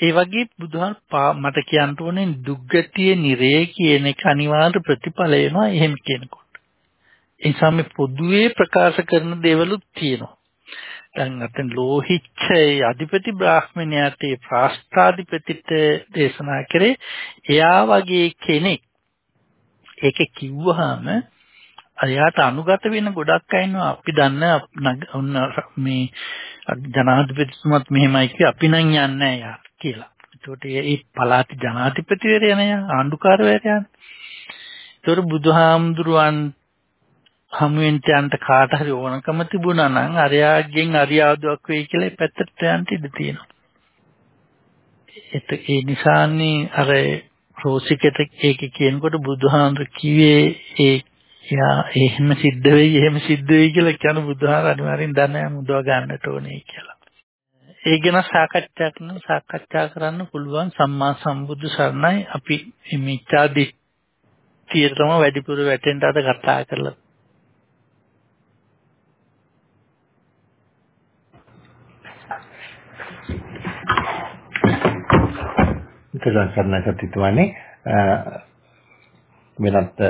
ඒ වගේ බුදුහාම මට කියන්න ඕනේ දුක්ගතිය නිරේ කියන එක අනිවාර්ය ප්‍රතිඵල වෙනවා එහෙම කියනකොට. ඒ නිසා මේ පොදුවේ ප්‍රකාශ කරන දේවලුත් තියෙනවා. දැන් අතන ලෝහිච්ඡේ අධිපති බ්‍රාහ්මණයාට ඒ ප්‍රාස්ථාධිපතිට දේශනා කරේ එයා වගේ කෙනෙක් ඒක කිව්වහම එයාට අනුගත වෙන ගොඩක් අය ඉන්නවා අපි දන්න ඔන්න මේ ජනාධිපතිතුමත් මෙහෙමයි කිය අපි නම් යන්නේ නැහැ කියලා. ඒකට ඒ පළාත් ජනාධිපතිවරයා නේ ආණ්ඩුකාරවරයා. ඒතර බුදුහාමුදුරුවන් හමුවෙන් යන්න කාට හරි ඕනකම තිබුණා නම් අරයාගෙන් අරියාදුවක් වෙයි කියලා පැත්තට යන්න ඉඩ තියෙනවා. ඒ නිසානේ අර රෝසිකට ඒක කියනකොට බුදුහාමුදුර කිව්වේ ඒ යා එහෙම සිද්ධ වෙයි එහෙම සිද්ධ වෙයි කියලා කියන බුදුහාර අනිවාර්යෙන් දන්නේ මුදව ගන්නට ඕනේ කියලා. ඒ ගැන සාකච්ඡා කරන සාකච්ඡා කරන්න පුළුවන් සම්මා සම්බුදු සරණයි අපි මිච්ඡා දිට්ඨියටම වැඩිපුර වැටෙන්න අද කතා කරලා ඉතින් කරන්න කතිතුවනේ වෙනත්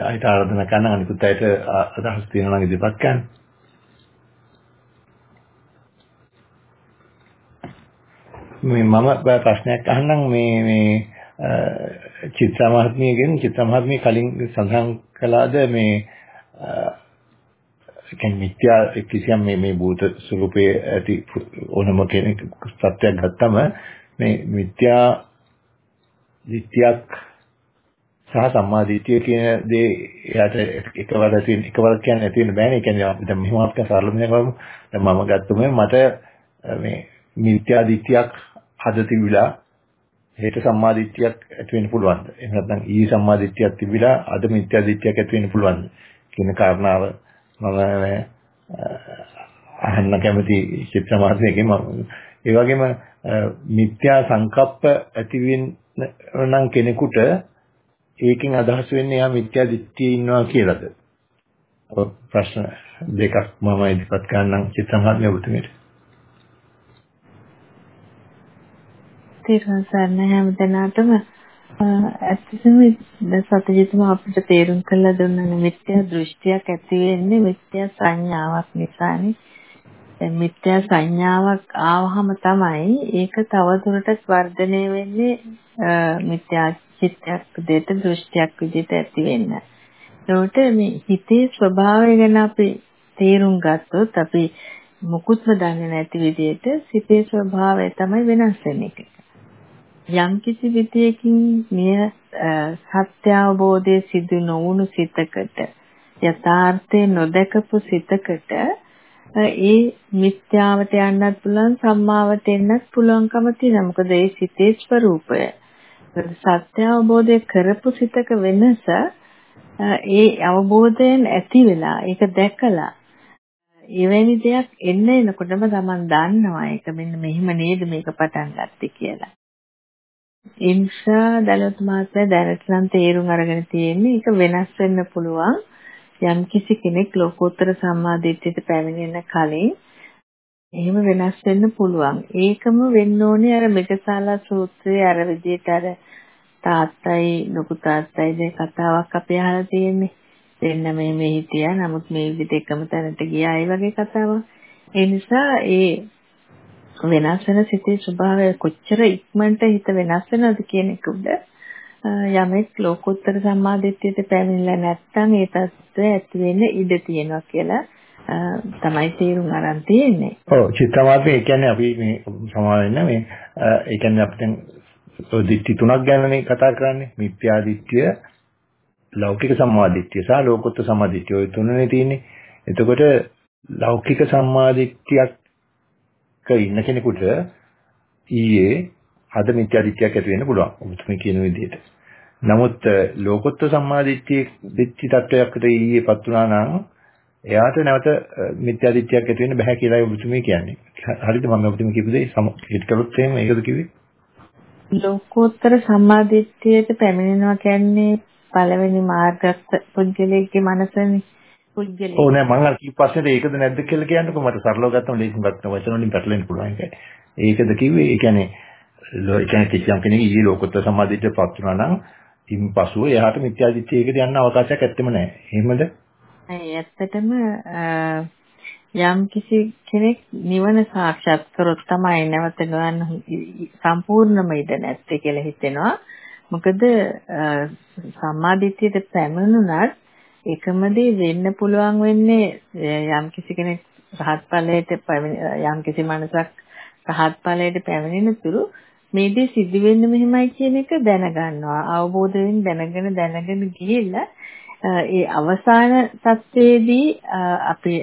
අයිට ආරාධනා කරන අනිකුත් අයට අදහස් තියෙනවා නම් ඉදිරිපත් කරන්න. මේ මම ප්‍රශ්නයක් අහන්නම් මේ මේ චිත්‍රා මහත්මියගෙන් චිත්‍රා මහත්මිය කලින් සඳහන් කළාද මේ කියන්නේ මිත්‍යා කිසියම් මේ මේ භූත ස්වરૂපයේ ඇති ඕනම කෙනෙක් සත්‍යයක් ගත්තම මේ මිත්‍යා දිට්ඨියක් සහ සම්මා දිට්ඨිය කියන දේ එයාට එකවර තියෙන එකවර කියන්නේ නැති වෙන බෑනේ. ඒ කියන්නේ දැන් මෙහෙම අපිට සරල මෙහෙම කරමු. දැන් මම ගත්තම මට මේ මිත්‍යා දිට්ඨියක් හද තිබිලා හෙට සම්මා දිට්ඨියක් ඇති වෙන්න පුළුවන්ද? එහෙම නැත්නම් ඊ සම්මා දිට්ඨියක් තිබිලා අද මිත්‍යා දිට්ඨියක් ඇති වෙන්න පුළුවන්ද? කියන කාරණාව මම අහන්න කැමති චිත්‍ර මාර්ගයකින් මම ඒ වගේම මිත්‍යා සංකප්ප ඇති වෙන නම් කෙනෙකුට ඒකෙන් අදහස් වෙන්නේ යා මිත්‍යා දිට්ඨියේ ඉන්නවා කියලාද? ඔය ප්‍රශ්න දෙකක් මම ඉදිරිපත් කරන්නම් චිත්‍ර මාර්ගය ඔබතුමීට. තේරුම් ගන්න හැමදෙනාටම ඇත්තටම සතජිතම අපිට තේරුම් කරලා දුන්නනේ මිත්‍යා දෘෂ්ටියක් ඇති වෙන්නේ මිත්‍යා සංඥාවක් නිසානේ. දැන් මිත්‍යා සංඥාවක් ආවහම තමයි ඒක තවදුරටත් වර්ධනය වෙන්නේ මිත්‍යා චිත්තයක් විදිහට දෘෂ්ටියක් විදිහට ඇති වෙන්න. ඒකට මේ හිතේ ස්වභාවය ගැන අපි තේරුම් ගත්තොත් අපි මුකුත්ම දන්නේ නැති විදිහට සිතේ ස්වභාවය තමයි වෙනස් වෙන්නේ. යම් කිසි විදියකින් මෙය සත්‍ය අවබෝධයේ සිදු නොවුණු සිතකට යථාර්ථය නොදකපු සිතකට ඒ මිත්‍යාවට යන්නත් පුළුවන් සම්මාවට එන්නත් පුළුවන්කම තියෙනවා. මොකද ඒ සිතේ ස්වરૂපය. සත්‍ය අවබෝධය කරපු සිතක වෙනස ඒ අවබෝධයෙන් ඇති වෙලා ඒක දැකලා එවැනි දෙයක් එන්න එනකොටම Taman දන්නවා ඒක මෙන්න මෙහිම නේද මේක පටන් ගත්තේ කියලා. ඉන්ෂා දලත් මහත්මයා දැනට නම් තේරුම් අරගෙන තියෙන්නේ ඒක වෙනස් වෙන්න පුළුවන් යම් කිසි කෙනෙක් ලෝකෝත්තර සම්මාදිට්ඨියට පැමිණෙන කලින් එහෙම වෙනස් වෙන්න පුළුවන්. ඒකම වෙන්න ඕනේ අර මෙගසාලා සූත්‍රයේ අර විදිහට අර තාත්තයි ලොකු තාත්තයිගේ කතාවක් අපි අහලා තියෙන්නේ. දෙන්න මේ මේ හිටියා. නමුත් මේ විදිහට එකම තැනට ගියා. ඒ වගේ කතාවක්. ඒ නිසා ඒ වෙනස් වෙන සිතේ ස්වභාවය කොච්චර ඉක්මනට හිත වෙනස් වෙනවද කියන එක උඩ යමෙක් ලෝකෝත්තර සම්මාදිට්ඨියට පැමිණලා නැත්නම් ඒ தත්ත්වය ඇති වෙන්න ඉඩ තියෙනවා කියලා තමයි තේරුම් අරන් තියෙන්නේ. ඔව් චිත්තමාර්ගය ඒ කියන්නේ අපි මේ සමාන වෙන්න මේ ඒ කියන්නේ අපිට දිට්ඨි තුනක් ගැනනේ කතා කරන්නේ. මිත්‍යා දිට්ඨිය, ලෞකික සම්මාදිට්ඨිය සහ ලෝකෝත්තර සම්මාදිට්ඨිය. ඔය තුනනේ තියෙන්නේ. එතකොට ලෞකික සම්මාදිට්ඨියක් ඉන්න කෙනෙකුට ඊයේ අද මිත්‍යාදිත්‍යයක් ඇති වෙන්න පුළුවන්. ඔබතුමී කියන විදිහට. නමුත් ලෝකෝත්තර සම්මාදිට්ඨිය දිට්ඨි තත්වයකට ඊයේපත් වුණා නම් එයාට නැවත මිත්‍යාදිත්‍යයක් ඇති වෙන්න බෑ කියලා ඔබතුමී කියන්නේ. හරිද මම ඔබතුමී කියපු දේ හිත කළොත් එහෙම ඒකද කිව්වේ? ලෝකෝත්තර සම්මාදිට්ඨියට පැමිණෙනවා කියන්නේ පළවෙනි මාර්ගස්ත පුද්ගලයේ මනසනේ. පුද්ගලයෙක්. ඔව් නෑ මම අර කී ප්‍රශ්නෙට ඒකද නැද්ද කියලා කියන්නකෝ මට සරලව ගත්තම ලේසියෙන් ගත්ත වචන වලින් පැටලෙන්න පුළුවන් ඒකයි. ඒකද කිව්වේ ඒ කියන්නේ ඒ කියන්නේ කිසියම් කෙනෙක් ඊයේ ලෝකෝත්තර සමාධියට පත් වුණා නම් ඉන් පසුව එයාට මිත්‍යා දිට්ඨියකට යන්න අවකාශයක් ඇත්තෙම නෑ. එහෙමද? ඇත්තටම යම් කිසි කෙනෙක් නිවන සාක්ෂාත් කරොත් තමයි නැවත ගන්න සම්පූර්ණම ඉඩ නැත්තේ කියලා හිතෙනවා. මොකද සම්මාදිට්ඨියට පැමිණුණත් එකම දේ වෙන්න පුළුවන් වෙන්නේ යම් කිසි කෙනෙක් රහත් ඵලයට යම් කිසි මනසක් රහත් ඵලයට පැමිණෙන තුරු මේ දේ සිද්ධ වෙන්න මෙහෙමයි කියන එක දැනගන්නවා. අවබෝධයෙන් දැනගෙන දැනගෙන ගිහිල්ලා ඒ අවසාන තත්ත්වයේදී අපි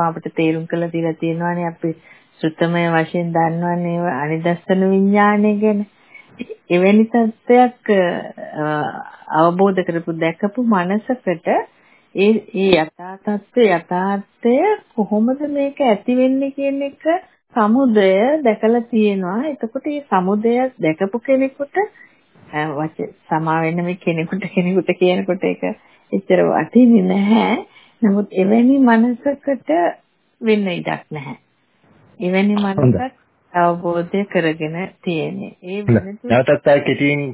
අපිට තේරුම් කරලා දීලා තියෙනවානේ අපි සුත්තමය වශයෙන් දන්නවනේ අනිදස්සන විඥානය ගැන. එවැනි තත්ත්වයක් අවබෝධ කරපු දැකපු මනසකට ඒ ඒ යථා තත්ත්වය යථාර්ථය කොහොමද මේක ඇති වෙන්නේ කියන එක සමුදය දැකලා තියෙනවා. එතකොට මේ සමුදය දැකපු කෙනෙකුට වච සමා වෙන්න මේ කෙනෙකුට කෙනෙකුට කියනකොට ඒක එච්චර වටින්නේ නැහැ. නමුත් එවැනි මනසකට වෙන්න ඉඩක් නැහැ. එවැනි මනසක් අවබෝධය කරගෙන තියෙන්නේ. ඒ වෙනතු නැවතත් අය කෙටියෙන්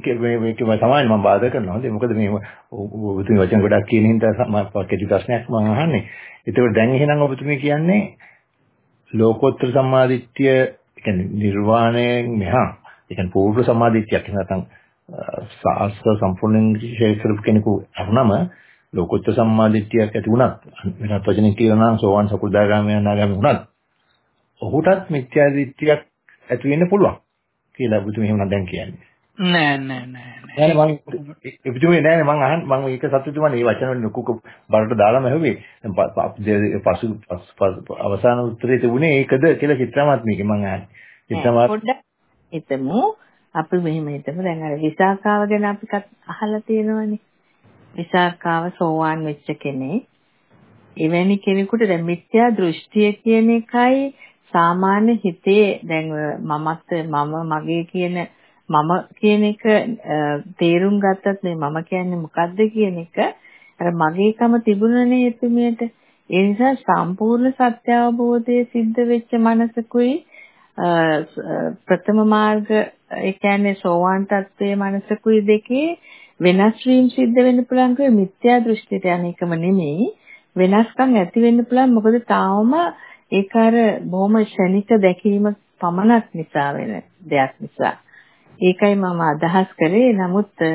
මේක තමයි මම බාධා කරනවා. මොකද මේ ඔබතුමී වචන ගොඩක් කියන හින්දා මම කෙටි ප්‍රශ්නයක් මම අහන්නේ. ඒකෝ දැන් එහෙනම් ඔබතුමී කියන්නේ ලෝකෝත්තර සම්මාදිට්ඨිය කියන්නේ නිර්වාණයෙන් මෙහා. ඒ කියන්නේ පූර්ව සම්මාදිට්ඨියක් නැත්නම් සාස්ත්‍ර සම්පූර්ණයෙන් ශේෂ කරපු කෙනෙකු අහනම ලෝකෝත්තර සම්මාදිට්ඨියක් ඇති වුණත් වෙනත් වචනෙන් කියනවා නම් සෝවාන් සකුදාගාමී අනාගාමී වුණත් ඔහුටත් මිත්‍යා දිට්ඨියක් ඇති වෙන්න පුළුවන් කියලා බුදු මෙහෙම දැන් කියන්නේ. නෑ නෑ නෑ නෑ. මම එපිටුමේ නෑනේ මම අහන් මම ඒක සතුටු වුණා මේ වචන වලින් කුක බරට දාලාම ඇහුවේ. පසු අවසාන උත්තරේ තිබුණේ ඒකද කියලා චිත්‍රාමාත්මිකේ මම අහන්නේ. චිත්‍රාමාත් පොඩ්ඩක් හිතමු. අපි මෙහෙම හිතමු. දැන් අර විසාකාව ගැන අපි අහලා තියෙනවනේ. විසාකාව සෝවාන් වෙච්ච කෙනෙක්. එවැනි කෙනෙකුට දැන් මිත්‍යා දෘෂ්ටිය කියන එකයි සාමාන්‍ය හිතේ දැන් මමත් මම මගේ කියන මම කියන එක තේරුම් ගත්තත් මේ මම කියන්නේ මොකද්ද කියන එක. අර මගේකම තිබුණනේ එතුමියට. ඒ නිසා සම්පූර්ණ සත්‍ය අවබෝධය සිද්ධ වෙච්ච මනසකුයි ප්‍රථම මාර්ග ඒ කියන්නේ සෝවාන් තත්ත්වයේ මනසකුයි දෙකේ වෙනස් වීම සිද්ධ වෙන්න පුළුවන් කියේ මිත්‍යා දෘෂ්ටියට අනේකම නෙමෙයි. වෙනස්කම් ඇති වෙන්න පුළුවන්. මොකද තාම ඒක අර බොහොම ශනික දැකීම පමණක් නිසා වෙන දෙයක් නිසා. ඒකයි මම අදහස් කළේ. නමුත්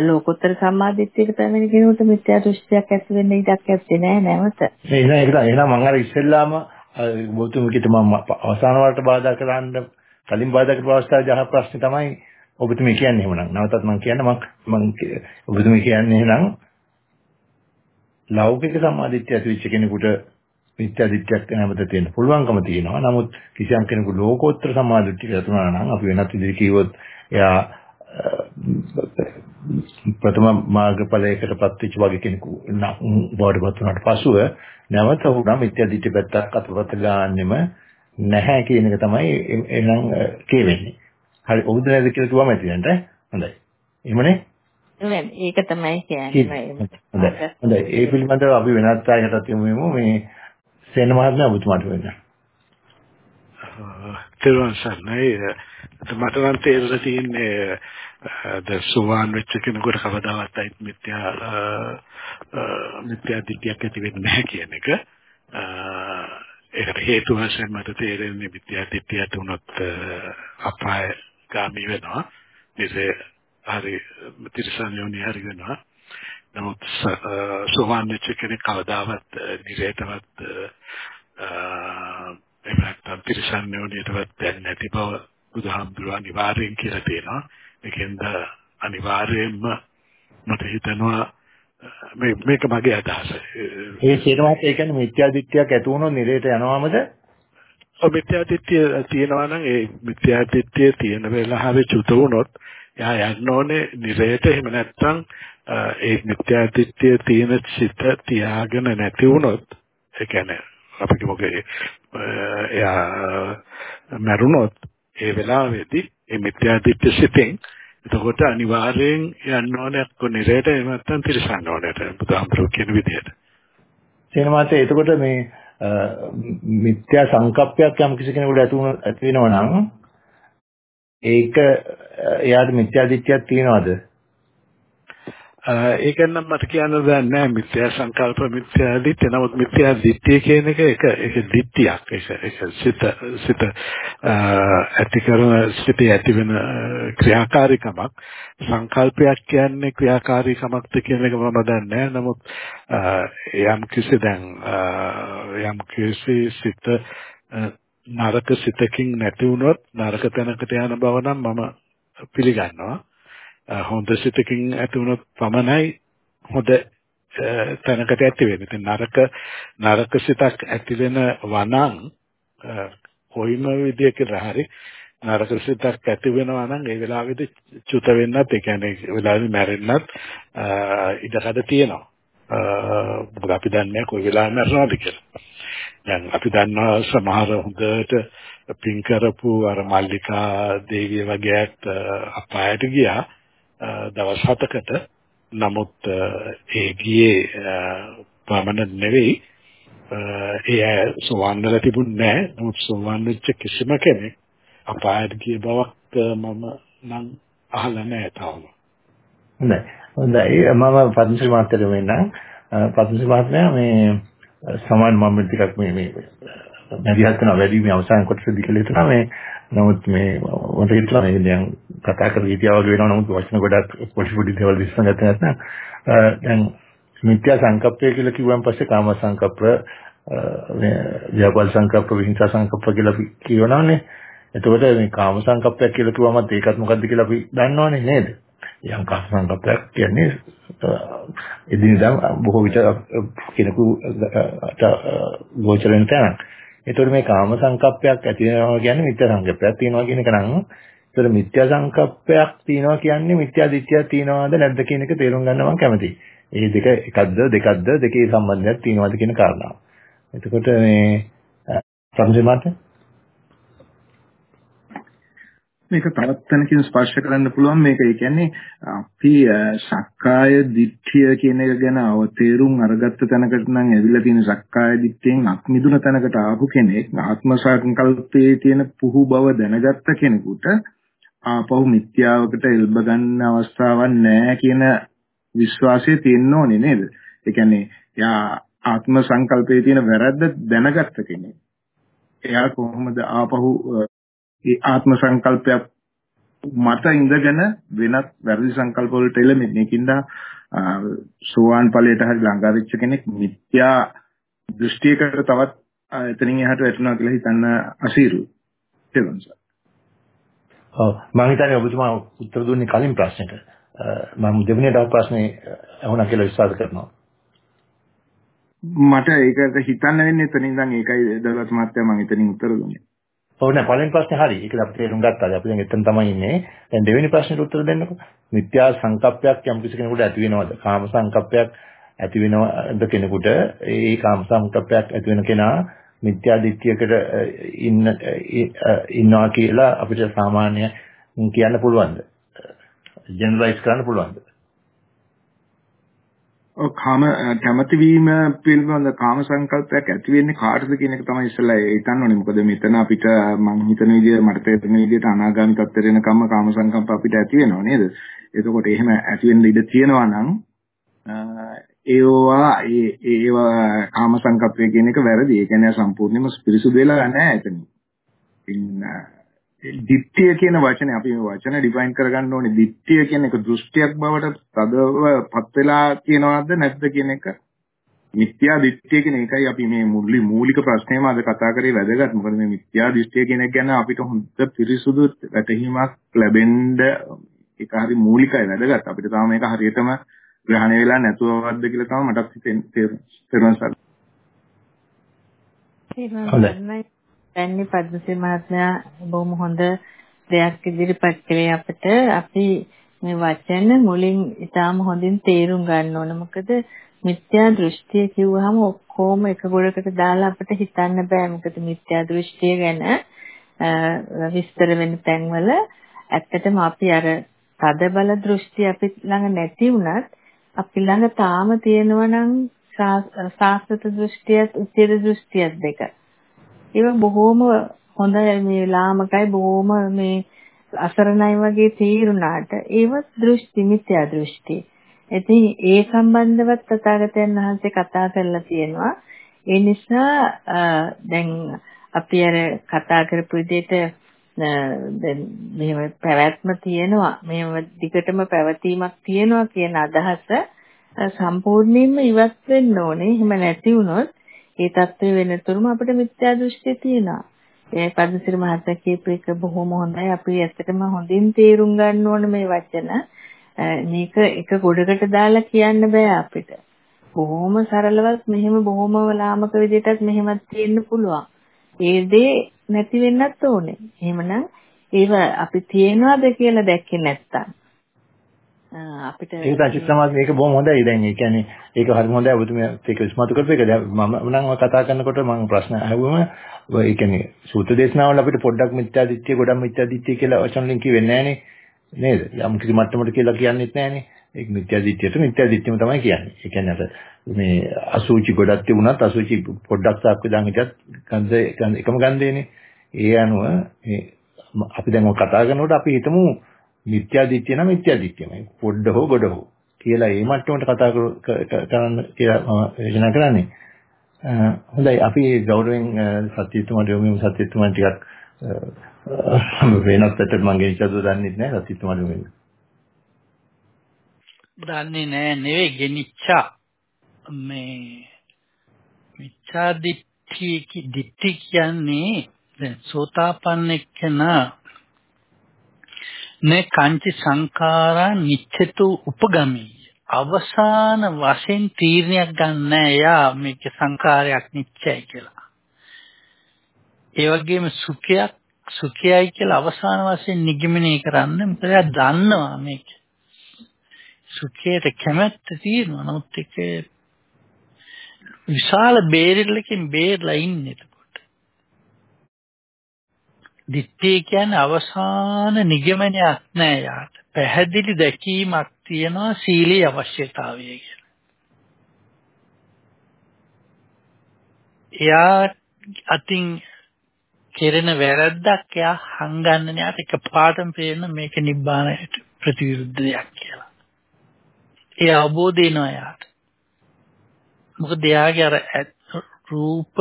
ලෝකෝත්තර සම්මාදිට්ඨියට පැමිණ කෙනෙකුට මිත්‍යා දෘෂ්ටියක් ඇති වෙන්න ඉඩක් නැත්තේ නෑ නැවත. මේ එහෙනම් ඒක එහෙනම් මම අර ඉස්සෙල්ලාම බෞද්ධමිකට මම අවසාන වලට බාධා කරන්න කලින් බාධා කරපු අවස්ථාවේ අහ ප්‍රශ්නේ තමයි ඔබතුමී කියන්නේ එහෙමනම්. නැවතත් මම කියන්න මම මම ඔබතුමී කියන්නේ එහෙනම් ලෞකික සම්මාදිට්ඨිය ඇති වෙච්ච කෙනෙකුට මිත්‍යා දිට්ඨියක් නැවත තියෙන්න පුළුවන්කම තියෙනවා. නමුත් කිසියම් කෙනෙකු ලෝකෝත්තර සමාධිත්‍යක් ඇතුණා නම් අපි වෙනත් විදිහට කිව්වොත් එයා ප්‍රථම මාර්ගඵලයකටපත් වෙච්ච වගේ කෙනෙකු බවටපත් වුණාට පසුව නැවත උනා මිත්‍යා දිට්ඨිය පැත්තක් අතපත ගන්නෙම නැහැ කියන එක තමයි එහෙනම් කියවෙන්නේ. හරි ඔව්ද නැද්ද කියලා කිව්වම ඇති නේද? හොඳයි. එහෙමනේ? ඒක තමයි කියන්නේ. හොඳයි. ඒ පිළිබඳව අපි වෙනත් අයකටත් යමු මේ සේන මහත්මයා ඔබතුමාට වෙන්න. තේරුවන් සර්ණයි මට නම් තේරෙලා තියෙන්නේ ද සුවාන් වෙච්ච කෙනෙකුට කවදාවත් අයිත් මිත්‍යා මිත්‍යා දිට්ඨියක් ඇති වෙන්නේ නැහැ කියන එක. ඒකට හේතුව වශයෙන් මට තේරෙන්නේ මිත්‍යා දිට්ඨියට උනොත් අපාය ගාමි වෙනවා. ඉතින් හරි තිරසන් යෝනි හරි වෙනවා. නමුත් සෝවාන් වෙච්ච කෙනෙක් කවදාවත් නිරේතවත් එහෙම නැත්නම් තිරසන් යෝනියටවත් දැන් නැති බව බුදුහාමුදුරුවෝ අනිවාර්යෙන් කියලා තියෙනවා. ඒකෙන්ද අනිවාර්යයෙන්ම මට හිතෙනවා මේ මේක මගේ අදහස. ඒ සියරමත් ඒ කියන්නේ මිත්‍යා දිට්ඨියක් ඇති වුණොත් නිරේත යනවාමද? ඔව් මිත්‍යා දිට්ඨිය තියෙනවා නම් ඒ මිත්‍යා දිට්ඨිය තියෙන වෙලාවේ චුත වුණොත් එයා යන්න ඕනේ නිරේත එහෙම නැත්නම් ඒ මිත්‍යා දිට්ඨිය තියෙන සිත තියාගෙන නැති වුණොත් ඒ කියන්නේ අපි කිව්වගේ එයා මරුණොත් ඒ වෙලාවේදී ඒ මිත්‍යා දිට්ඨිය සිතෙන් එතකොට අනිවාර්යෙන් යන්න ඕනේ අක්ක නිරේට එහෙම නැත්නම් තිරසන්න ඕනේ බුදුහාමුදුරුවෝ කියන විදිහට. සේනමාත එතකොට මේ මිත්‍යා සංකප්පයක් යම් කිසි කෙනෙකුට ඇති ඇති වෙනවා නම් ඒක එයාට මිත්‍යා දිට්ඨියක් තියනවද? ඒක නම් මට කියන්න දෙයක් නැහැ මිත්‍යා සංකල්ප මිත්‍යා දිට්ඨිය. නමුත් මිත්‍යා දිට්ඨිය කියන එක ඒක ඒක දිට්ඨියක්. ඒක ඒක සිත සිත ඇති කරන සිතේ ඇති වෙන ක්‍රියාකාරීකමක්. සංකල්පයක් කියන්නේ ක්‍රියාකාරීකමක්ද කියන එක මම දන්නේ නැහැ නමුත් යම් කිසි දැන් යම් කිසි සිත නරක සිතකින් නැති වුණොත් නරක තැනකට යන බව නම් මම පිළිගන්නවා. හොඳ සිතකින් ඇති වුණොත් පමණයි හොඳ තැනකට ඇති වෙන්නේ. ඉතින් නරක නරක සිතක් ඇති වෙන වනම් කොයිම විදියකට හරි නරක සිතක් ඇති වෙනවා නම් ඒ වෙලාවේදී චුත වෙන්නත් ඒ කියන්නේ ඒ වෙලාවේදී මැරෙන්නත් ඉඩකඩ තියෙනවා. මොකද අපි දන්නේ කොයි වෙලාවෙ මැරෙනවද කියලා. දැන් අපි දන්නවා සමහර හොඳට පින් කරපු අර මල්ලිකා දේවිය වගේ අපායට ගියා දවස් හතකට. නමුත් ඒ ගියේ පමණ නෙවෙයි. ඒ සෝවන් වල තිබුණේ නැහැ. නමුත් සෝවන් වෙච්ච කිසිම කෙනෙක් අපායට ගිය බවක් මම නම් අහලා නැහැ තාම. හොඳයි. හොඳයි. මම පද්මශ්‍රී මාත්‍යට මෙන්නම් පද්මශ්‍රී මහත්මයා මේ සමාන මම ටිකක් මේ මේ මැදිහත් කරන වැඩි මේ අවසාන කොටසදී කියලා හිතනවා මේ නමුත් මේ මට හිතලා මේ දැන් කතා කරලා හිටියා වගේ වෙනවා. නමුත් වචන ගොඩක් පොඩි පොඩි දේවල් විශ්සගත නැත්නම් දැන් මිත්‍යා සංකප්පය කියලා කිව්වන් පස්සේ කාම සංකප්ප මේ ව්‍යාපාද සංකප්ප විහිංසා සංකප්ප කියලා කියනවානේ එතකොට මේ කාම සංකප්පයක් කියලා කිව්වමත් ඒකත් මොකද්ද කියලා අපි දන්නවනේ නේද? යම් කාම සංකප්පයක් කියන්නේ එදිනෙදා බොහෝ විට කෙනෙකුට ගෝචර වෙන තැනක්. ඒතකොට මේ කාම සංකප්පයක් ඇති වෙනවා කියන්නේ මිත්‍යා සංකප්පයක් තියෙනවා කියන එක නම් ඒතකොට මිත්‍යා සංකප්පයක් තියෙනවා කියන්නේ මිත්‍යා දිට්ඨියක් තියෙනවද නැද්ද කියන එක තේරුම් ගන්න මම කැමතියි. ඒ දෙක එකක්ද දෙකක්ද දෙකේ සම්බන්ධයක් තියෙනවද කියන කාරණාව. එතකොට මේ සංජයමත් මේක තවත් තැනකින් ස්පර්ශ කරන්න පුළුවන් මේක ඒ කියන්නේ අපි සක්කාය දිට්ඨිය කියන එක ගැන අවතේරුම් අරගත්ත තැනකට නම් ඇවිල්ලා තියෙන සක්කාය දිට්ඨියෙන් අත්මිදුන තැනකට ආපු කෙනෙක් ආත්ම සංකල්පයේ තියෙන පුහු බව දැනගත්ත කෙනෙකුට ආපහු මිත්‍යාවකට එල්බ ගන්න අවස්ථාවක් නැහැ කියන විශ්වාසය තියෙන්න ඕනේ නේද? ඒ කියන්නේ යා ආත්ම සංකල්පයේ තියෙන වැරද්ද දැනගත්ත කෙනෙක්. එයා කොහොමද ආපහු ඒ ආත්ම සංකල්පයක් මත ඉඳගෙන වෙනත් වැරදි සංකල්ප වලට එළෙන්නේ මේකින්ද සෝවාන් ඵලයට හරි ළඟා වෙච්ච කෙනෙක් මිත්‍යා දෘෂ්ටියකට තවත් එතනින් එහාට වැටෙනවා කියලා හිතන්න අසීරුයි. තේරුණාද? ඔව් මම හිතන්නේ ඔබතුමා උත්තර දුන්නේ කලින් ප්‍රශ්නෙට. මම දෙවෙනි දවස් ප්‍රශ්නේ අහුණා කියලා විශ්වාස කරනවා. මට ඒකට හිතන්න වෙන්නේ එතනින් ඉඳන් ඒකයි දලත් මහත්තයා මම එතනින් උත්තර දුන්නේ. ඔව් නෑ පළවෙනි ප්‍රශ්නේ හරි. ඒක අපි තේරුම් ගත්තා. අපි දැන් එතන තමයි ඉන්නේ. දැන් දෙවෙනි ප්‍රශ්නෙට උත්තර දෙන්නකො. මිත්‍යා සංකප්පයක් යම් කිසි කෙනෙකුට ඇති වෙනවද? කාම සංකප්පයක් ඇති වෙනවද කෙනෙකුට? ඒ කාම සංකප්පයක් ඇති වෙන කෙනා මිත්‍යා දිට්ඨියකට ඉන්න ඉන්නවා කියලා අපිට සාමාන්‍ය කියන්න පුළුවන්ද? ජෙනරලයිස් කරන්න පුළුවන්ද? කාම කැමැති වීම පිළිබඳ කාම සංකල්පයක් ඇති වෙන්නේ කාටද කියන එක තමයි ඉස්සෙල්ලා හිතන්න ඕනේ. මොකද මෙතන අපිට මම හිතන විදිහ මට තේරෙන විදිහට අනාගාමී තත්ත්වයට එනකම්ම කාම සංකල්ප අපිට ඇති වෙනව නේද? එතකොට එහෙම ඇති වෙන්න ඉඩ තියෙනවා නම් ඒවා ඒ ඒවා කාම සංකල්පය කියන එක වැරදි. ඒ කියන්නේ සම්පූර්ණයෙන්ම පිරිසුදු වෙලා නැහැ එතන. දිට්ඨිය කියන වචනේ අපි මේ වචන ඩිෆයින් කරගන්න ඕනේ. දිට්ඨිය කියන එක දෘෂ්ටියක් බවට තදව පත් වෙලා තියෙනවද නැද්ද කියන එක මිත්‍යා දිට්ඨිය කියන එකයි අපි මේ මුල්ලි මූලික ප්‍රශ්නයම අද කතා කරේ වැදගත්. මොකද මේ මිත්‍යා දෘෂ්ටිය කියන එක ගැන අපිට හොඳ පිරිසුදු වැටහීමක් ලැබෙන්න ඒක හරි මූලිකයි වැදගත්. අපිට තාම මේක හරියටම ග්‍රහණය වෙලා නැතුවවද්ද කියලා තමයි මටත් තේරෙන්නේ. හොඳයි. දැන්නේ පද්මසිරි මහත්මයා බොහොම හොඳ දෙයක් ඉදිරිපත් කළේ අපිට. අපි මේ වචන මුලින් ඊටාම හොඳින් තේරුම් ගන්න ඕන. මොකද මිත්‍යා දෘෂ්ටිය කිව්වහම ඔක්කොම එක ගොඩකට දාලා අපිට හිතන්න බෑ. මොකද මිත්‍යා දෘෂ්ටිය ගැන විස්තර වෙන තැන්වල ඇත්තටම අපි අර තද බල දෘෂ්ටි අපි ළඟ නැති වුණත් අපි ළඟ තාම තියෙනවා නම් සාස්ත්‍ව දෘෂ්ටියත් උච්චේද දෘෂ්ටියත් දෙක. ඒක බොහොම හොඳයි මේ ලාමකයි බොහොම මේ අසරණයි වගේ තීරුණාට ඒව දෘෂ්ටි මිත්‍යා දෘෂ්ටි. ඉතින් ඒ සම්බන්ධවත් තථාගතයන් වහන්සේ කතා කරලා තියෙනවා. ඒ නිසා දැන් අපි අර කතා කරපු විදිහට දැන් මෙහෙම පැවැත්ම තියෙනවා. මෙහෙම දිගටම පැවතීමක් තියෙනවා කියන අදහස සම්පූර්ණයෙන්ම ඉවත් වෙන්න ඕනේ. එහෙම නැති වුණොත් ඒ தත්ත්වය වෙනතුරුම අපිට මිත්‍යා දෘෂ්ටි තියෙනවා. ඒ පද්මසිරි මහත්තයා කියපු එක බොහොම හොඳයි. අපි ඇත්තටම හොඳින් තේරුම් ගන්න ඕන මේ වචන. මේක එක ගොඩකට දාලා කියන්න බෑ අපිට. බොහොම සරලවත් මෙහෙම බොහොම ලාමක විදිහටත් මෙහෙමත් තියෙන්න පුළුවන්. ඒ දේ නැති වෙන්නත් ඕනේ. එහෙමනම් ඒව අපි තියනවාද කියලා දැක්කේ නැත්තම් අපිට ඒක තමයි සමාජ මේක බොහොම හොඳයි. දැන් ඒ කියන්නේ ඒක හරිම හොඳයි. ඔබතුමියත් ඒක ඉස්මතු කරපු එක. දැන් මම නම් කතා කරනකොට මම ප්‍රශ්න අහුවම ඒ කියන්නේ සූත්‍ර දේශනාවල අපිට පොඩ්ඩක් මිත්‍යාදිත්‍ය ගොඩක් මිත්‍යාදිත්‍ය කියලා වචන වලින් කියෙන්නේ නැහනේ. නේද? යම් කිසි මට්ටමකට කියලා කියන්නෙත් නැහනේ. ඒක මිත්‍යාදිත්‍යයට මිත්‍යාදිත්‍යම තමයි කියන්නේ. ඒ කියන්නේ අර මේ අසුචි ගොඩක් තිබුණත් අසුචි පොඩ්ඩක් සාක් විදාන් හිටියත් ගන්ධ එකම ගන්ධයනේ ඒ අනුව මේ අපි දැන් කතා කරනකොට අපි හිතමු මිත්‍යා දිට්ඨිය නම් මිත්‍යා දිට්ඨියමයි. පොඩ්ඩ හෝ ගොඩ හෝ කියලා ඒ මට්ටමට කතා කරන්න කියලා මම යෝජනා කරන්නේ. හොඳයි අපි ගෞරවයෙන් සත්‍යතුමාට යොමු සත්‍යතුමාට ටිකක් වෙනත් පැත්තට මම ගෙනිච්චද දන්නේ නැහැ සත්‍යතුමාට යොමු දන්නේ නැහැ නෙවෙයි ගෙනිච්චා මේ මිච්ඡා දිට්ඨි දිට්ඨි කියන්නේ දැන් සෝතාපන්න එක්කනා නේ කංචි සංඛාරා නිච්ඡතු උපගමී අවසාන වශයෙන් තීරණයක් ගන්න එයා මේක සංඛාරයක් නිච්චයි කියලා. ඒ වගේම සුඛයක් සුඛයයි කියලා අවසාන වශයෙන් නිගමනය කරන්න මොකද එයා දන්නවා මේක. සුඛයට කැමැත්ත තියෙනවා නමුත් ඒක විශාල බේරිල්ලකින් බේරලා ඉන්නේ. දිත්තේ කියන්නේ අවසාන නිගමනයක් නෑ යාට. පැහැදිලි දැකීමක් තියෙනවා සීලී අවශ්‍යතාවය කියලා. එයා අතින් කෙරෙන වැරද්දක් එයා හංගන්න නෑ ඒක පාඩම් පේන මේක නිබ්බානයට ප්‍රතිවිරුද්ධ දෙයක් කියලා. ඒ අවබෝධය එනවා යාට. මොකද එයාගේ අර රූප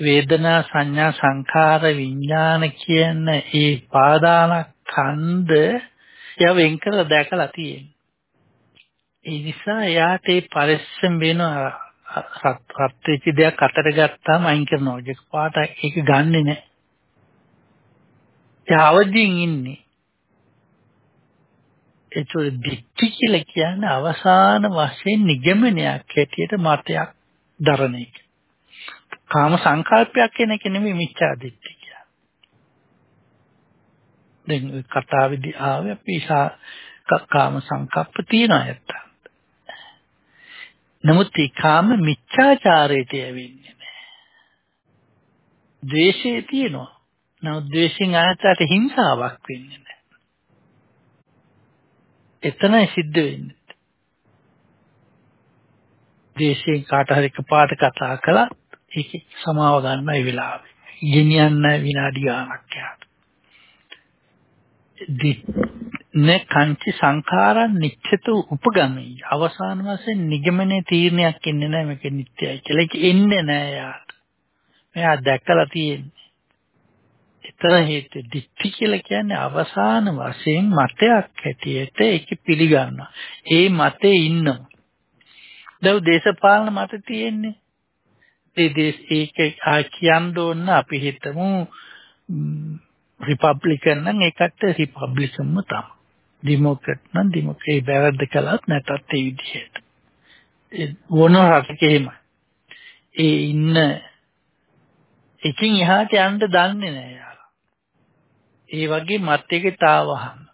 වේදනා සංඥා සංඛාර විඥාන කියන ඒ පාදානස්කන්ධ එයා වෙන් කරලා දැකලා තියෙනවා. ඒ නිසා එයාට ඒ පරිස්සම් වෙන සත් වෙච්ච දෙයක් අතට ගත්තාම අයින් කරනවා. ඒක පාට ඒක ගන්නෙ නෑ. එයා අවදියෙන් ඉන්නේ. ඒතකොට දික්ටි කියලා කියන්නේ අවසාන වශයෙන් නිගමනයක් හැටියට මතයක් දරන එක. කාම සංකල්පයක් කියන එක නෙමෙයි මිච්ඡා දිට්ඨිය කියන්නේ. දැන් කතාවේදී ආවේ අපි කාම සංකප්ප තියන අයත්. නමුත් ඒ කාම මිච්ඡාචාරයට යවෙන්නේ නැහැ. ද්වේෂය තියෙනවා. නමුත් ද්වේෂෙන් ආයතට හිංසාවක් වෙන්නේ නැහැ. එතනයි සිද්ධ වෙන්නේ. ද්වේෂයෙන් කාට හරි එකපාරට කතා කළා ඒක [LAUGHS] සමාව ගන්න ඒ වෙලාවේ. ගෙනියන්න විනාඩි ගාණක් යාට. න කංචි සංඛාරං නිච්ඡත උපගමී අවසාන වශයෙන් නිගමනයේ තීරණයක් එන්නේ නැහැ මේක නිට්ටයයි කියලා. ඒක එන්නේ නැහැ යාට. මෙයා දැකලා තියෙන්නේ. ඒතර හේතු දිට්ඨි කියලා කියන්නේ අවසාන වශයෙන් මතයක් හැටියට ඒක පිළිගන්නවා. ඒ මතේ ඉන්නවා. දැන් දේශපාලන මත තියෙන්නේ ඒ දේශ ඒක කියන්න ඕන අපි හිතමු රිපබ්ලිකන් නම් ඒකට රිපබ්ලිකන්ම තමයි. ඩෙමොක්‍රට් නම් ඩෙමොක්‍රේ බැරද්ද කළත් නැතත් ඒ විදිහට. ඒ වුණ රටක එහෙම. ඒ ඉන්න එකින් එහාට යන්න දන්නේ නැහැ යාලා. ඒ වගේ මත් එකේ තාවහම.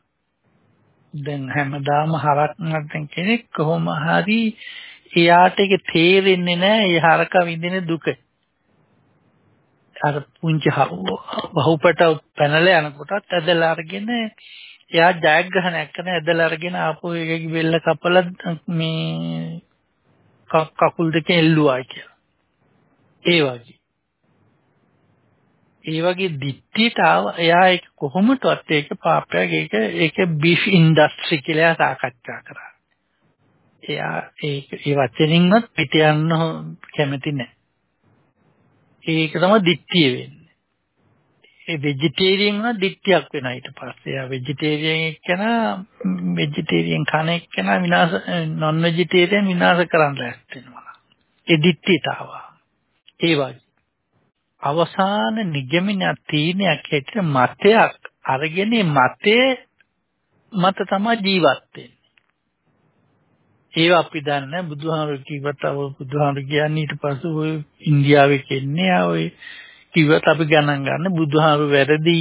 දැන් හැමදාම හරක් නැත්නම් කෙනෙක් කොහොම හරි එයාට ඒක තේරෙන්නේ නැහැ ඒ හරක විඳින දුක. අර පුංචි බහුපට පැනලා යනකොටත් ඇදලා අරගෙන එයා ජයග්‍රහණයක් කරන ඇදලා අරගෙන ආපහු ඒකේ බෙල්ල කපලා මේ කකුල් දෙකෙන් එල්ලුවා කියලා. ඒ වගේ. ඒ වගේ දිට්ඨියට ආව එයා ඒක කොහොමදවත් ඒක පාපයක් ඒක ඒක බීෆ් ඉන්ඩස්ට්‍රි කියලා සාකච්ඡා කරා. එයා ඒ ඒ වචනින්වත් පිට යන්න කැමති නැහැ. ඒක තමයි දිට්ඨිය වෙන්නේ. ඒ වෙජිටේරියන් වුණා දිට්ඨියක් වෙනවා ඊට පස්සේ. එයා වෙජිටේරියන් එක්කන වෙජිටේරියන් කන එක්කන විනාශ නොන් වෙජිටේරියන් විනාශ කරන්න ලෑස්ති වෙනවා. ඒ දිට්ඨියට ආවා. ඒ වගේ. අවසාන නිගමන තීනයක් හැටියට මතයක් අරගෙන මතේ මත තමයි ජීවත් වෙන්නේ. ඒව අපි දන්නේ බුදුහාමුදුරු කිව්වට අව බුදුහාමුදුරු කියන්නේ ඊට පස්සේ ඔය ඉන්දියාවේ කෙන්නේ ඔය කිව්වත් අපි ගණන් ගන්න බුදුහාරු වැරදි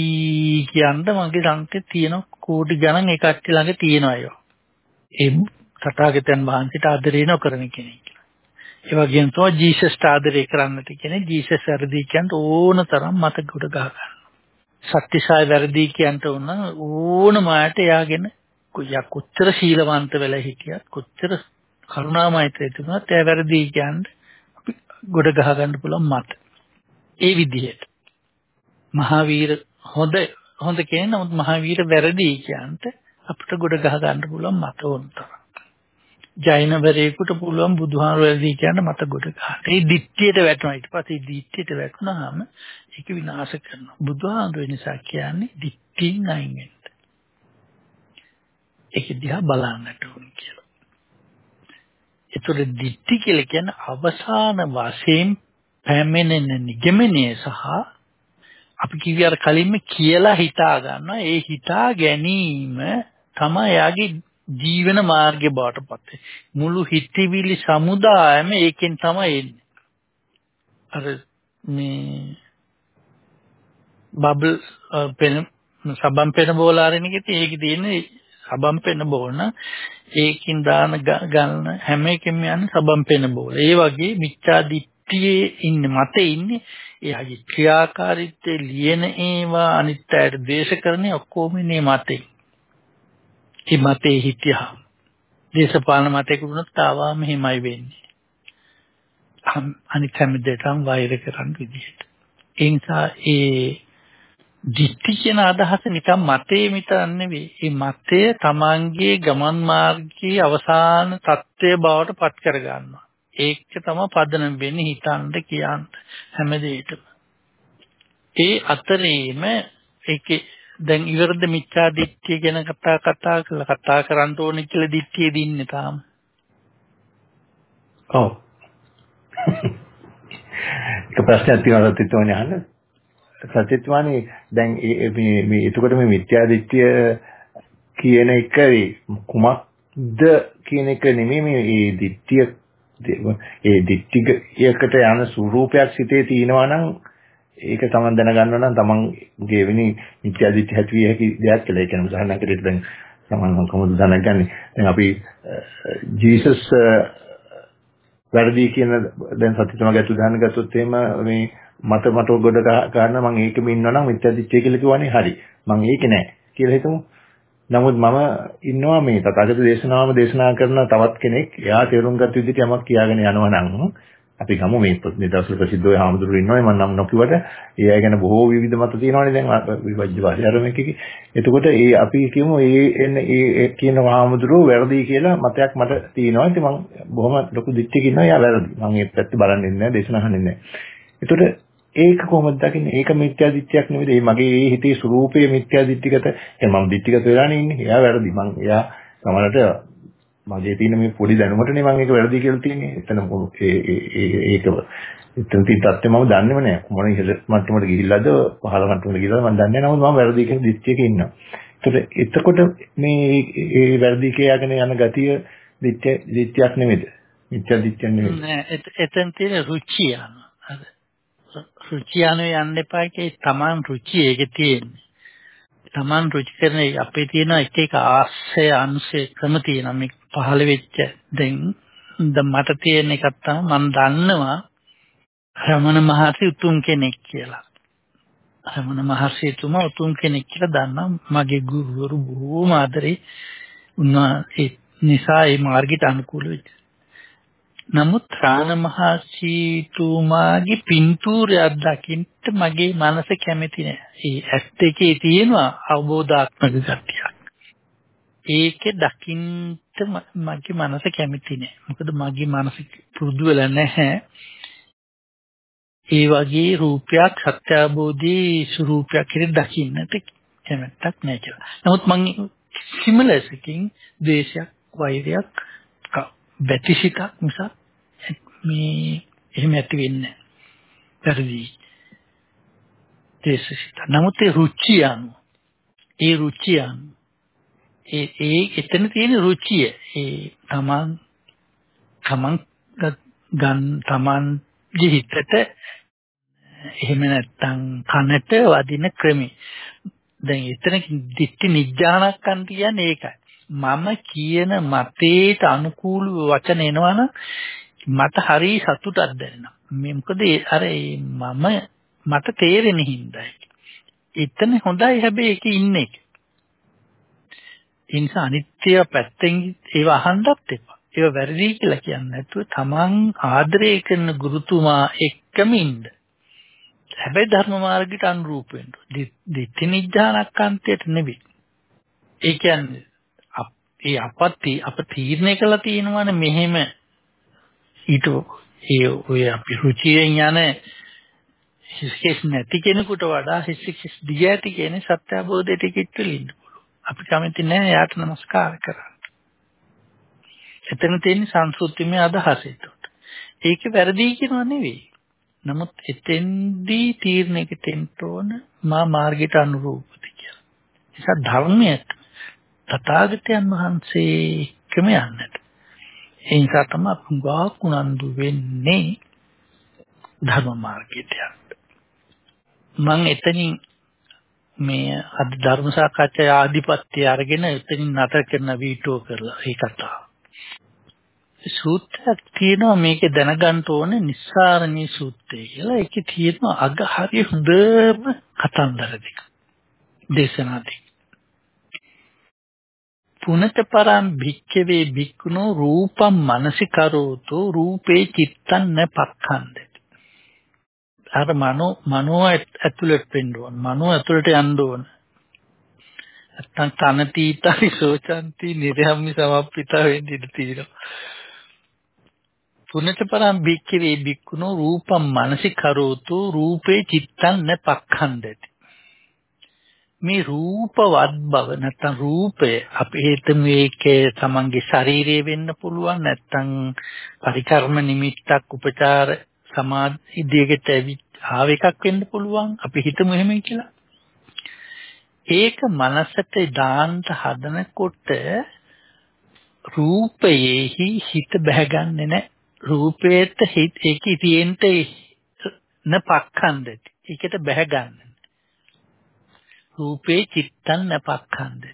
කියන්න මගේ සංකේ තියෙන කෝටි ගණන් ඒ කට්ටිය ළඟ තියෙනවා ඒවා. ඒ තථාගතයන් වහන්සේට ආදරේ නොකරන කෙනෙක්. ඒ වගේම තමයි ජීසස්ට ආදරේ කරන්නට කියන්නේ ජීසස් වැරදි කියන්න ඕන තරම් මතකට ගහ ගන්න. සත්‍යසාය වැරදි කියන්න උන ඕනම අයට එයාගෙන කොච්චර ශීලවන්ත වෙලා හිටියත් කොච්චර කරුණාමයිත්‍රය තිබුණත් එයා වැරදි කියන්නේ අපි ගොඩ ගහ ගන්න පුළුවන් මත. ඒ විදිහට. මහාවීර හොඳ හොඳ කියන නමුත් මහාවීර වැරදි කියන්ට අපිට ගොඩ ගහ ගන්න පුළුවන් මත උන්තර. ජෛනවරයෙකුට පුළුවන් බුදුහාර වැරදි කියන්න මත ගොඩ ගන්න. ඒ දිට්ඨියට වැටුණා ඊට පස්සේ දිට්ඨියට වැටුණාම ඒක විනාශ කරනවා. බුදුහාර නිසා කියන්නේ දිට්ඨියෙන් අයින් වෙන්න. ඒක දිහා බලන්නට ඕන කියලා. ඒතර දිට්ඨි කියලා කියන්නේ අවසාන වශයෙන් පැමිණෙන නිගමනය සහ අපි කිව්වේ අර කලින්ම කියලා හිතා ගන්නවා. ඒ හිතා ගැනීම තමයි යාගේ ජීවන මාර්ගය බවට පත් මුළු හිතවිලි සමුදායම ඒකෙන් තමයි එන්නේ. අර මේ බබල් පෙන සබම් පෙන බෝලාරින එකේ ඒකේ තියෙන්නේ සබම් පෙන බෝන ඒකින් දාන ගන්න හැම එකෙම යන්නේ සබම් පෙන බෝල. ඒ වගේ මිච්ඡා දිට්ඨියේ ඉන්නේ මතේ ඉන්නේ එයාගේ ක්‍රියාකාරීත්වයේ ලියන ඒවා අනිත් අයට ද්වේෂ කරන්නේ ඔක්කොම මේ මතේ. මේ මතේ හිටියා. දේශපාලන මතයක වුණත් ආවා මෙහෙමයි වෙන්නේ. අනිත් හැම දෙයකම වෛර කරන් විදිහට. ඒ නිසා ඒ දිට්ඨි කියන අදහස නිකන් මතේ විතර නෙවෙයි. මේ මතය තමන්ගේ ගමන් මාර්ගයේ අවසාන தත්ත්වය බවට පත් කර ගන්නවා. ඒක තමයි පදනම් වෙන්නේ හිතන්න කියන්න හැම දෙයකම. ඒ අතරේම ඒකේ දැන් ඉවරද මිච්ඡා දිට්ඨිය ගැන කතා කතා කරලා කතා කරන්න ඕනේ කියලා දිට්ඨිය දින්නේ තාම. ඔව්. [LAUGHS] ඒක ප්‍රශ්නයක් තියෙනවා තිතෝනේ අහන්න. සත්‍යත්වානේ දැන් මේ මේ එතකොට මේ මිත්‍යා දිට්ඨිය කියන එක කුමක්ද කියන එක නෙමෙයි මේ දිට්ඨිය ඒ දිට්ඨියකට යන ස්වરૂපයක් සිටේ තියෙනවා නම් ඒක තමන් දැනගන්නවා නම් තමන්ගේ වෙනි මිත්‍යා දිට්ඨිය ඇති විය හැකි දෙයක් කියලා. ඒ කියන්නේ උදාහරණයක් දැන් තමන් කොහොමද දැනගන්නේ? දැන් අපි ජීසස් වැරදි කියන දැන් සත්‍යතම ගැතු උදාහරණ ගත්තොත් එහෙම මේ මට මට ගොඩ ගන්න මම ඒකෙම ඉන්නවා නම් මිත්‍යා දිට්ඨිය කියලා කිව්වනේ හරි. මම ඒක නෑ කියලා හිතමු. නමුත් මම ඉන්නවා මේ තථාගත දේශනාවම දේශනා කරන තවත් කෙනෙක්. එයා තේරුම් ගත් විදිහට යමක් කියාගෙන යනවා නම් අපි ගමු. මේ මේ දවස්වල ප්‍රසිද්ධ ඔය හාමුදුරුවෝ ඉන්නවා මම නම් නොකියවට ඒ අය ගැන බොහෝ විවිධ මත තියෙනවානේ දැන් විවජ්‍ය වාසියරමකේ එතකොට ඒ අපි කියමු ඒ එන්නේ ඒ කියන හාමුදුරුවෝ වැරදි කියලා මතයක් මට තියෙනවා. ඉතින් මම බොහොම ලොකු දික්කකින් ඉන්නවා. එයා වැරදි. මම ඒ පැත්ත බලන්නේ නැහැ දේශනා අහන්නේ නැහැ. එතකොට ඒක කොහොමද දකින්නේ? ඒක මිත්‍යා දිට්ඨියක් නෙවෙයි. මගේ ඒ හිතේ ස්වરૂපයේ මිත්‍යා දිට්ඨිගත. එහෙනම් මම දිට්ඨිගත වෙලානේ ඉන්නේ. එයා වැරදි. මං එයා සමහරට මගේ තියෙන මේ පොඩි දැනුමටනේ මම ඒක වැරදි කියලා තියෙන්නේ. එතන ඒ ඒක එතන තියෙන තත්ත්වය මම දන්නේම නෑ. මොන ඉහළ මට්ටමකට ගිහිල්ලාද පහළ මට්ටමකට ගිහිල්ලාද මම දන්නේ නැහැ. නමුත් මම වැරදි කියන දිට්ඨියක ඉන්නවා. ඒතකොට එතකොට මේ ඒ වැරදි කියලාගෙන යන ගතිය දිට්ඨිය දිට්ඨියක් නෙමෙයිද? මිත්‍යා දිට්ඨියක් නෙමෙයි. නෑ එතන තියෙන රුචිය යනවා. රුචිය අනුව යන්න එපා ඒකේ Taman රුචිය ඒකේ තියෙන්නේ. Taman රුචි කරන අපේ තියෙන එක එක ආශ්‍රය අනුශේ ක්‍රම තියෙනවා මේ පහළ වෙච්ච දැන් මට තියෙන එකක් තමයි මම දන්නවා රමණ මහසි උතුම් කෙනෙක් කියලා. රමණ මහසිතුමා උතුම් කෙනෙක් කියලා දන්නා මගේ ගුරුවරු බොහෝම ආදරේ උන්වහන්සේ නිසා ඒ මාර්ගයට අනුකූල වෙච්ච. නමුත් රාණ මහසීතුමාගේ පින්තූරයක් දකින්න මගේ මනස කැමති නෑ. ඒ ඇස් දෙකේ තියෙනවා අවබෝධාත්මක ගතියක්. ඒක දකින්න මගේ මනස කැමති නෑ. මොකද මගේ මනස පුරුදු වෙලා නැහැ. ඒ වගේ රූපයක් සත්‍ය අවබෝධී ස්වરૂපයක් කියලා දකින්නට කැමැත්තක් නැහැ කියලා. නමුත් මම සිමලසකින් ද්වේෂයක් වෛරයක් වැටිසිතක් නිසා මේ එහෙම ඇති වෙන්නේ නැහැ. දේශසිත. නමුත් ඒ රුචිය අනුව ඒ රුචිය අනුව ඒ ඒ එතන තියෙන රුචිය ඒ තමන් තමන් ගන් තමන් ජීවිතට එහෙම නැත්නම් කනට වදින ක්‍රමي. දැන් එතන දිට්ඨි නිජ්ජානක්කන් කියන්නේ ඒකයි. මම කියන මතේට අනුකූල වචන එනවනම් මට හරි සතුටක් දැනෙනවා. මේ මොකද අර මම මට තේරෙන හින්දායි. එතන හොඳයි හැබැයි ඒක ඉන්නේ. ඒ නිසා අනිත්‍ය පැත්තෙන් ඒව අහන්නත් එපා. ඒව වැරදි කියලා කියන්නේ නැතුව තමන් ආදරය කරන ගුරුතුමා එක්කම ඉන්න. හැබැයි ධර්ම මාර්ගයට අනුරූප වෙන්න. දිට්ඨි නිඥානක්කාන්තයට නෙවෙයි. ඒ කියන්නේ ඒ අපත්ති අප තීරණය කළා තියෙනවානේ මෙහෙම ඊට ඒ ඔය අපි රුචියෙන් යන හිස්කෙස් නැති කෙනෙකුට වඩා හිස්කෙස් දිග ඇති කෙනෙක් සත්‍ය අවබෝධයට කිට්ටුල ඉන්න පුළුවන්. අපි කැමති නැහැ යාට নমස්කාර කරන්න. එතන තියෙන සංස්කෘතිමය අදහස ඒකට. ඒක වැරදි කියනවා නෙවෙයි. නමුත් එතෙන්දී තීරණයකට එන්න ඕන මා මාර්ගයට අනුරූපද කියලා. නිසා ධර්මයට තථාගතයන් වහන්සේ ක්‍රම යන්නට. ඒ නිසා තමයි පුඟා කුණන්දු වෙන්නේ ධර්ම මාර්ගයට යන්න. මම එතනින් මේ අද ධර්ම සාකච්ඡා ආධිපත්‍ය අරගෙන එතනින් නතර කරන වීටෝ කරලා ඒ කතාව. සූත්‍රයක් තියෙනවා මේක දැනගන්න ඕනේ නිස්සාරණී සූත්‍රය කියලා. ඒකේ තියෙනවා අග හරිය හොඳම කතන්දර දෙක. දේශනා දෙක. පුනත පරම් භික්ඛවේ භික්ඛුනෝ රූපම් මනසිකරෝතු රූපේ චිත්තං න පක්ඛන්දති. අර මනෝ මනෝ ඇතුළට වෙන්න ඕන. මනෝ ඇතුළට යන්න ඕන. නැත්තම් තනතීතයි සෝචන්ති නිරයම්මි සමප්පිත වෙන්න ඉඩ තියෙනවා. පුනත පරම් භික්ඛවේ භික්ඛුනෝ රූපම් මනසිකරෝතු රූපේ චිත්තං න පක්ඛන්දති. මේ රූපවත් බව නැත්තම් රූපය අපි හිතමු ඒකේ තමන්ගේ ශරීරය වෙන්න පුළුවන් නැත්තම් පරිකර්ම නිමිත්තක් උපචාර සමාධි දිගට ආව එකක් වෙන්න පුළුවන්. අපි හිතමු එහෙම කියලා. ඒක මනසට දාන්න හදනකොට රූපයේහි හිත බහගන්නේ නැහැ. රූපේට හිත ඒකේ තියෙන්න නපක්ඛන්දති ඒකට බහගන්නේ රූපේ චිත්තං නපක්ඛන්දති.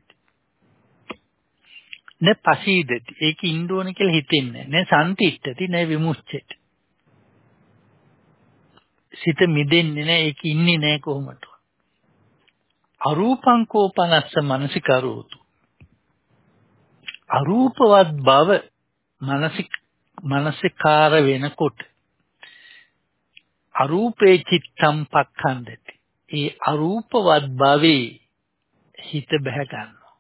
න පසීදති. ඒක ඉන්න ඕන කියලා හිතෙන්නේ නැහැ. සම්තිට්ඨති න විමුච්ඡති. සිත මිදෙන්නේ නැහැ. ඒක ඉන්නේ නැහැ කොහොමද? අරූපං කෝපනස්ස මනසිකරෝතු. අරූපවත් බව මනසික මනසිකාර වෙනකොට අරූපේ චිත්තම් පක්ඛන්දති ඒ අරූපවත් භවයේ හිත බැහැ ගන්නවා.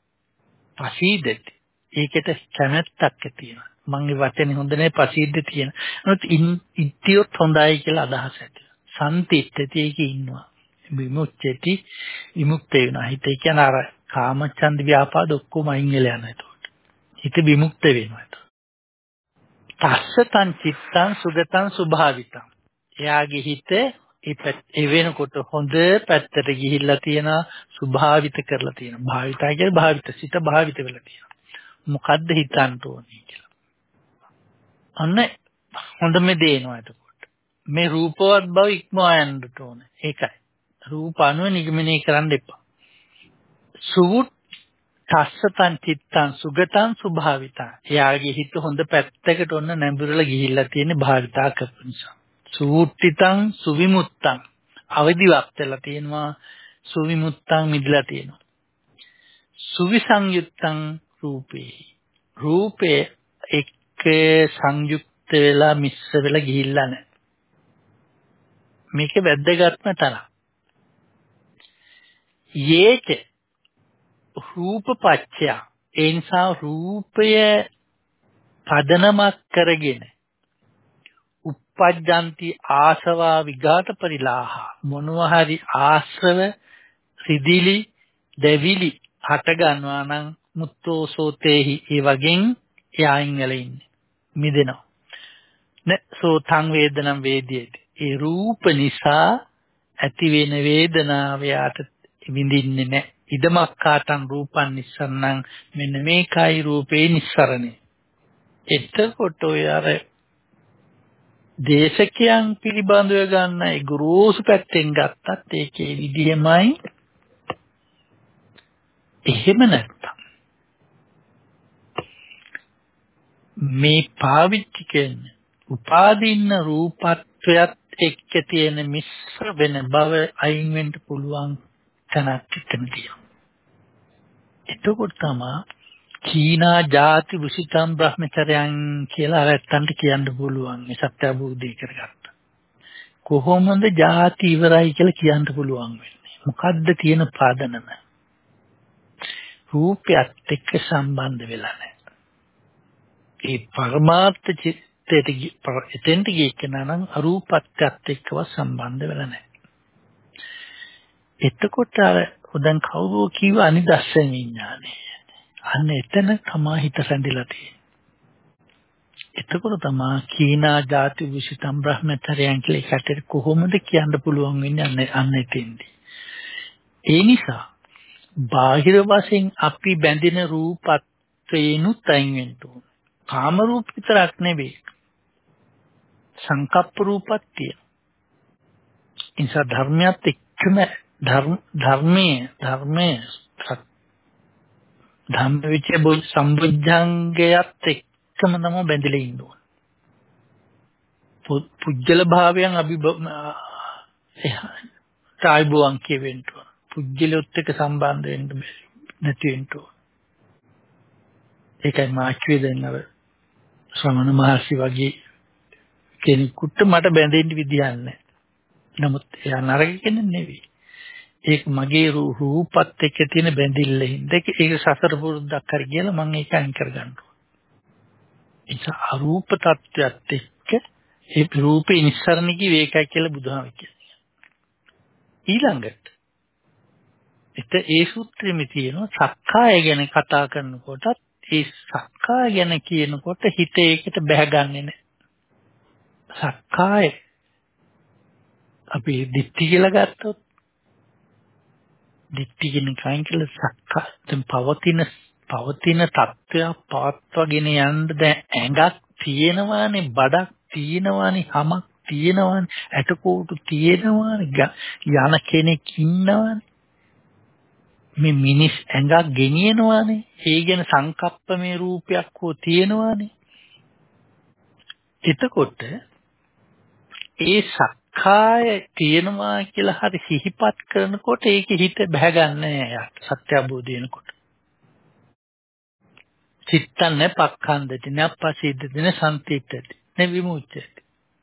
පසීදති. ඒකට කැමැත්තක් ඇති වෙනවා. මම ඒ වචනේ හොඳ නැහැ පසීද්ද තියෙන. නමුත් ඉත්තියොත් හොඳයි කියලා අදහස ඇති. සම්තිත්‍ත්‍ය ඒකේ ඉන්නවා. විමුක්තිය විමුක්ත වෙනවා. හිත කියන අර කාමච්ඡන්ද ව්‍යාපාද ඔක්කොම අයින් වෙලා යනවා එතකොට. හිත විමුක්ත වෙනවා එතකොට. තස්සතං චිත්තං සුගතං සුභාවිතං. එයාගේ හිත ඒ වෙනකොට හොඳ පැත්තට ගිහිල්ලා තියෙනවා සුභාවිත කරලා තියෙනවා. භාවිතය කියන්නේ භාවිත සිත භාවිත වෙලා තියෙනවා. මොකද්ද හිතන්න ඕනේ කියලා. අන්න හොඳ මේ දේනවා එතකොට. මේ රූපවත් බව ඉක්මවා යන්න ඕනේ. ඒකයි. රූප අනුව නිගමනය කරන්න එපා. සුවුත් තස්සතං චිත්තං සුගතං සුභාවිතා. එයාගේ හිත හොඳ පැත්තකට ඔන්න නැඹුරලා ගිහිල්ලා තියෙන භාවිතා කරපු නිසා. සූට්ටිතං සුවිමුත්තං. අවදිවක් වෙලා තියෙනවා සුවිමුත්තං මිදලා තියෙනවා. සුවිසංයුත්තං රූපේ. රූපේ එක්ක සංයුක්ත වෙලා මිශ්‍ර වෙලා ගිහිල්ලා නැහැ. මේක වැද්දගත්ම තරම්. යේච රූපපච්චය ඒ නිසා රූපය පදනමක් කරගෙන uppajjanti ආසවා විඝාත පරිලාහ. මොනවා හරි ආශ්‍රව සිදිලි දෙවිලි හට ගන්නවා නම් මුත්තෝ සෝතේහි ඒ වගේ එයායින් වල ඉන්නේ. මිදෙනවා. න සෝතං වේදනම් වේදියේති ඒ රූප නිසා ඇති වෙන වේදනාව යාට විඳින්නේ නැහැ. ඉදමක් කාටන් රූපන් නිස්සරණං මෙන්න මේකයි රූපේ නිස්සරණේ. එතකොට ඔය අර දේශකයන් පිළිබඳව ගන්න ඒ ගුරුසු පැත්තෙන් ගත්තත් ඒකේ විදියමයි එහෙම නැත්තම් මේ පාවිච්චි කරන උපාදින්න රූපත්වයත් එක්ක තියෙන මිශ්‍ර වෙන බව අයින් වෙන්න පුළුවන් තැනක් එතන තියෙනවා. එතකොට තමයි චීනා ಜಾති විසිතම් බ්‍රහ්මචරයන් කියලා අරත්තන්ට කියන්න පුළුවන් මේ සත්‍ය අවබෝධය කරගත්ත. කොහොමද ಜಾති ඉවරයි කියලා කියන්න පුළුවන් වෙන්නේ? මොකද්ද තියෙන පාදනම? රූපයත් එක්ක සම්බන්ධ වෙලා නැහැ. ඒ පරමාර්ථ චිත්තයට එතෙන්ට ගිය කෙනා නම් අරූපත්‍යත් එක්කව සම්බන්ධ වෙලා නැහැ. එතකොට අර දැන් කවුරු කිව්ව අනිදස්සන විඥානය. අන්න එතන තමා හිත රැඳිලා තියෙන්නේ. එතකොට තමා කීනා ಜಾති විසිතම් බ්‍රහ්මචර්යයන් කියලා එකට කොහොමද කියන්න පුළුවන් වෙන්නේ අන්න එතෙන්දී. ඒ නිසා බාහිර වශයෙන් අපි බැඳින රූපත්වේනුත් අයින් වෙන්න ඕන. කාම රූප විතරක් නෙවෙයි. සංකප්ප රූපත් තියෙනවා. නිසා ධර්මයත් එක්කම ධර්ම ධර්මයේ ධර්මයේ ධම්ම විචේ බොල් සම්බුද්ධංගයත් එක්කම තමයි බැඳිලා ඉන්න ඕන. පුජ්‍යල භාවයන් අභි තායිබුවන් කියවෙන්න ඕන. පුජ්‍යලොත් එක්ක සම්බන්ධ වෙන්න නැති වෙන්න ඕන. ඒකයි මාක්වේ දෙන්නව ශ්‍රමණ මහර්ෂි වගේ කෙනෙකුට මට බැඳෙන්න විදියක් නැහැ. නමුත් එයා නරක කෙනෙක් නෙවෙයි. ඒක මගේ රූපත් එක්ක තියෙන බැඳිල්ල හින්දා ඒක සසර පුරුද්දක් හරි කියලා මම ඒක අයින් කරගන්න ඕන. ඒක අරූප තත්වයක් එක්ක ඒ රූපේ නිස්සරණ කිව්වේ ඒකයි කියලා බුදුහාම කියන්නේ. ඊළඟට එත ඒ සූත්‍රෙමි තියෙනවා සක්කාය ගැන කතා කරනකොටත් ඒ සක්කාය ගැන කියනකොට හිත ඒකට බැහැගන්නේ නැහැ. සක්කාය අපි දිට්ඨි කියලා ගත්තොත් දිට්ඨි කියන කයින් කියලා සක්කා. දැන් පවතින පවතින தත්ත්වයක් පවත්වාගෙන යන්න දැන් ඇඟක් තියෙනවානේ බඩක් තියෙනවානේ හමක් තියෙනවානේ ඇටකෝටු තියෙනවානේ යන කෙනෙක් ඉන්නවානේ. මේ මිනිස් ඇඟක් ගෙනියනවානේ. ඒ ගැන සංකප්ප මේ රූපයක් හෝ තියෙනවානේ. එතකොට ඒ සක් සක්කාය තියෙනවා කියලා හරි සිහිපත් කරනකොට ඒකේ හිත බහගන්නේ යට සත්‍ය අවබෝධ වෙනකොට. චිත්තන්නේ පක්ඛන්දති නප්පසීදති නසන්තිට්ඨති නේ විමුක්තයි.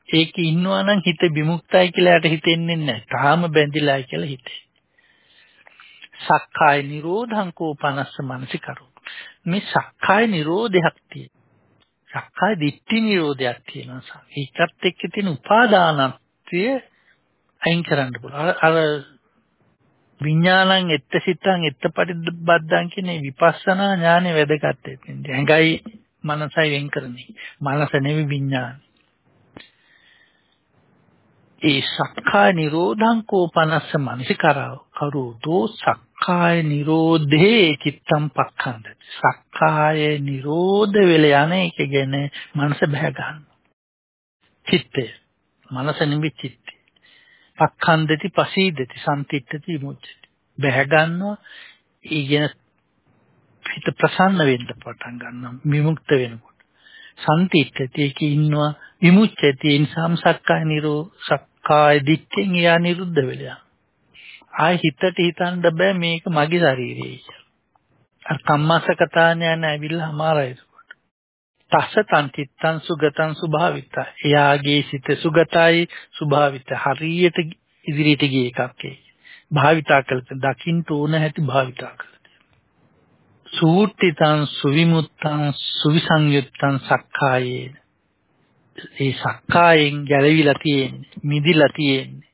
ඒක ඉන්නවා නම් හිත විමුක්තයි කියලා යට හිතෙන්නේ නැහැ. තාම බැඳිලායි කියලා හිතේ. සක්කාය නිරෝධං කෝපනස්ස මනසිකරෝ. මේ සක්කාය නිරෝධයක් තියෙනවා. සක්කාය දිට්ඨි නිරෝධයක් තියෙනවා. ඒකත් එක්ක තියෙන උපාදානත්වය අයින් කරන්න පුළුවන්. අර විඥානං එත්තසිතං එත්තපටිබද්දං කියන විපස්සනා ඥානෙ වැදගත් වෙන්නේ. ඇඟයි මනසයි වෙන් කරන්නේ. මනස නෙවෙයි විඥාන. ඒ සක්කාය නිරෝධං කෝපනස්ස මනසිකරව කරෝතෝ සක්කාය නිරෝධේ චිත්තම් පක්ඛන්ද සක්කාය නිරෝධ වෙල යන එක ගැන මනස බහැ ගන්න චිත්තය මනස නිමි චිත්තය පක්ඛන්දති පසීදති සම්තිත්‍ත්‍ති විමුච්ඡති බහැ ගන්නවා ඊගෙන හිත ප්‍රසන්න වෙන්න පටන් ගන්නවා විමුක්ත වෙනකොට. සම්තිත්‍ත්‍ති ඒකේ ඉන්නවා විමුච්ඡති ඒ නිසාම සක්කාය නිරෝ සක්කාය දිට්ඨියෙන් යා නිරුද්ධ වෙලා ආයි හිතට හිතන්න බෑ මේක මගේ ශරීරයයි කියලා. අර කම්මසකතාඥාන ඇවිල්ලා අමාරයි. ඒකට. තස්ස තන් චිත්තං සුගතං සුභාවිත. එයාගේ සිත සුගතයි සුභාවිත. හරියට ඉදිරියට ගිය එකක් ඒ. භාවිතා කළ දකින්න ඕන හැටි භාවිතා කළ. සූට්ඨිතං සුවිමුත්තං සුවිසංයුත්තං සක්කායේ ඒ සක්කායෙන් ගැලවිලා තියෙන්නේ මිදිලා තියෙන්නේ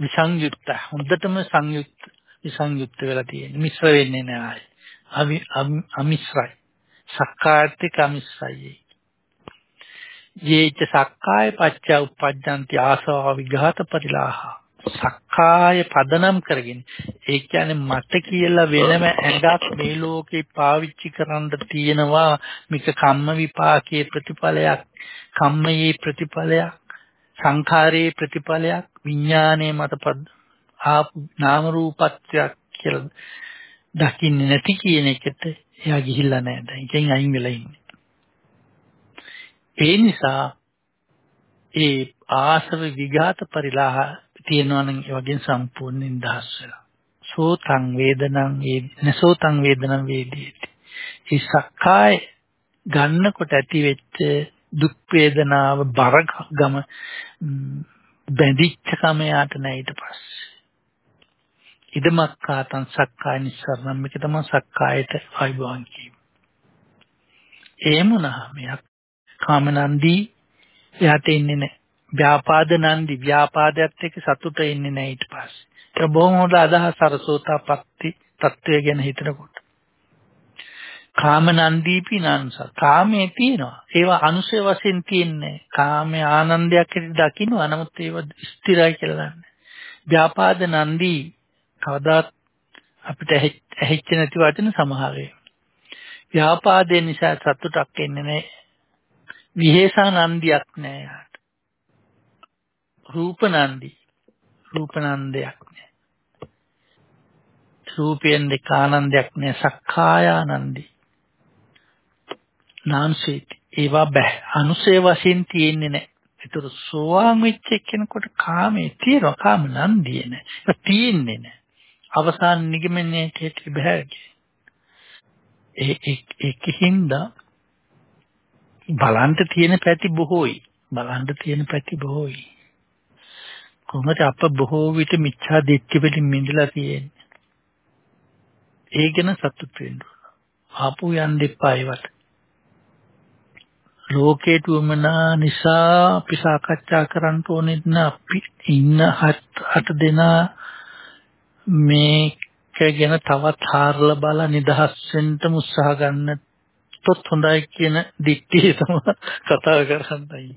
විසංයුක්ත හොඳටම සංයුක්ත විසංයුක්ත වෙලා තියෙන්නේ මිශ්‍ර වෙන්නේ නැහැ ආයි අමිශ්‍රයි සක්කායත් අමිශ්‍රයි යේච සක්කාය පච්ච උප්පජ්ජಂತಿ ආසව විඝාත පරිලාහ. සක්කාය පදනම් කරගෙන ඒ කියන්නේ මට කියලා වෙනම ඇඟක් මේ ලෝකේ පාවිච්චි කරන්න තියෙනවා මේක කම්ම විපාකයේ ප්‍රතිඵලයක් කම්මයේ ප්‍රතිඵලයක් සංඛාරයේ ප්‍රතිඵලයක් විඥානයේ මතපද ආපු නාම රූපත්වයක් කියලා දකින්නේ නැති කියන එකට එයා ගිහිල්ලා නැහැ දැන්. ඒකෙන් අයින් වෙලා ඉන්නේ. ඒ නිසා ඒ ආසව විඝාත පරිලාහ තියෙනවා නම් ඒ වගේ සම්පූර්ණයෙන් දහස් වෙලා. සෝතං වේදනං නසෝතං වේදනං වේදේති. ඒ සක්කාය ගන්නකොට ඇති වෙච්ච දුක් වේදනාව බර ගම බැඳිච්ච කම යාට නෑ ඊට පස්සේ. ඉදමක්කාතං සක්කාය නිස්සරණම් මේක තමයි සක්කායට අයිබෝන් කියීම. එහෙම වුණාම යක් කාමනන්දී එයාට ඉන්නේ නැහැ. ව්‍යාපාද නන්දි ව්‍යාපාදයත් එක්ක සතුට ඉන්නේ නැහැ ඊට පස්සේ. ඒක බොහොම හොඳ අදහස අරසෝතාපට්ටි தত্ত্বය ගැන හිතනකොට. කාම නන්දීපි නංස කාමයේ තියෙනවා. ඒවා අනුසය වශයෙන් තියෙන්නේ. කාමයේ ආනන්දයක් ඇති දකින්නවා. නමුත් ඒවා ස්ථිරයි කියලා ගන්න. ව්‍යාපාද නන්දී කවදාත් අපිට ඇහිච්ච නැති වචන සමහර ඒවා. ව්‍යාපාදේ නිසා සතුටක් එන්නේ නැහැ. විහෙසානන්දියක් නෑ යාට. රූපනන්දි රූපනන්දයක් නෑ. රූපයෙන් දෙක ආනන්දයක් නෑ සක්කායානන්දි. නාන්සීති ඒවා බෑ අනුසේ වශයෙන් තියෙන්නේ නෑ. ඒතර සෝවාන් වෙච්ච කෙනෙකුට කාමේ තියෙනවා කාම නන්දිය නෑ. ඒක තියෙන්නේ නෑ. අවසාන නිගමනයේ කෙටි බෑ. ඒ ඒකින්ද බලන්න තියෙන පැති බොහෝයි. බලන්න තියෙන පැති බොහෝයි. කොහොමද අප බොහෝ විට මිච්ඡා දිට්ඨි වලින් මිදලා තියෙන්නේ. ඒ ගැන සතුටු වෙන්න ඕන. ආපු යන්න එපා ඒවට. ලෝකේට උමනා නිසා අපි සාකච්ඡා කරන්න ඕනේ නැත්නම් අපි ඉන්න හත් දෙනා මේක ගැන තවත් හාරලා බලලා නිදහස් වෙන්න උත්සාහ ගන්න තොත් හොඳයි කියන දික්තිය තමයි කතා කරන්නයි.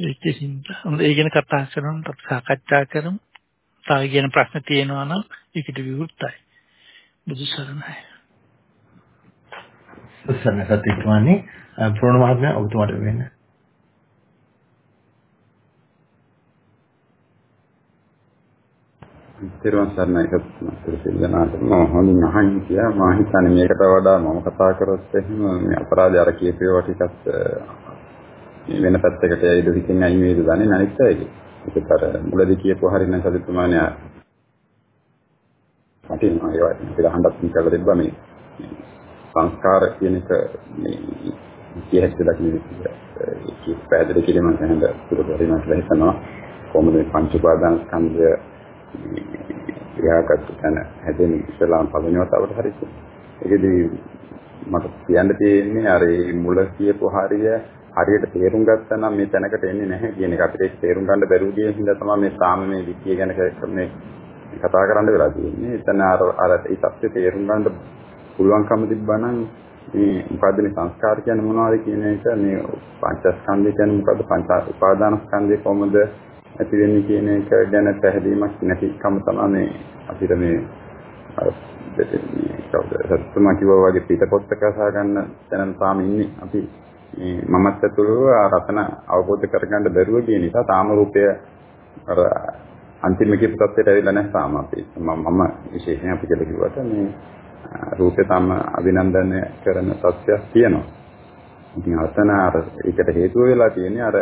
ඒකෙන් හොඳ ඒ ගැන කතා කරනවා අපි සාකච්ඡා කරමු. තව කියන ප්‍රශ්න තියෙනවා නම් ඒකට විවෘතයි. බුදු සරණයි. සරණ සත්‍යත්වන්නේ ප්‍රෝණ මහත්මයා ඔබතුමාට වෙන්නේ. තිරුවන් සරණයි කතුනාට මම හොඳින් අහන්නේ කියලා. මම හිතන්නේ මේකට වඩා මම කතා කරොත් එහෙම මේ අපරාධය අර කියපේවා ටිකක් වෙන පැත්තකට යයිද හිතෙන් අයින් වේද දන්නේ නැනිත් ඇයි ඒකත් අර මුලදී කියපුව හරිනම් සතුටුමානේ මට ඒවා ඒක හඬක් කියලා දෙබ්බා මේ සංස්කාර කියන එක මේ කියහෙත් දකින්න ඒක පැහැදිලි කිරීම සඳහන් පුරුදු වෙනවා කියලා හිතනවා. කොහොමද පංච උපාදාන ස්කන්ධය ක්‍රියාකට යන හැදෙන ඉස්ලාම් පළවෙනි වතාවට හරියට. ඒකෙදී මට කියන්න තියෙන්නේ අර මුල කියපු හරිය හරියට තේරුම් ගත්තා නම් මේ තැනකට එන්නේ නැහැ කියන එක අපිට ඒක තේරුම් ගන්න බැරුව ගිය හින්දා තමයි මේ සාම මේ විත්‍ය ගැන මේ කතා කරන්න වෙලා තියෙන්නේ. එතන අර අර ඒ தත්ත්වය තේරුම් ගන්න පුළුවන්කම තිබ්බනම් මේ මොකද්ද මේ සංස්කාර කියන්නේ මොනවද කියන එක මේ පංචස්කන්ධය කියන්නේ මොකද්ද පංච උපාදානස්කන්ධය කොහොමද ඇති වෙන්නේ කියන එක ගැන පැහැදීමක් නැතිකම තමයි මේ. අපිට මේ අර සත්තුමා කිව්වා වගේ පිටපොත්ත කසා ගන්න දැනන් තාම ඉන්නේ. අපි මමත් ඇතුළු රතන අවබෝධ කරගන්න බැරුව ගිය නිසා තාම රූපය අර අන්තිම කියපු තත්ත්වයට ඇවිල්ලා නැහැ තාම අපි. මම විශේෂයෙන් අපි කියලා කිව්වට මේ රූපේ තාම අභිනන්දනය කරන තත්ත්වයක් තියෙනවා. ඉතින් අතන අර ඒකට හේතුව වෙලා තියෙන්නේ අර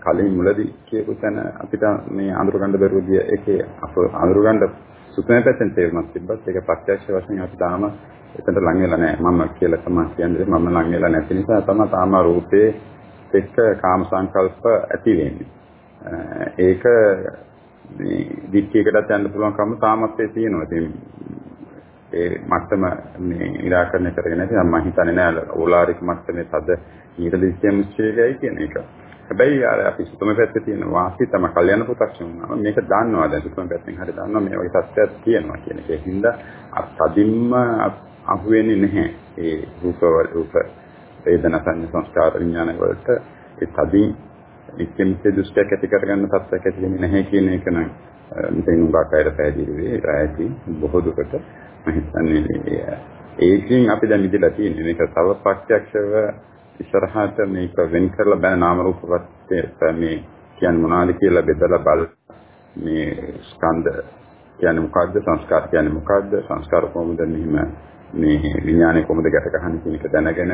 කලින් මුලදී කියපු තැන අපිට මේ අඳුරගන්න බැරුව ගිය එකේ අප අඳුරගන්න සුතමේ පැත්තෙන් තේරුමක් තිබ්බත් ඒක ප්‍රත්‍යක්ෂ වශයෙන් අපි තාම එතනට ලං වෙලා නැහැ. මම කියලා තමයි කියන්නේ. මම ලං වෙලා නැති නිසා තමයි තාම රූපේ එක්ක කාම සංකල්ප ඇති වෙන්නේ. ඒක මේ දික්කයකටත් යන්න පුළුවන්කම තාමත් ඒ තියෙනවා. ඉතින් ඒ මට්ටම මේ निराකරණය කරගෙන නැති මම හිතන්නේ නෑ. ඕලාරික මට්ටමේ තද ඊට දිස්ත්‍ය මුච්චේගයි කියන එක. හැබැයි අර අපි සුතම පැත්තේ තියෙන වාසිය තම කල්යන පුතක්ෂණ වුණා. මේක දන්නවා දැන් සුතම පැත්තෙන් හරි දන්නවා මේ වගේ සත්‍යයක් තියෙනවා කියන එක. ඒකින්ද අත්දින්ම අහු වෙන්නේ නැහැ. ඒ රූප රූප වේදනා සංඥා සංස්කාර විඥාන වලට ඒ තදින් විච්ඡේද දෘෂ්ටියක් ඇති කරගන්න තත්ත්වයක් ඇති වෙන්නේ නැහැ කියන එක නම් මෙතන උගක් අයට පැහැදිලි වේ රායති බොහෝ දුකට මම හිතන්නේ ඒකෙන් අපි දැන් මිදලා තියෙන්නේ මේක තව ප්‍රත්‍යක්ෂව ඉස්සරහට මේක වෙන් කරලා බෑ නාම රූප වස්තේ මේ කියන්නේ මොනවද කියලා බෙදලා බල මේ ස්කන්ධ කියන්නේ මොකද්ද සංස්කාර කියන්නේ මොකද්ද සංස්කාර කොහොමද මෙහිම මේ විඥානය කොහොමද ගැට ගහන්නේ කියන එක දැනගෙන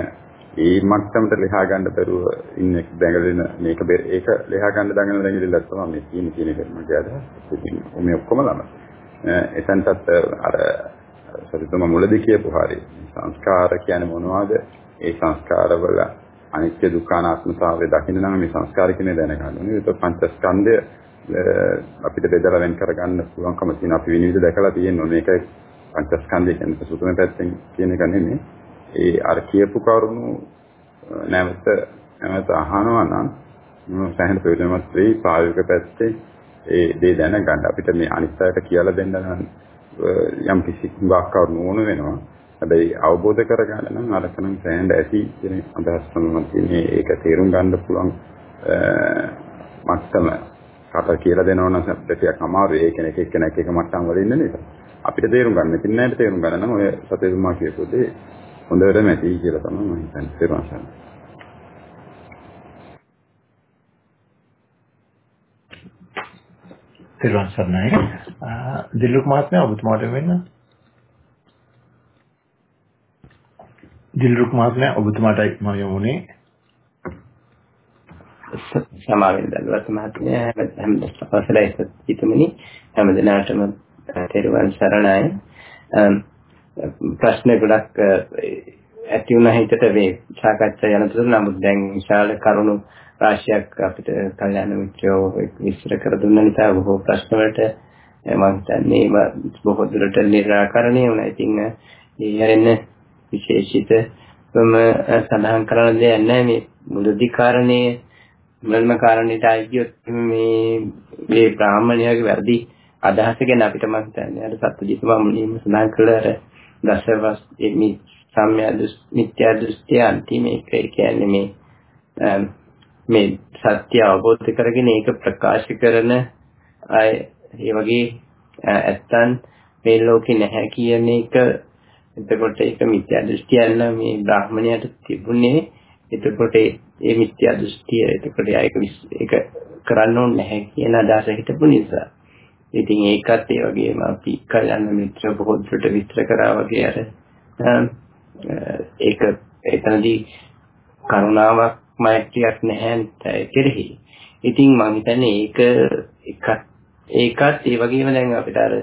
ඒ මට්ටමට ලෙහා ගන්න බැරුව ඉන්න දැඟලෙන මේක ඒක ලෙහා ගන්න දඟලන දැඟලිල්ලක් තමයි මේ තියෙන කියන එක මම කියනවා. ඉතින් මේ ඔක්කොම ළම. එතනටත් අර සතිතුම මුලදී කියපු හරිය සංස්කාර කියන්නේ මොනවද? ඒ සංස්කාරවල අනිත්‍ය දුක්ඛ අනාත්මතාවය දකින්න නම් මේ සංස්කාර කියන්නේ දැනගන්න ඕනේ. ඒක පංචස්කන්ධය අපිට බෙදලා වෙන් කරගන්න පුළුවන්කම තියෙන අපි විනිවිද දැකලා තියෙනවා. මේකයි පංචස්කන්ධය කියන්නේ සුතුම පැත්තෙන් කියන එක නෙමෙයි. ඒ අර කියපු කරුණු නැවත නැවත අහනවා නම් සෑහෙන ප්‍රයෝජනවත් වෙයි ප්‍රායෝගික පැත්තේ ඒ දේ දැනගන්න අපිට මේ අනිත් අයට කියලා දෙන්න නම් යම් කිසි කුඟක් කරුණු ඕන වෙනවා. හැබැයි අවබෝධ කරගන්න නම් අරකනම් සෑහෙන ඇති කියන අදහස් තමයි තියෙන්නේ. ඒක තේරුම් ගන්න පුළුවන් මට්ටම කට කියලා දෙනවා නම් ටිකක් අමාරුයි. ඒ කෙනෙක් එක්කෙනෙක් එක මට්ටම් වල ඉන්න නිසා. අපිට තේරුම් ගන්න. ඉතින් නෑට තේරුම් ගන්න නම් ඔය සතේතුමා කියපු දේ හොඳටම ඇති කියලා තමයි මම හිතන්නේ තේරුම් ගන්න. තේරුම් ගන්නයි. දිලුක් මහත්මයා ඔබතුමාට වෙන්න. දිලුක් මහත්මයා ඔබතුමාටයි මම යමුනේ. සමාවෙන් දල්වත් මහත්මයා හැම අවසරයි සිතුමිනි හැම දිනාටම තෙරුවන් සරණයි. ප්‍රශ්න ගොඩක් ඇති වුණා හිතට මේ සාකච්ඡා යනතුරු නමුත් දැන් විශාල කරුණු රාශියක් අපිට කල්යාණ මිත්‍රයෝ විස්තර කර දුන්න නිසා බොහෝ ප්‍රශ්න වලට මම හිතන්නේ බොහෝ දුරට නිරාකරණය වුණා. ඉතින් ඒ හැරෙන්න විශේෂිතවම සඳහන් කරන්න දෙයක් නැහැ මේ මුලදී කාරණේ මුල්ම කාරණේට ආයියොත් මේ මේ බ්‍රාහ්මණයාගේ වැරදි අදහස ගැන අපිට මම හිතන්නේ. අර සත්‍යජිතම මුලින්ම සඳහන් කළ අර දසවස් මේ සම්මිය මිත්‍යා දෘෂ්ටි අන්තිම එක. කියන්නේ මේ මේ සත්‍ය අවබෝධ කරගෙන ඒක ප්‍රකාශ කරන අය ඒ වගේ ඇත්තන් මේ ලෝකේ නැහැ කියන එක එතකොට ඒක මිත්‍යා දෘෂ්ටිය නම් මේ බ්‍රාහ්මණයට තිබුණේ එතකොට ඒ මිත්‍යා දෘෂ්ටිය එතකොට ඒක කරන්න ඕනේ නැහැ කියන අදහස හිටපු නිසා ඉතින් ඒකත් ඒ වගේම අපි කල්යන්න මිත්‍ර බොහෝ දුරට විස්තර කරා වගේ අර ඒක එතනදී කරුණාවක් මෛත්‍රියක් නැහැ කෙරෙහි. ඉතින් මම හිතන්නේ ඒක එකක් ඒකත් ඒ වගේම දැන් අපිට අර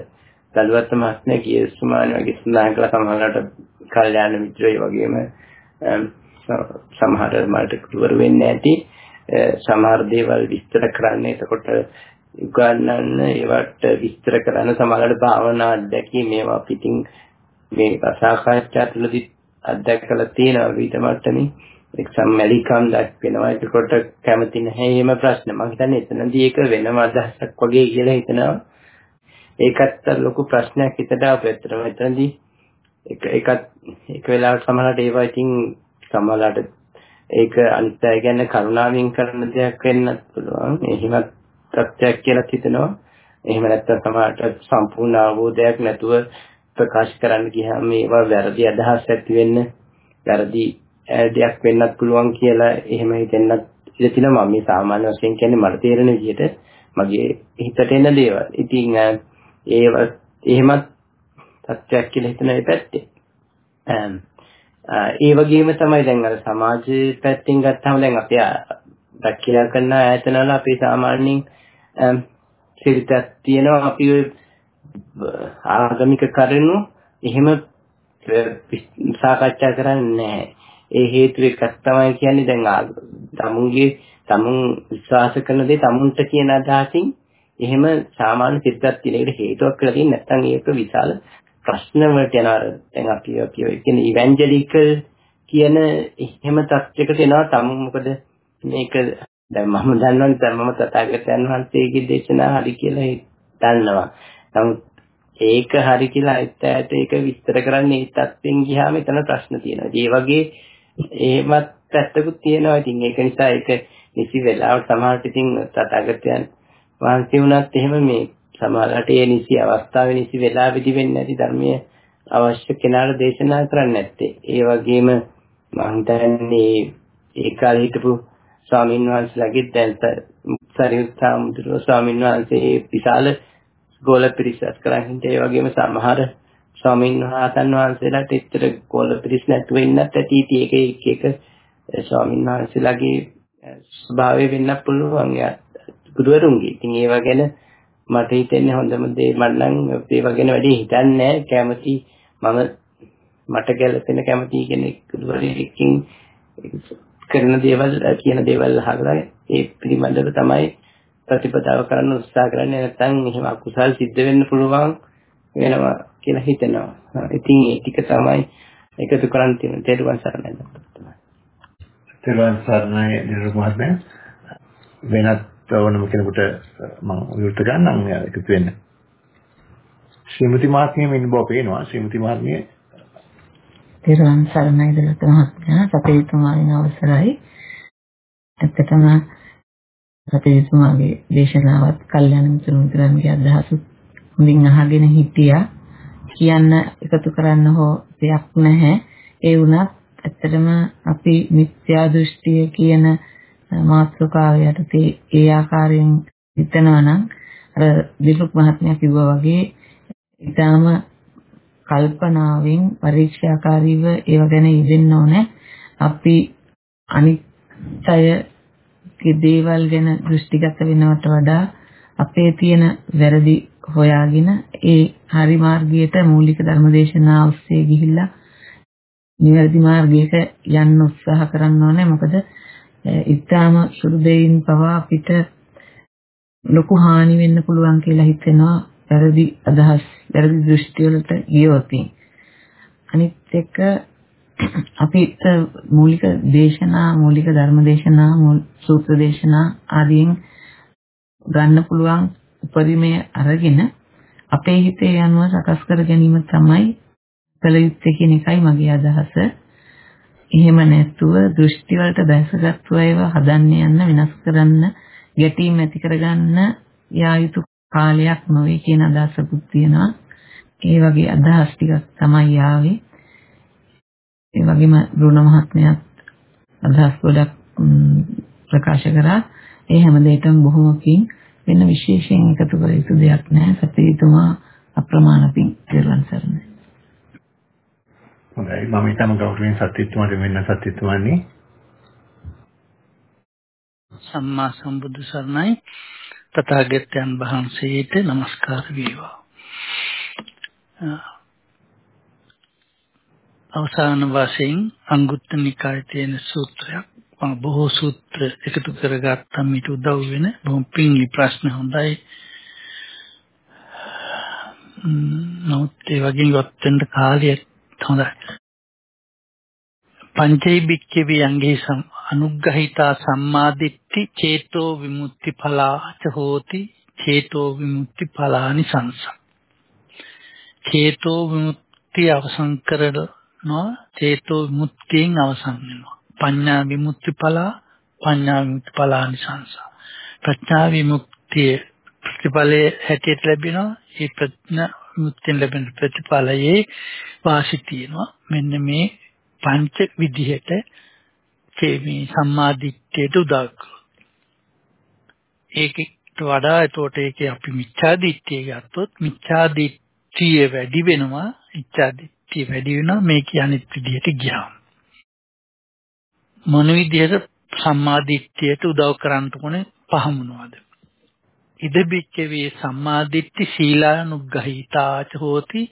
දලුවත් මහත්මයා කිය සුමාන වගේ සඳහන් කළ සමහරකට කල්යාණ මිත්‍රයෝ වගේම සමහර මට කුවර වෙන්නේ නැති සමහර දේවල් විස්තර කරන්නේ. එතකොට උගන්වන්න ඒවට විස්තර කරන සමහරවිට භාවනා අධ්‍යක්ී මේවා පිටින් මේ සාකච්ඡා තුළදී අධ්‍යක්කලා තියෙනවා විවිධ මට්ටමින් එක්සම් මැලිකම් දක්වනවා. ඒකට කැමති නැහැ එහෙම ප්‍රශ්න. මම හිතන්නේ එතනදී ඒක වෙනම අදහසක් වගේ කියලා හිතනවා. ඒකත් ලොකු ප්‍රශ්නයක් හිතට ආපු ඇත්තටම එතනදී එක එකත් එක වෙලාවට සමහරවිට ඒවා ඉතින් සමහරවිට ඒක අනිත් අය ගැන කරුණාවෙන් කරන දෙයක් වෙන්නත් පුළුවන් එහෙමත් තත්ත්වයක් කියලා හිතෙනවා. එහෙම නැත්නම් සමහරට සම්පූර්ණ අවබෝධයක් නැතුව ප්‍රකාශ කරන්න ගියාම මේවා වැරදි අදහස් ඇති වෙන්න වැරදි දෙයක් වෙන්නත් පුළුවන් කියලා එහෙම හිතෙන්නත් ඉඩ තියෙනවා මම මේ සාමාන්‍ය වශයෙන් කියන්නේ මට තේරෙන විදිහට මගේ හිතට එන දේවල්. ඉතින් ඒව එහෙමත් තත්ත්වයක් කියලා හිතන ඒ පැත්තේ. ඒ වගේම තමයි දැන් අර සමාජ පැත්තෙන් ගත්තාම දැන් අපි රැකියා කරන ආයතනවල අපි සාමාන්‍යයෙන් සිරිතක් තියෙනවා අපි ආගමික කරුණු එහෙම සාකච්ඡා කරන්නේ නැහැ. ඒ හේතුව එකක් තමයි කියන්නේ දැන් තමුන්ගේ තමුන් විශ්වාස කරන දේ තමුන්ට කියන අදහසින් එහෙම සාමාන්‍ය සිරිතක් තියෙන එකට හේතුවක් කියලා තියෙන නැත්නම් ඒක විශාල ප්‍රශ්න වලට යනවා. දැන් අපි අපි කියන්නේ ඉවැන්ජලිකල් කියන එහෙම තත්යකට එනවා තමුන් මොකද මේක දැන් මම දන්නවනේ දැන් මම තථාගතයන් වහන්සේගේ දේශනා හරි කියලා දන්නවා. නමුත් ඒක හරි කියලා අයිත් ඇයට ඒක විස්තර කරන්නේ ඒ තත්ත්වෙන් ගියාම එතන ප්‍රශ්න තියෙනවා. ඒ වගේ එහෙමත් පැත්තකුත් තියෙනවා. ඉතින් ඒක නිසා ඒක නිසි වෙලාවට සමහරට ඉතින් තථාගතයන් වහන්සේ වුණත් එහෙම මේ සමහරවිට ඒ නිසි අවස්ථාවේ නිසි වෙලාවෙදි වෙන්නේ නැති ධර්මයේ අවශ්‍ය කෙනාට දේශනා කරන්නේ නැත්තේ. ඒ වගේම මම හිතන්නේ ඒ කාලේ හිටපු ස්වාමීන් වහන්සේලාගේ දැන් සරියුත් සාමුද්‍රෝ ස්වාමීන් වහන්සේ විශාල ගෝල පිරිසක් කරන් ඒ වගේම සමහර ස්වාමීන් වහන්සේලාට එච්චර ගෝල පිරිස් නැතුව ඉන්නත් ඇති. ඒක එක එක ස්වාමීන් වහන්සේලාගේ ස්වභාවය වෙන්න පුළුවන්. ගුරුවරුන්ගේ. ඉතින් ඒවා ගැන මට හිතෙන්නේ හොඳම දේ මම නම් ඒවා ගැන වැඩි හිතන්නේ නැහැ. කැමති මම මට ගැළපෙන කැමති කෙනෙක් ගුරුවරයෙක්කින් කරන දේවල් කියන දේවල් අහලා ඒ පිළිබඳව තමයි ප්‍රතිපදාව කරන්න උත්සාහ කරන්නේ නැත්නම් එහෙම අකුසල් සිද්ධ වෙන්න පුළුවන් වෙනවා කියලා හිතෙනවා. ඉතින් ඒ ටික තමයි එකතු කරන් තියෙන තේරුවන් සරණයි. තේරුවන් සරණයි නිර්මාණය වෙනත් ඕනම කෙනෙකුට මම විවෘත ගන්නම් එකතු වෙන්න. ශ්‍රීමති මහත්මිය මෙන්න බව පේනවා. ශ්‍රීමති මහත්මිය තෙරුවන් සරණයි දලත මහත්මයා සතේතුමාගෙන් අවසරයි. ඇත්තටම සතේතුමාගේ දේශනාවත් කල්යනා මිතුරුන්ගේ අදහස මුලින් අහගෙන හිටියා. කියන්න එකතු කරන්න හෝ දෙයක් නැහැ. ඒ වුණත් ඇත්තටම අපි මිත්‍යා දෘෂ්ටිය කියන මාතෘකාව යටතේ ඒ ආකාරයෙන් හිතනවා නම් අර දිලුක් මහත්මයා කිව්වා වගේ ඊටාම කල්පනාවෙන් පරීක්ෂාකාරීව ඒව ගැන ඉදෙන්න ඕනේ. අපි අනිත්‍යයේ දේවල් ගැන දෘෂ්ටිගත වෙනවට වඩා අපේ තියෙන වැරදි හොයාගෙන ඒ හරි මාර්ගයට මූලික ධර්මදේශනා ඔස්සේ ගිහිල්ලා නිවැරදි මාර්ගයක යන්න උත්සාහ කරන්න ඕනේ. මොකද ඊටාම සුළු දෙයින් පවා අපිට ලොකු හානි වෙන්න පුළුවන් කියලා හිතෙනවා. වැරදි අදහස් වැරදි දෘෂ්ටි වලට ගියොත් අනිත් එක අපිට මූලික දේශනා මූලික ධර්ම දේශනා සූත්‍ර දේශනා ආදීන් ගන්න පුළුවන් උපරිමය අරගෙන අපේ හිතේ යනුව සකස් කර ගැනීම තමයි කළ යුත්තේ කියන එකයි මගේ අදහස. එහෙම නැතුව දෘෂ්ටි වලට දැසගත්තු ඒවා හදන්න යන්න වෙනස් කරන්න ගැටීම් ඇති කරගන්න යා යුතු කාලයක් නොවේ කියන අදහසකුත් තියෙනවා. ඒ වගේ අදහස් ටිකක් තමයි ආවේ. ඒ වගේම බ්‍රුණ මහත්මයාත් අදහස් ගොඩක් ප්‍රකාශ කරා. ඒ හැම දෙයකම බොහොම පිං වෙන විශේෂයෙන් එකතු කළ යුතු දෙයක් නැහැ. සතියතුමා අප්‍රමාණ පිං දෙවන් සරණයි. හොඳයි මම ඊටම ගෞරවයෙන් සත්‍යත්වයට වෙන්න සත්‍යත්වන්නේ සම්මා සම්බුදු සරණයි තථාගතයන් වහන්සේට নমස්කාර වේවා. අවසාන වශයෙන් අංගුත්තර නිකායේ තියෙන සූත්‍රයක් මම බොහෝ සූත්‍ර එකතු කරගත්තා මිට උදව් වෙන බොහොම පිංලි ප්‍රශ්න හොඳයි. නමුත් ඒ වගේ ගොත්තෙන්ද කාලය හොඳයි. පංචෛ බික්කේ අංගේ අනුග්‍රහිතා සම්මාදිට්ඨි චේතෝ විමුක්ති ඵලාච හෝති චේතෝ විමුක්ති ඵලානි සංස. චේතෝ විමුක්තිය අවසන් කරනවා චේතෝ විමුක්තියෙන් අවසන් වෙනවා. පඤ්ඤා විමුක්ති ඵලා පඤ්ඤා විමුක්ති ඵලානි සංස. ප්‍රඥා විමුක්තිය ප්‍රතිඵලයේ හැටියට ලැබෙනවා. ඒ ප්‍රඥා විමුක්තියෙන් ලැබෙන ප්‍රතිඵලයේ වාසි තියෙනවා. මෙන්න මේ පංච විදිහට මේ සම්මාදිට්ඨියට උදව් ඒකට වඩා එතකොට ඒකේ අපි මිච්ඡාදිට්ඨිය ගත්තොත් මිච්ඡාදිට්ඨිය වැඩි වෙනවා. මිච්ඡාදිට්ඨිය වැඩි වෙනවා. මේ කියන්නේ විදිහට ගියාම. මොන විදිහට සම්මාදිට්ඨියට උදව් කරන්න ඕනේ? පහ මොනවද ඉද බික්කවේ සම්මාදිට්ඨි සීලානුග්‍රහීතාච හෝති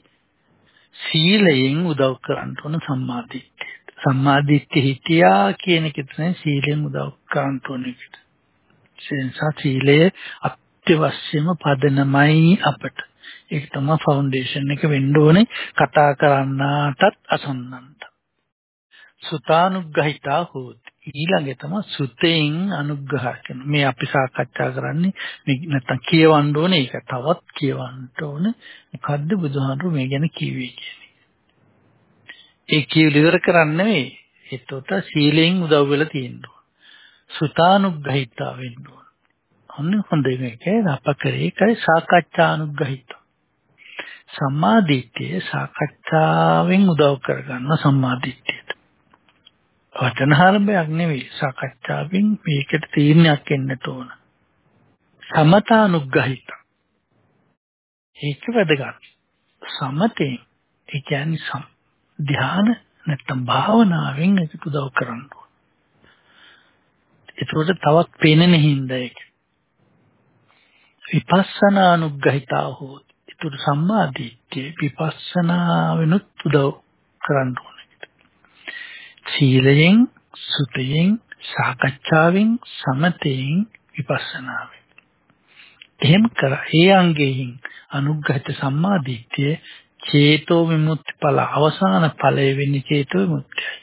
සීලයෙන් උදව් කරන්න ඕන සම්මාදිට්ඨිය සම්මාදිට්ඨිය හිටියා කියන එක තමයි සීලෙන් උදව් කරන්න ඕනේ. සෙන්සා සීලය අත්‍යවශ්‍යම පදනමයි අපට. ඒක තමයි ෆවුන්ඩේෂන් එක වෙන්න ඕනේ කතා කරන්නාටත් අසන්නන්ට. සුතානුග්‍රහිතා හෝති. ඊළඟේ තමයි සුතෙන් අනුග්‍රහ කරන. මේ අපි සාකච්ඡා කරන්නේ මේ නැත්තම් කියවන්න ඕනේ ඒක තවත් කියවන්න ඕනේ. මොකද්ද බුදුහාමුදුරු මේ ගැන කිව්වේ කියන්නේ. ඒ කියවිල ඉවර කරන්නේ නෙවෙයි. ඒතොත සීලෙන් උදව් වෙලා තියෙනවා. සුතානුග්‍රහිතා වෙන්න ඕන. ඔන්න හොඳ මේක අප කරේ කරේ සාකච්ඡානුග්‍රහිත. සම්මාදිට්ඨිය සාකච්ඡාවෙන් උදව් කරගන්න සම්මාදිට්ඨියට. වචන හරඹයක් නෙවෙයි සාකච්ඡාවෙන් මේකට තීරණයක් එන්නට ඕන. සමතානුග්‍රහිත. ඒක වැදගත්. සමතේ ඒ කියන්නේ ධ්‍යාන නැත්තම් භාවනාවෙන් ඒක උදව් කරන්න ඕන. ඒකට තවත් පේනෙන හින්දා ඒක. විපස්සනානුග්‍රහිතා හෝති. ඒකට සම්මාදිට්ඨිය විපස්සනා වෙනුත් උදව් කරන්න ඕන. සීලයෙන්, සුතයෙන්, සාකච්ඡාවෙන්, සමතයෙන්, විපස්සනාවෙන්. එහෙම කර ඒ අංගයෙන් අනුග්‍රහිත සම්මාදිට්ඨිය චේතෝ විමුක්ති ඵල අවසාන ඵලය වෙන්නේ චේතෝ විමුක්තියයි.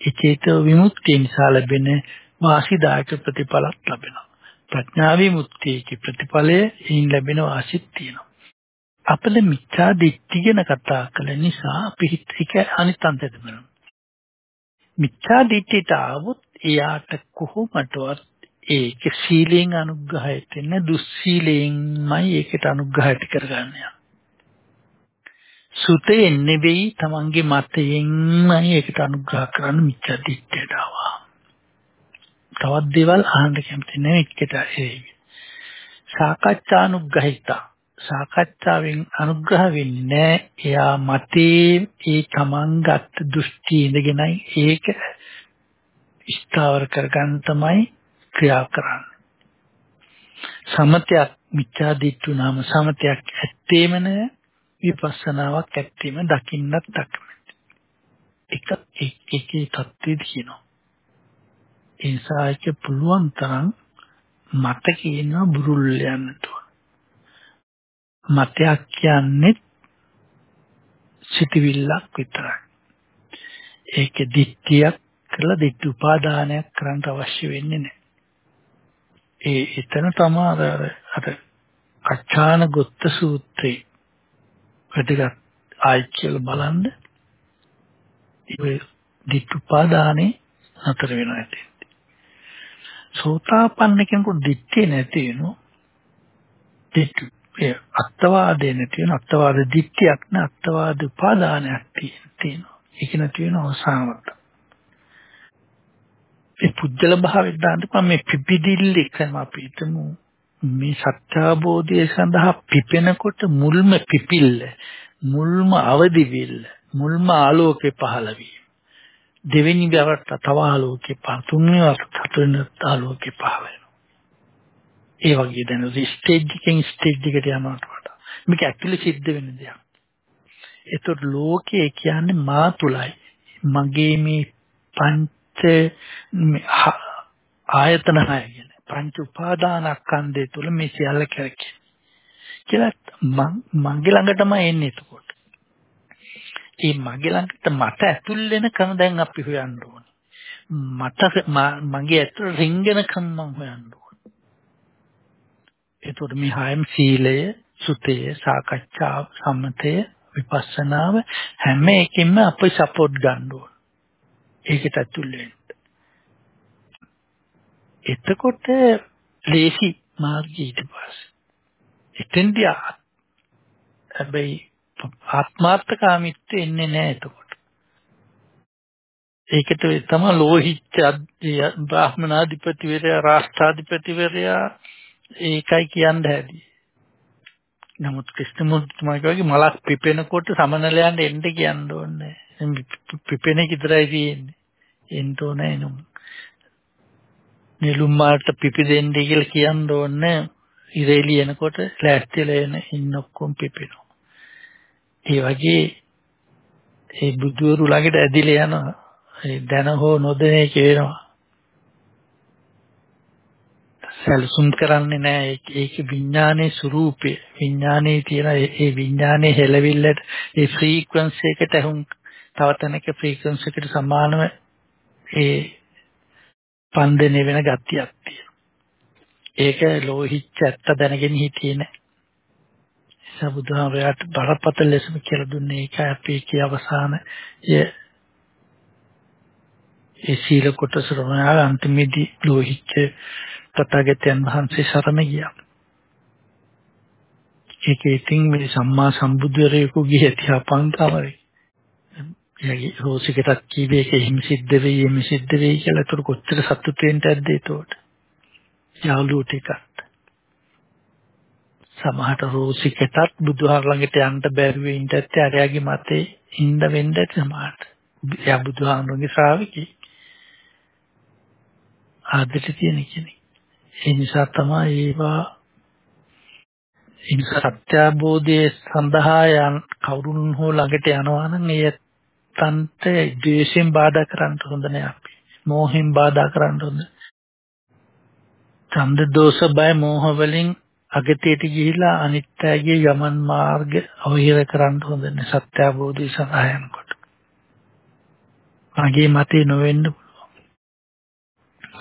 ඒ චේතෝ විමුක්තිය නිසා ලැබෙන වාසිදායක ප්‍රතිඵලක් ලැබෙනවා. ප්‍රඥා විමුක්තියේ ප්‍රතිඵලය එයින් ලැබෙන වාසිත් තියෙනවා. අපල මිච්ඡා දිට්ඨි ගැන කතා කළ නිසා අපි හිතේක අනිත් අන්තයට බලමු. මිච්ඡා දිට්ඨියට આવොත් එයාට කොහොමදවත් ඒක සීලෙන් අනුග්‍රහයට එන දුස්සීලෙන්මයි ඒකට අනුග්‍රහයට කරගන්නේ. සුතයෙන් නෙවෙයි තමන්ගේ මතයෙන්මයි ඒකට අනුග්‍රහ කරන්න මිච්ඡා දිට්ඨියට ආවා. තවත් දේවල් අහන්න කැමති නැහැ එකට ඒ. සාකච්ඡානුග්‍රහිතා සාකච්ඡාවෙන් අනුග්‍රහ වෙන්නේ නැහැ. එයා මතේ ඒ තමන් ගත්ත දෘෂ්ටි ඉඳගෙනයි ඒක ස්ථාවර කරගන්න තමයි ක්‍රියා කරන්නේ. සමතයක් මිච්ඡා දිට්ඨු නාම සමතයක් ඇත්තේම නැහැ. විපස්සනාවක් ඇත්තේම දකින්නත් දක්මයි. එක එකේ தත්ත්වෙ දිනනවා. ඒ නිසා ඒක පුළුවන් තරම් මට කියනවා බුරුල් යන්නට මතයක් කියන්නේ සිතවිල්ලක් විතරයි. ඒකේ දිට්ඨියක් කළා දිට්ඨි උපාදානයක් කරන්න අවශ්‍ය වෙන්නේ නැහැ. ඒ එතන තමයි අර අර කච්චාන ගොත්ත සූත්‍රේ වැදගත් ආයි කියලා බලන්න ඒ දිට්ඨි උපාදානේ නතර වෙනවා ඇති. සෝතාපන්න කෙනෙකුට දිට්ඨිය නැති වෙනවා. දිට්ඨි ඒ අත්වාදේ නැති වෙන අත්වාද දිට්ඨියක් න අත්වාද උපාදානයක් තියෙනවා. ඒක නැති වෙන අවසානවට. ඒ පුජ්‍යල භාවයෙන් දාන්න මේ පිපිදිල්ල එකම අපි හිතමු මේ සත්‍යාබෝධය සඳහා පිපෙනකොට මුල්ම පිපිල්ල මුල්ම අවදිවිල්ල මුල්ම ආලෝකේ පහළ වීම දෙවෙනි දවසට තව ආලෝකේ පහළ තුන්වෙනි දවසට හතරවෙනි ආලෝකේ පහළ වෙනවා ඒ වගේ දැන් ස්ටේජ් එකෙන් ස්ටේජ් එකට යනවට වඩා මේක ඇක්චුලි සිද්ධ වෙන දෙයක් ඒතකොට ලෝකයේ කියන්නේ මා තුලයි මගේ මේ පංච ආයතන හය කියන පංච උපාදානස්කන්ධය තුල මේ සියල්ල කරකේ කියලා මගේ ළඟටම එන්නේ එතකොට. ඒ මගේ ළඟට මට ඇතුල් වෙන කම දැන් අපි හොයන්න ඕනේ. මට මගේ ඇතුල් රින්ගන කම මම හොයන්න ඕනේ. එතකොට මේ හයම් සීලය, සුතය, සාකච්ඡාව, සම්මතය, විපස්සනාව හැම එකකින්ම අපි සපෝට් ගන්න ඕනේ. ඒකට ඇතුල් වෙන්න. එතකොට ලේසි මාර්ගය ඊට පස්සේ එතෙන්දී හැබැයි ආත්මාර්ථකාමීත්වෙ එන්නේ නැහැ එතකොට ඒකට තමයි ලෝහිච්ච බ්‍රාහ්මනාධිපතිවරයා රාෂ්ට්‍රාධිපතිවරයා ඒකයි කියන්න හැදී නමුත් ක්‍රිස්තුමුතුමාගේ වගේ මලක් පිපෙනකොට සමනලයන් එන්න කියන්න ඕනේ පිපෙන එක විතරයි තියෙන්නේ එන්න ඕනේ නෝ නෙළුම් මාට පිපි දෙන්නේ කියලා කියන්න ඕනේ ඉරේලි එනකොට ලෑස්තිලා එන ඉන්න ඔක්කොම පිපෙනවා. ඒ වගේ ඒ බුදුවරු ළඟට ඇදිලා යනවා. ඒ දැන හෝ නොදැනේ කියනවා. සැලසුම් කරන්නේ නැහැ ඒක විඥානයේ ස්වરૂපය විඥානයේ තියෙන ඒ විඥානයේ හෙලවිල්ලට ඒ ෆ්‍රීකවන්සි එකට හුම් තව තැනක ෆ්‍රීකවන්සි එකට සමානව ඒ ස්පන්දනය වෙන ගතියක් තියෙනවා. ඒක ලෝහිච්ච ඇත්ත දැනගෙන හිටියේ නෑ. නිසා බුදුහාමයාට බරපතල ලෙසම කියලා දුන්නේ ඒකයි අපි කිය අවසාන ඒ සීල කොටස රෝණා අන්තිමේදී ලෝහිච්ච තථාගතයන් වහන්සේ සරණ ගියා. ඒක ඉතින් මේ සම්මා සම්බුදුරේකු ගිය තියාපංකවරේ. යගේ රෝසිකටත් කීවේ ඒක හිම සිද්ධ වෙයි හිම සිද්ධ වෙයි කියලා ඒතර කොච්චර සතුටු වෙන්නද ඒතකොට. යාළුවෝ ටිකත්. සමහරට රෝසිකටත් බුදුහාර ළඟට යන්න බැරි වෙයි ඉඳත් අරයාගේ මතේ ඉන්න වෙන්න සමහරට. එයා බුදුහාමුදුරන්ගේ ශ්‍රාවකී. ආදෙට තියෙන කෙනෙක්. ඒ නිසා තමයි ඒවා ඒ නිසා සත්‍ය අවබෝධයේ සඳහා යන කවුරුන් හෝ ළඟට යනවා නම් ඒ තන්ට ද්වේෂයෙන් බාධා කරන්න හොඳ නෑ අපි. මෝහෙන් බාධා කරන්න හොඳ. ඡන්ද දෝෂ බය මෝහ වලින් අගතියට ගිහිලා අනිත්‍යයේ යමන් මාර්ග අවහිර කරන්න හොඳ නෑ සත්‍ය අවබෝධය සඳහා යනකොට. මගේ මතේ නොවෙන්න පුළුවන්.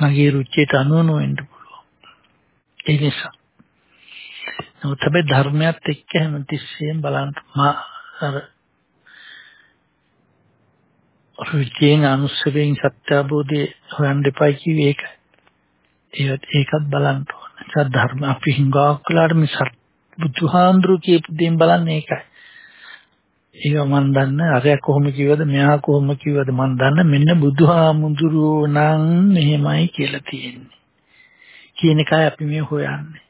මගේ රුචියට අනුව නොවෙන්න පුළුවන්. ඒ නිසා නමුත් හැබැයි ධර්මයත් එක්ක හැමතිස්සෙම බලන්න මා අර රුචියෙන් අනුස්සවයෙන් සත්‍ය අවබෝධය හොයන්න දෙපයි කිව්වේ ඒකයි. ඒත් ඒකත් බලන්න ඕන. ඒ ධර්ම අපි හිඟාවක් කළාට මේ සත් බුදුහාඳුරු කියපු දේන් බලන්නේ ඒකයි. ඒක මම දන්නේ අරයා කොහොම කිව්වද මෙහා කොහොම කිව්වද මම දන්නේ මෙන්න බුදුහාමුදුරුවෝ නම් මෙහෙමයි කියලා තියෙන්නේ. කියන එකයි අපි මේ හොයන්නේ.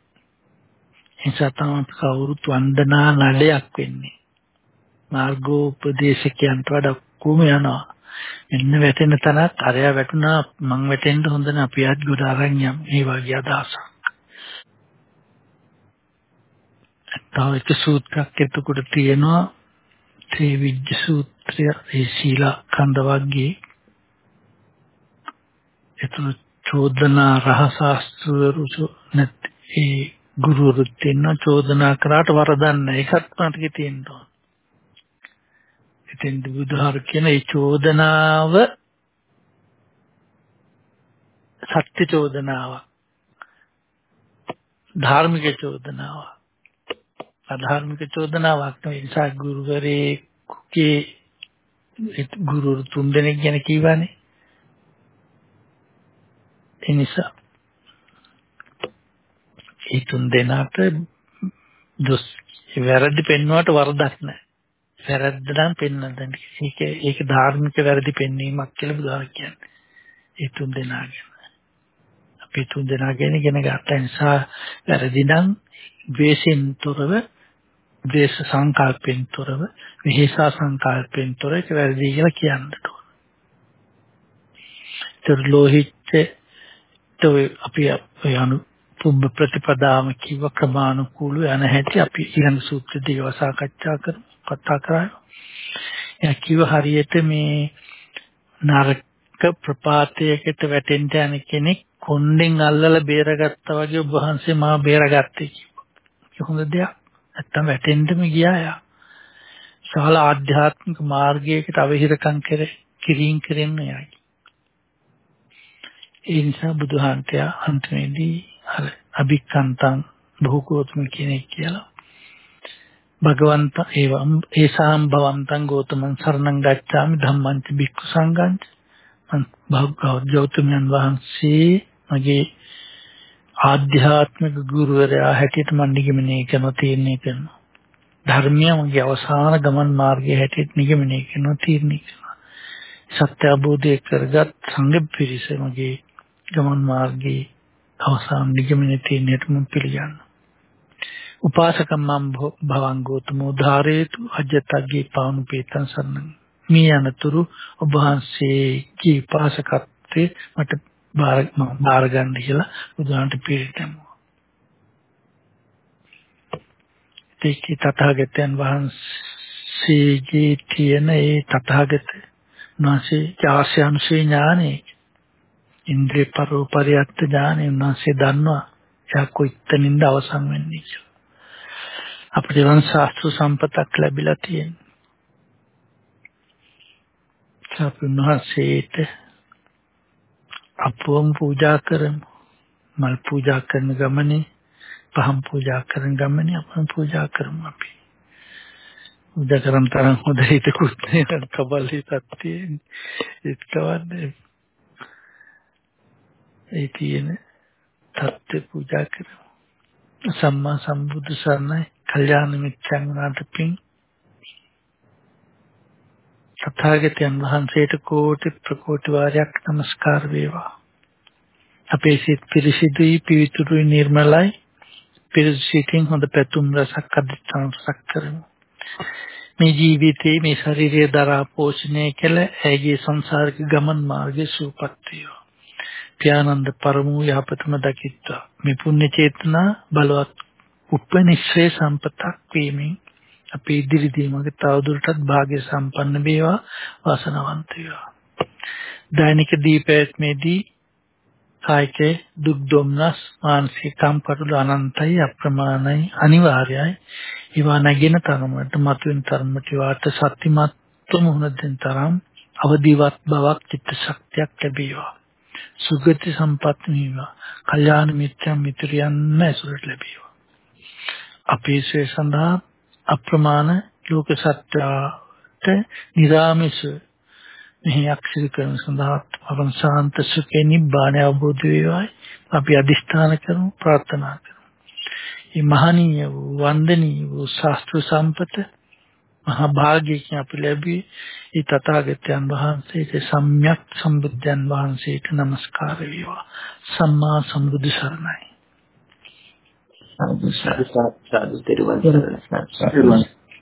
එනිසා තමයි කවුරුත් වන්දනා නඩයක් වෙන්නේ. මාර්ගෝපදේශකයන්ට වඩා කොහොම යනවා. මෙන්න වැටෙන තැනත් අරයා වැටුණා මං වැටෙන්න හොඳ නැහැ අපි ආත් ගොඩ අරන් යම් මේ වගේ අදහසක්. තව එක සූත්‍රයක් එතකොට තියෙනවා ත්‍රිවිජ්ජ සූත්‍රය ඒ සීලා කන්ද වර්ගයේ එතන චෝදනා රහසාස්ත්‍රවරු නැත් ඒ ගුරුවරුත් ඉන්න චෝදනා කරාට වරදන්න ඒකත් මතකේ තියෙනවා. ඉතින් බුදුහාර කියන ඒ චෝදනාව සත්‍ය චෝදනාව. ධාර්මික චෝදනාව. අධාර්මික චෝදනාවක් නෙවෙයි නිසා ගුරුවරයෙකුගේ ගුරු තුන් දෙනෙක් ගැන කියවනේ. ඒ නිසා ඒ තුන් දෙනාට දොස් වැරදි පෙන්වුවට වරදක් නැහැ. වැරද්ද නම් පෙන්වන්න දෙන්න. ඒක ඒක ධාර්මික වැරදි පෙන්වීමක් කියලා බුදුහාම කියන්නේ. ඒ තුන් දෙනාගෙන. අපි තුන් දෙනාගෙන ඉගෙන ගත්ත නිසා වැරදි නම් ද්වේෂෙන් තොරව ද්වේෂ සංකල්පෙන් තොරව විහිසා සංකල්පෙන් තොර ඒක වැරදි කියලා කියන්නට ඕන. ඒතර ලෝහිච්ච අපි යනු පුබ්බ ප්‍රතිපදාම කිව්ව ක්‍රමානුකූලව යන හැටි අපි ඊළඟ සූත්‍ර දේව සාකච්ඡා කරමු කතා කරා. එයා කිව්ව හරියට මේ නරක ප්‍රපාතයකට වැටෙන්න යන කෙනෙක් කොණ්ඩෙන් අල්ලලා බේරගත්තා වගේ ඔබ වහන්සේ මාව බේරගත්තේ කිව්වා. ඒක හොඳ දෙයක්. නැත්තම් වැටෙන්නම ගියා යා. ශාල ආධ්‍යාත්මික මාර්ගයකට අවහිරකම් කර කිරීම කරන්න යයි. ඒ නිසා බුදුහන්තය අන්තිමේදී අර අභික්කන්තං බහුකෝත්ම කෙනෙක් කියලා භගවන්ත ඒවම් ඒසාම් භවන්තං ගෝතමං සරණං ගච්ඡාමි ධම්මං ච භික්ඛු සංඝං මං භගවතුන් වහන්සේ මගේ ආධ්‍යාත්මික ගුරුවරයා හැටියට මම නිගමනය කරන තීරණය කරනවා. ධර්මය මගේ අවසාන ගමන් මාර්ගය හැටියට නිගමනය කරන තීරණය කරනවා. සත්‍ය අවබෝධය කරගත් සංඝ පිරිස මගේ ගමන් මාර්ගයේ අවසාන නිගමනයේ තියෙනට මම පිළිගන්නවා. උපාසකම්මම් භවං ගෝතමෝ ධාරේතු අජ්ජතග්ගේ පානුපේතං සරණං. මේ අනතුරු ඔබ වහන්සේගේ උපාසකත්වයේ මට බාර බාර ගන්න කියලා බුදුහාන්ට පිළිගන්නවා. ඒකේ තථාගතයන් වහන්සේගේ තියෙන ඒ තථාගත නාසේ ආශ්‍යානුසේ ඥානෙ ඉන්ද්‍රිය පරෝපරියත් ඥානෙ උන්වහන්සේ දන්නවා එයා කොයිතනින්ද අවසන් වෙන්නේ කියලා. අපිට වන් ශාස්ත්‍ර සම්පතක් ලැබිලා තියෙනවා. සපුන්වහන්සේට අපවම් පූජා කරමු. මල් පූජා කරන ගමනේ පහම් පූජා කරන ගමනේ අපම් පූජා කරමු අපි. උදා කරන් තරම් හොඳ හිතකුත් නේද කබල් හිතක් තියෙන. ඒකවන්නේ ඒ තියෙන தත්ත්ව පූජා කරමු. සම්මා සම්බුදු සරණයි, කල්යාණ මිත්‍යන් වහන්සේට සත්‍යගතයන් වහන්සේට කෝටි ප්‍රකෝටි වාරයක් নমස්කාර වේවා. අපේ සිත් පිරිසිදුයි පිවිතුරුයි නිර්මලයි පිරිසිතින් හොඳ පැතුම් රසක් අධිෂ්ඨාන රසක් කරමු. මේ ජීවිතේ මේ ශරීරය දරා පෝෂණය කළ ඇගේ සංසාරික ගමන් මාර්ගයේ සූපත් වේවා. පියානන්ද පරමෝ යහපතම දකිත්වා. මේ පුණ්‍ය චේතනා බලවත් උපනිශ්‍රේ සම්පතක් වීමෙන් අපේ ඉදිරි දීමක තවදුරටත් භාග්‍ය සම්පන්න වේවා වාසනාවන්ත වේවා. දෛනික දීපයත්මේදී කායික දුක් දුම්නස් මානසික කම්කටොළු අනන්තයි අප්‍රමාණයි අනිවාර්යයි ඒවා නැගෙන තරමට මතුවෙන තරමට වාට සත්‍යමත්ව මුහුණ දෙන තරම් අවදිවත් බවක් චිත්ත ශක්තියක් ලැබේවා සුගති සම්පත් වේවා කල්යාණ මිත්‍යම් මිත්‍රයන් ඇසුරට ලැබේවා අපේ ශ්‍රේ සඳහා අප්‍රමාණ ලෝක සත්‍යයට නිරාමිස මෙහි අක්ෂර කරන සඳහා අපන් ශාන්ත සුඛේ නිබ්බාණය අවබෝධ වේවායි අපි අදිෂ්ඨාන කරමු ප්‍රාර්ථනා කරමු. මේ මහණීය වූ වන්දනීය වූ ශාස්ත්‍ර සම්පත මහා භාග්‍යයෙන් අපි ලැබී ඒ තථාගතයන් වහන්සේට සම්්‍යක් සම්බුද්ධයන් වහන්සේට নমස්කාර වේවා. සම්මා සම්බුදු සරණයි. සාදු සාදු සාදු සාදු